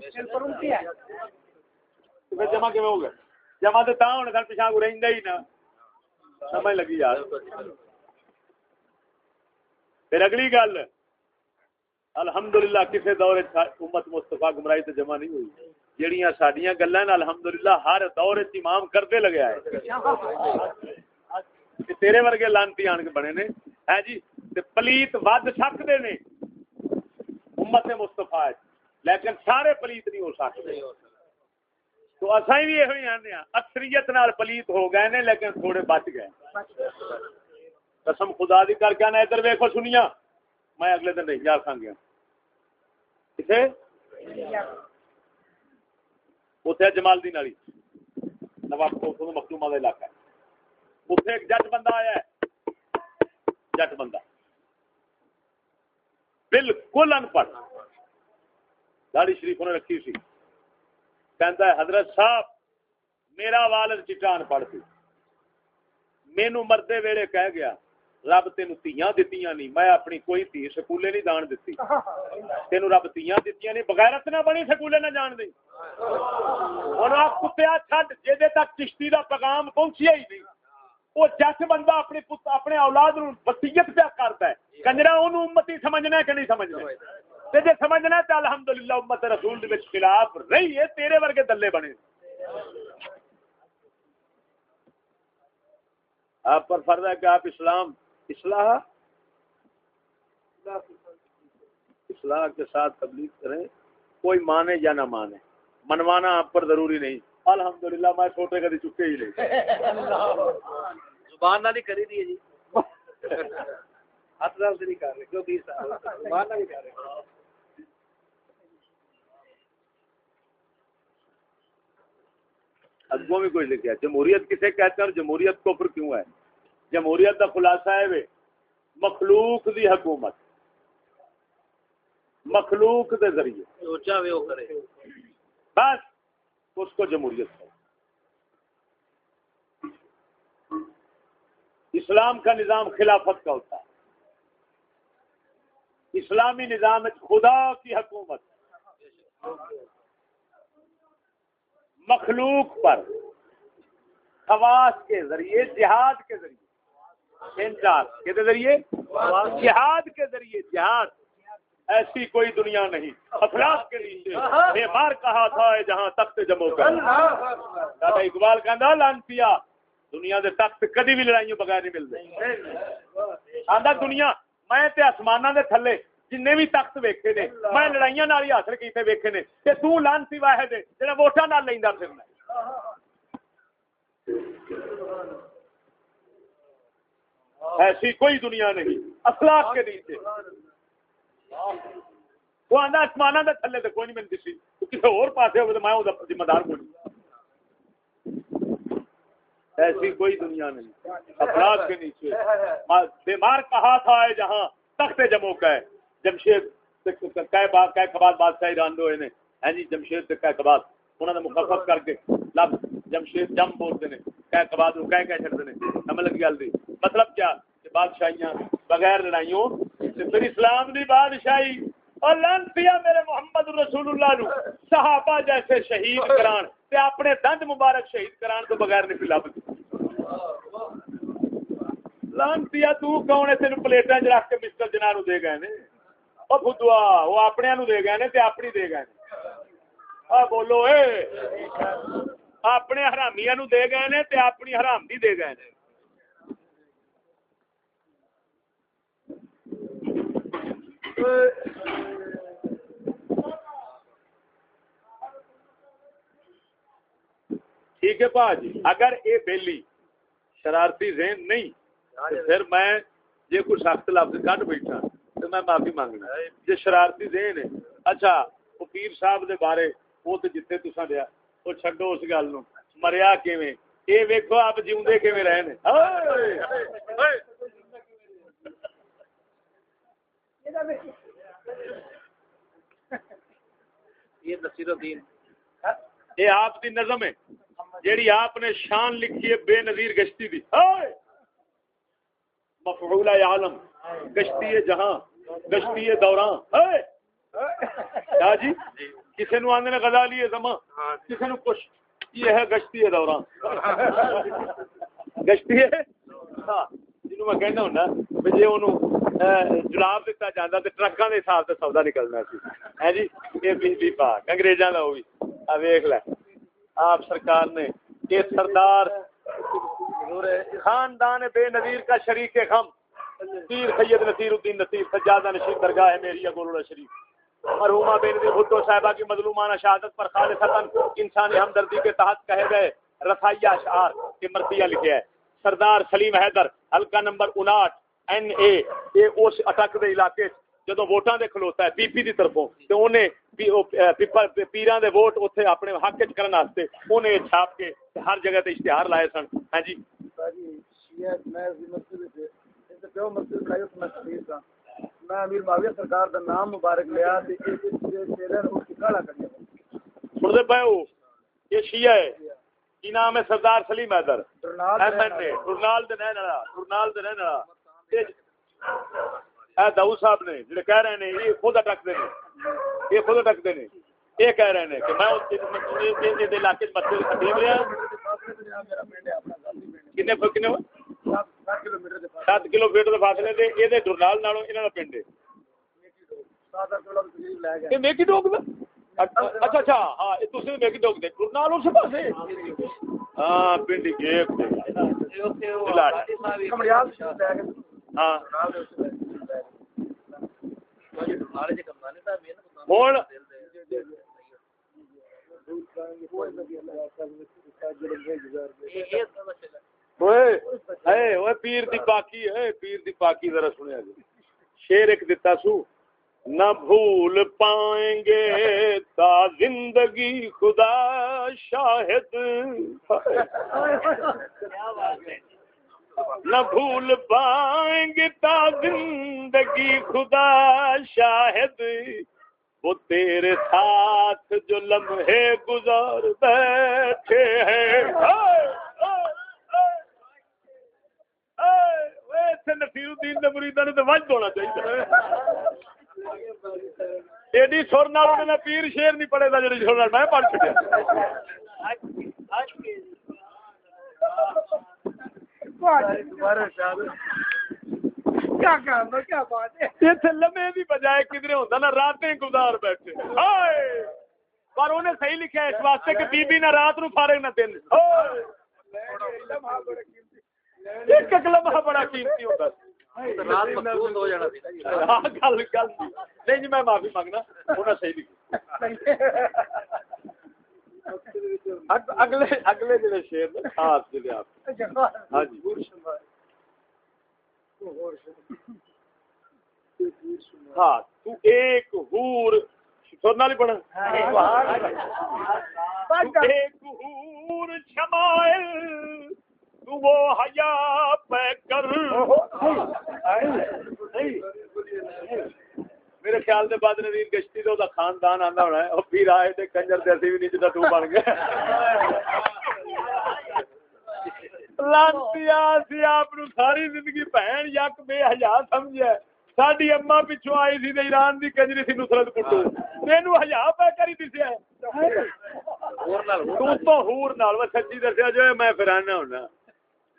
پھر جمع کیویں ہو گئے؟ جمع تے تاں ہونے سن پیچھے کو رہندا ہی نہ۔ سمجھ لگی یار۔ پھر اگلی گل، الحمدللہ، کسے دور امت مصطفی گمراہی تے جمع نہیں ہوئی۔ جڑیاں ساڈیاں گلاں الحمدللہ ہر دور وچ امام کرتے لگیا ہے تیرے ورگے لانتی آن کے بنے نے۔ ہے جی تے پلیت ود سکتے نے۔ امت مستفا لیکن سارے پلیت نہیں ہو سکتے۔ تو اصا بھی یہ آنے ہاں۔ اکثریت نال پلیت ہو گئے نے، لیکن تھوڑے بچ گئے۔ قسم خدا دی کر کے آنا، ادھر ویکو سنیا میں اگلے دن نہیں جا سکا کتنے اتنے جمال دی نالی نواب مخدوما کا علاقہ ہے اتنے ایک جٹ بندہ آیا ہے جٹ بندہ بالکل ان پڑھ داڑی شریف نے رکھی سی کہتا ہے حضرت صاحب میرا والد چٹا ان پڑھ سی مینو مردے ویڑے کہہ گیا رب تین تیاں دتیاں نہیں میں اپنی کوئی تھی سکولے نہیں دان دیتی تین رب تیاں دتیاں نہیں بغیرت نہ بنی سکولے نہ جان دی ہوں آپ کتیا چھڈ جی تک چشتی کا پیغام پہنچیا ہی نہیں وہ جس بندہ اپنے پت اپنے اولاد نو وسیعت پیا کرتا ہے کنجرا ان امتی سمجھنا ہے کہ نہیں سمجھنا تے جے سمجھنا تو الحمدللہ امت رسول دے وچ خلاف رہی ہے تیرے ورگے دلے بنے آپ پر فرض ہے کہ آپ اسلام اصلاح اصلاح کے ساتھ تبلیغ کریں کوئی مانے یا نہ مانے منوانا آپ پر ضروری نہیں۔ الحمدللہ میں چھوٹے کدی چکے ہی نہیں۔ زبان ہی کری دی ہے جی۔ ہاتھ سے نہیں کر رہے کیوں بیس سال زبان ہی کر رہے۔ اگوں بھی کوئی لکھا جمہوریت کسے کہتے ہیں اور جمہوریت کو پھر کیوں ہے؟ جمہوریت کا خلاصہ ہے وے مخلوق دی حکومت۔ مخلوق دے ذریعے۔ بس اس کو جمہوریت ہے اسلام کا نظام خلافت کا ہوتا ہے۔ اسلامی نظام خدا کی حکومت۔ مخلوق پر خواص کے ذریعے جہاد کے ذریعے۔ انچار کے ذریعے، جہاد کے ذریعے جہاد، ایسی کوئی دنیا نہیں۔ افراد کے نیچے بے مار کہا تھا جہاں تخت جمو کر دادا اقبال کہ لانتیا دنیا دے تخت کدی بھی لڑائیوں بغیر نہیں ملتے۔ آدھا دنیا، میں تے آسمانہ دے تھلے جن بھی تخت ویکھے نے، میں لڑائیاں نال ہی حاصل کیتے ویکھے نے۔ تے تو لانتی واحد ہے جڑا ووٹاں نال لیندا پھرنا ایسی کوئی دنیا نہیں، اخلاق کے نیچے۔ وہ آدھا آسمان کے تھلے تو کوئی نہیں ملتی سی۔ کسی اور پاسے ہوگا تو میں وہ ذمہ دار کوئی ایسی کوئی دنیا نہیں افراد کے نیچے۔ بیمار کہا تھا ہے جہاں تخت جمو کا ہے جمشید کہ کباد بادشاہ ایران دو نے۔ ہیں جی جمشید کہ کباد۔ انہوں نے مخفف کر کے لفظ جمشید جم بولتے ہیں۔ کہ کباد کہہ کہہ چڑھتے ہیں۔ سمجھ لگی گل دی؟ مطلب کیا؟ کہ بادشاہیاں بغیر لڑائیوں پھر اسلام دی بادشاہی اور لانتیا میرے محمد رسول اللہ نو صحابہ جیسے شہید کران تے اپنے دند مبارک شہید کران تو بغیر نہیں پلا لانتیا تو کون ہے؟ تین پلیٹاں چ رکھ کے مسٹر جنا نو دے گئے نے۔ او بدوا وہ اپنے نو دے گئے نے تے اپنی دے گئے نے۔ بولو، اے۔ اپنے حرامیاں نو دے گئے نے تے اپنی حرام دی دے گئے نے۔ ٹھیک ہے پا جی اگر یہ بیلی شرارتی ذہن نہیں پھر میں جی کوئی سخت لفظ کٹ بیٹھا، تو میں معافی مانگنا۔ جی شرارتی ذہن ہے۔ اچھا وہ پیر صاحب دے بارے وہ تو جتنے تسا دیا وہ چڈو اس گل نو مریا کیویں یہ ویکو آپ جیوندے کیویں رہے نے یہ نصیر الدین یہ آپ کی نظم ہے جیڑی آپ نے شان لکھی ہے بے نظیر گشتی دی مفعول عالم گشتی جہاں گشتی کیا جی کسی نو آدھے گزا لیے زما کسی نو کچھ۔ یہ ہے گشتی دوراں [laughs] گشتی ہے؟ ہاں میں کہنا ہوں بھی جی انہوں جناب دیتا جانا تو ٹرکاں دے حساب سے سودا نکلنا سی۔ ہے جی یہ بی بی پاک۔ انگریزاں دا وہ بھی آ ویکھ لے۔ آپ سرکار نے یہ سردار خاندان بے نظیر کا شریک غم پیر سید نصیر الدین نصیر سجادہ نشین درگاہ ہے میری گولوڑا شریف۔ مرحوما بے نظیر خود صاحبہ کی مظلومانہ شہادت پر خالصتاً انسانی ہمدردی کے تحت کہے گئے رسائیہ اشعار کے مرثیہ لکھے ہے سردار سلیم حیدر، حلقہ نمبر اناٹھ این اے، یہ اس اٹک دے علاقے جدو ووٹاں دے کھلوتا ہے، پی پی دی طرفوں تے اونے پیراں دے ووٹ اوتھے اپنے حق وچ کرن واسطے اونے چھاپ کے ہر جگہ تے اشتہار لائے سن۔ ہاں جی۔ شیعہ، میں امیر معاویہ سرکار دا نام مبارک لیا تے سن دے پے او یہ شیعہ ہے۔ کی نام ہے Sardar Salim Haider? M N A Tarnal دے رہن والا ٹرنال دے رہن والا اے داؤ صاحب نے جڑے کہہ رہے ہیں یہ خود اٹک دے نے۔ یہ خود اٹک دے نے۔ یہ کہہ رہے ہیں کہ میں اس علاقے مسجد خطیب رہا کنے کنے سات کلو میٹر کے فاصلے سے یہ ڈرنال نالوں یہاں کا پنڈ ہے۔ یہ میکی ڈوگ دا اچھا اچھا ہاں یہ تسی میکی ڈوگ دے۔ ڈرنال اس پاسے ہاں پنڈ گیپ ہاں۔ ہوں پیر دی پاکی ہے پیر دی پاکی ذرا سنیا جی شیر ایک دتا سو نہ بھول پائیں گے تا زندگی خدا شاہد نہ بھول پائیں گے تا زندگی خدا شاہد وہ تیرے ساتھ جو لمحے گزار بیٹھے ہیں نصیر الدین وج ہونا چاہیے ایڈی سر نال پیر شیر نہیں پڑے گا جی سر میں پڑھ چکیا لمے بجائے کدھر ہوتا نا راتیں گزار بیٹھے۔ پر انہیں صحیح لکھا اس واسطے کہ بی بی نہ رات نو فارغ نہ دن۔ ایک لمحہ بڑا قیمتی ہوتا گل گل نہیں جی میں معافی مانگنا انہیں صحیح لکھا اگلے اگلے جڑے شیر نے خاص جڑے آپ ہاں جی ہاں تو ایک ہور سننا نہیں پڑا ایک ہور شمائل تو وہ حیا پہ کر۔ میرے خیال دے بعد نویر گشتی تو دا خاندان آندا ہونا ہے۔ اور پھر آئے تے کنجر تے اسی بھی نہیں جدا تو بن گئے۔ لانتی سی آپ نو ساری زندگی بہن یک بے حیا سمجھیا ساڈی اما پچھوں آئی سی تے ایران دی کنجری سی نصرت کٹو۔ تینو حیا پہ کری دسیا تو تو ہور نال وہ سچی دسیا جو میں پھر آنا ہونا۔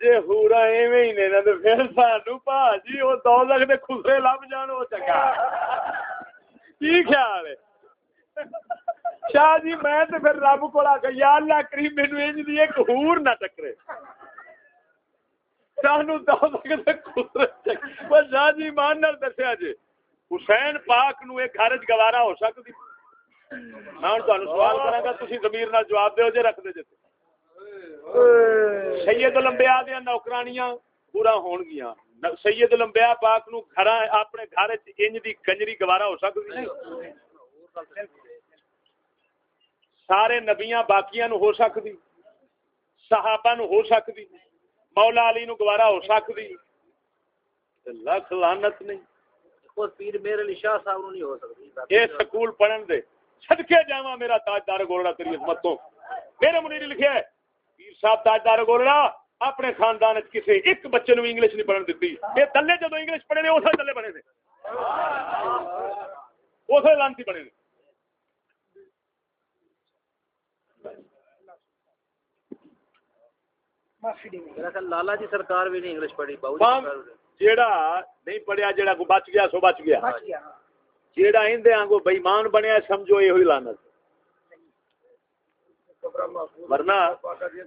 جی ہورا ایویں ہی نے تو پھر سانو جی وہ دو لکھ دے خسرے لب جان وہ چنگا کی خیال ہے شاہ جی میں تو پھر رب کو آ یا اللہ کریم مینو انج دی ایک ہور نہ ٹکرے سانو دو لکھ دے خسرے چنگا شاہ جی مان نال دسیا جی حسین پاک نو ایک گھر گوارا ہو سکتی میں تمہیں سوال کرا گا تھی زمیر نال جواب دیو جے رکھ دے جی سید لمبیا دیا نوکرانیاں پورا ہون گیا سید لمبیا پاک نو گھر اپنے گھر انج دی کنجری گوارا ہو سکتی سارے نبیاں باقیاں نو ہو سکتی صحابہ نو ہو سکتی مولا علی نو گوارا ہو سکتی لکھ لانت نہیں۔ پیر میرے علی شاہ صاحب نو نہیں ہو سکتی یہ سکول پڑھن دے۔ صدقے جاواں میرا تاجدار گولڑا تیری عظمت تو میرے منیر لکھیا ہے۔ پیر صاحب تاجدار گولڑا اپنے خاندان کسی ایک بچے نو انگلش نہیں پڑھن دیتی یہ دلے جدو انگلش پڑھے نے اسے دلے بنے نے۔ اسے لانتی بنے نے۔ لالا جی سرکار بھی نہیں انگلش پڑھی جی جیڑا نہیں پڑھیا جیڑا کو بچ گیا سو بچ گیا۔ ہاں۔ جیڑا اندے آنگو بےمان بنیا سمجھو یہ ہوئی لانت ورنہ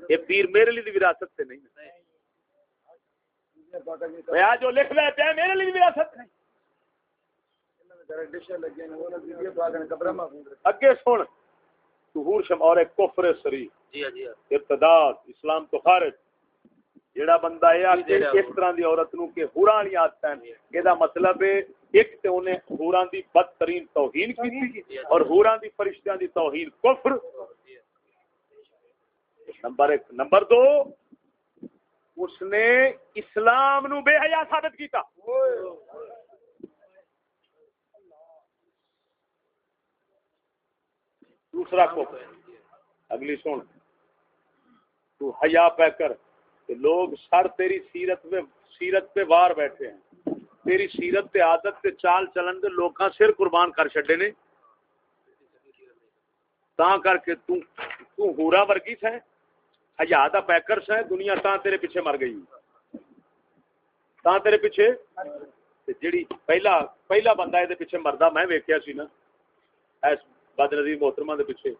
یہ پیر میرے لیے وراثت سے نہیں جی آج جو لکھ رہے پہ میرے لیے وراثت نہیں۔ اگے سن ظہور شم اور ایک کفر سری۔ جی ہاں جی ہاں۔ ارتداد اسلام تو خارج۔ جیڑا بندہ آکھے جیڑا اس طرح دی عورت نو کہ ہوراں عادتاں مطلب ہے ایک تے ہوراں دی بدترین توہین کی اور ہوراں دی فرشتیاں دی توہین کفر۔ نمبر ایک، نمبر دو، اس نے اسلام نو بے حیا ثابت کیتا۔ دوسرا کفر اگلی سن۔ تو حیا پہ کر کہ لوگ سر تیری سیرت پہ سیرت پہ وار بیٹھے ہیں۔ تیری سیرت تے عادت تے چال چلن دے لوکاں سر قربان کر چھڈے نے۔ تا کر کے تو تو ہورا ورگی ہے حیا دا پیکرس ہے دنیا تا تیرے پیچھے مر گئی۔ تا تیرے پیچھے؟ تے جڑی پہلا پہلا بندہ دے پیچھے مردا میں ویکھیا سی نا اس بد نظیر محترمہ دے پیچھے۔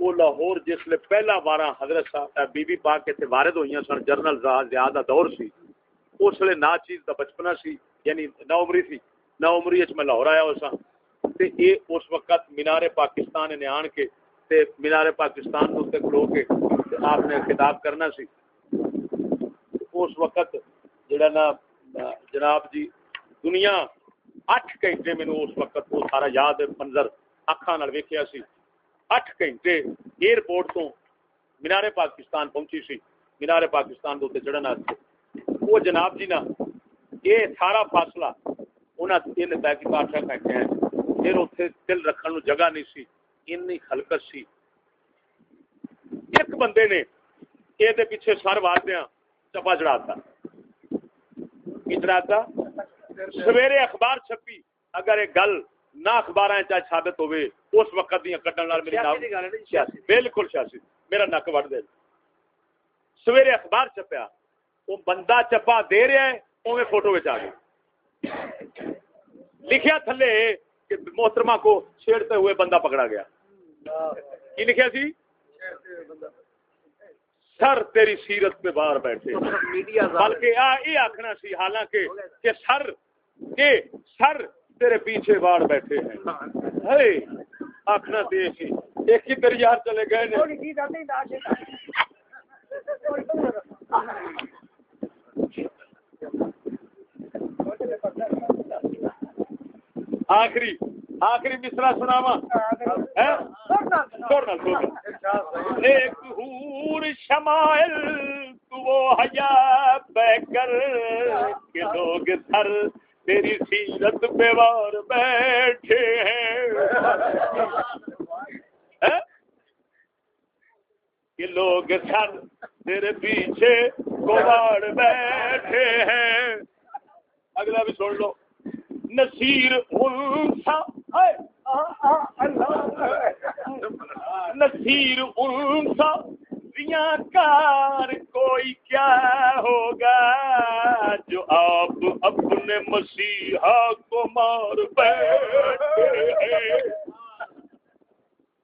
وہ لاہور جس لیے پہلا بارہ حضرت صاحب بی بی پاک کے تھے وارد ہوئی ہیں سن جرنل زیادہ دور سی۔ اس لیے نا چیز دا بچپنا سی یعنی نا عمری تھی نا عمری میں لاہور آیا ہو سا تے اے اس وقت مینار پاکستان نے آن کے، تے مینار پاکستان کو تے کھلو کے آپ نے خطاب کرنا سی۔ اس وقت جڑا نا جناب جی دنیا اٹھ گھنٹے مینوں اس وقت وہ سارا یاد منظر اکھاں نال ویکھیا سی۔ اٹھ گھنٹے ایئرپورٹ تو مینار پاکستان پہنچی سی۔ مینار پاکستان دے چڑھن واسطے وہ جناب جی نا یہ سارا فاصلہ انہاں تین تحقیقات بیٹھے ہیں۔ پھر اتنے دل رکھن جگہ نہیں سی۔ اینی خلقت سی۔ ایک بندے نے یہ پیچھے سر وادیاں چپا چڑھاتا کی چڑھاتا سویرے اخبار چھپی اگر یہ گل نہ اخبار ثابت ہوئے اس وقت دیا کٹن میری بالکل سیاسی میرا نک وڈ دے سویرے اخبار چھپیا وہ بندہ چپا دے رہا ہے اوے فوٹو آ گیا لکھیا تھلے کہ محترمہ کو چھیڑتے ہوئے بندہ پکڑا گیا کی لکھیا سی سر تیری سیرت پہ باہر بیٹھے۔ بلکہ آ یہ آخنا سی حالانکہ کہ سر کہ سر تیرے پیچھے باہر بیٹھے ہیں۔ آخنا تے ہی۔ ایک ہی تیری یار چلے گئے آخری۔ آخری مصرا سناوا ایک حور شمائل تو وہ حیا بہ کر کہ لوگ سر تیری سیرت پہ وار بیٹھے ہیں۔ ہاں؟ کہ لوگ سر تیرے پیچھے کوڑ بیٹھے ہیں۔ اگلا بھی سن لو۔ نصیر انسا نصیر انسا کار کوئی کیا ہوگا؟ جو آپ اپنے مسیحا کو مار بیٹھے ہیں۔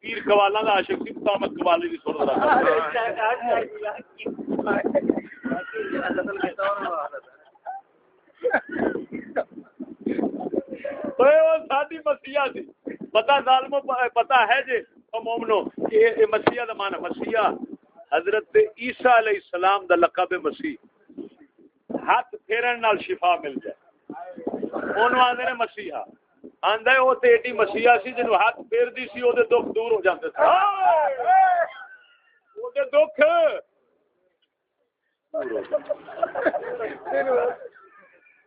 پیر قوالا دا عاشق سی مطابق قوالی دی سن رہا [laughs] سادی مسیحا سی پتا ظالمو پتا ہے جی، مومنو دا معنی حضرت علیہ السلام دا لقب مسیح۔ ہاتھ پھیرن نال شفا مل جائے۔ اونوں آندے نے مسیحا۔ آندا ہے او تے ایڈی مسیحا سی جنوں ہاتھ پھیر دی سی، او دے دکھ دور ہو جاندے سن او دے دکھ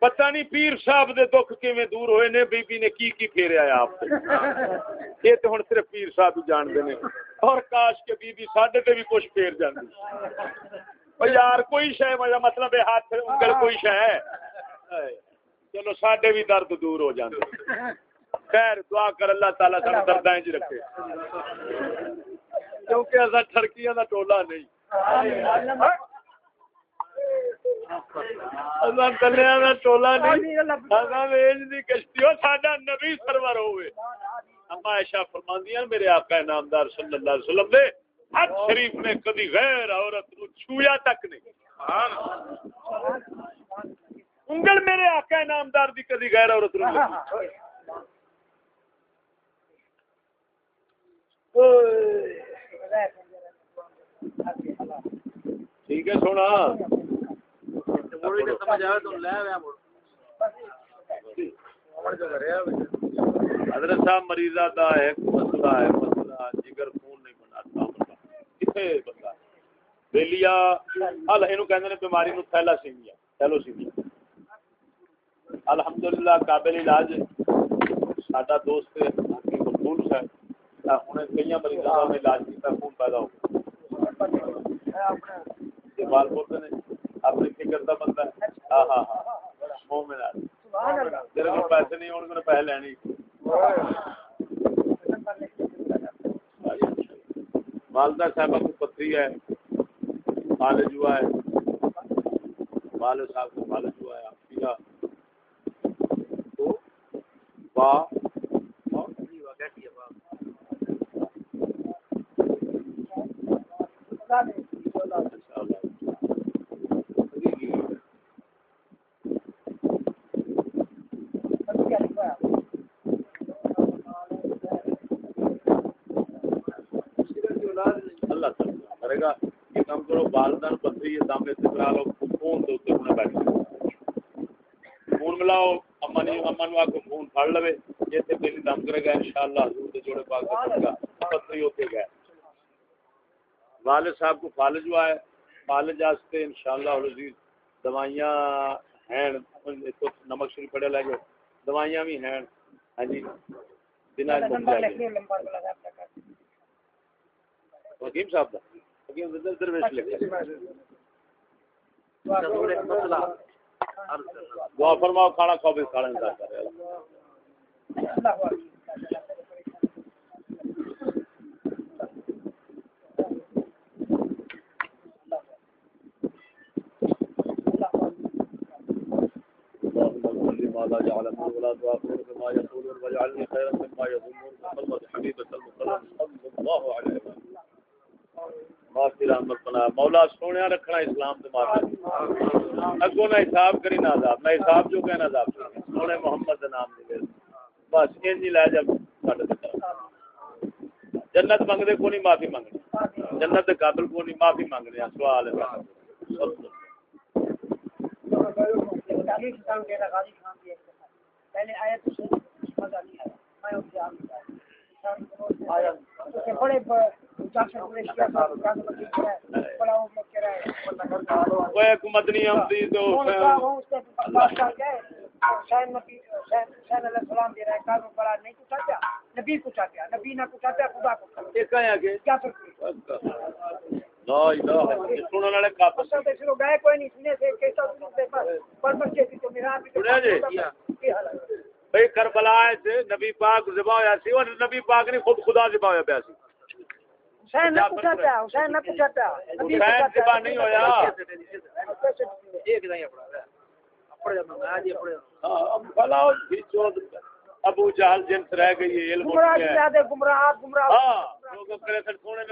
پتہ نہیں پیر صاحب دے دکھ کیویں دور ہوئے نے، بی بی نے کی کی پھیریا ہے آپ تے؟ یہ تے ہن صرف پیر صاحب ہی جان دے نے۔ اور کاش کے بی بی ساڈے تے بھی کچھ پھیر جاندی۔ او یار، کوئی شے مجھا مطلب ہے ہاتھ انگل کوئی شے ہے؟ چلو، ساڈے بھی درد دور ہو جاندے۔ خیر، دعا کر اللہ تعالی سانو درداں وچ رکھے۔ کیونکہ اساں ٹھڑکیاں دا ٹولا نہیں۔ اساں کلیاں دا ٹولا نہیں اساں ویج دی کشتی او ساڈا نبی سرور ہوے اما عائشہ فرماندیاں میرے آقا نامدار صلی اللہ علیہ وسلم نے ہر شریف نے کبھی غیر عورت نو چھویا تک نہیں۔ انگل میرے آقا نامدار دی کبھی غیر عورت نو ٹھیک ہے، سونا موڑی نے سمجھ آیا تو لے آیا موڑ حضرت صاحب مریضہ دا ایک مسئلہ ہے مسئلہ جگر خون نہیں بناتا کتنے بندہ بیلیا حال اینو کہندے نے بیماری نو تھیلا سیمیا تھیلو سیمیا الحمدللہ قابل علاج ساڈا دوست ہے حکیم مقبول صاحب ہن کئی مریضاں دا علاج کیتا خون پیدا ہو گیا بال بولتے نے اپنی فکر دا بندہ ہے۔ ہاں ہاں ہاں مومن ہے تیرے کو پیسے نہیں ہونے میں پیسے لینی والدہ صاحب کو پتری ہے فالج ہوا ہے۔ والد صاحب کو فالج ہوا ہے آپ تو با اللہ تعالیٰ کرے گا یہ کام کرو والدہ پتری ہے سامنے سے کرا لو فون تو اتنے ہونا بیٹھ فون ملاؤ اما نے اما نو آکو فون پھڑ لوے۔ تے پہلی دم کرے گا انشاءاللہ حضور دے جوڑے پاک گا۔ پتری ہوتے گئے۔ والد صاحب کو فالج ہوا ہے۔ فالج واسطے انشاءاللہ العزیز دوائیاں ہیں۔ ایک تو نمک شریف پڑے لے گئے۔ دوائیاں بھی ہیں۔ ہاں جی۔ بنا حکیم صاحب دا۔ حکیم در درویش لکھا دعا فرماؤ کھانا کھاؤ بھی کھانا انتظار کر رہے ما ولا بما يقولون واجعلني خيرا مما يظنون محمد صلى الله عليه وسلم معافی رحمت بنا مولا سونے رکھنا اسلام تے اگوں نہ حساب کری نہ عذاب نہ حساب جو کہنا عذاب سونے محمد دے نام دے بس ہی لے جا جنت منگدے کو نہیں معافی منگنی جنت دے قابل کو نہیں معافی منگنے سوال پہلے آیا تو مزہ نہیں آیا میں بڑے حکومت نہیں آتی تو حسین نبی حسین علیہ السلام دے رہا ہے کاروں بڑا نہیں کچھ آتا نبی کچھ آتا نبی نہ کچھ آتا خدا کو یہ کہیں آگے؟ کیا فرق ہے لا الہ الا سنن والے قابل اصل تو شروع گئے کوئی نہیں سنے سے کیسا سنو دے پر پر بچے تھی تو میرا بھی سنیا جی؟ کی بھئی کربلا سے نبی پاک ذبح ہویا سی اور نبی پاک نے خود خدا ذبح ہویا پیا سی۔ حسین نہ پوچھا پیا حسین نہ پوچھا پیا نبی حسین ذبح نہیں ہویا۔ ایک نہیں اپنا۔ ابو جہل جنس رہ گئی ہے علم گمراہ زیادہ گمراہ گمراہ ہاں کرے سن سونے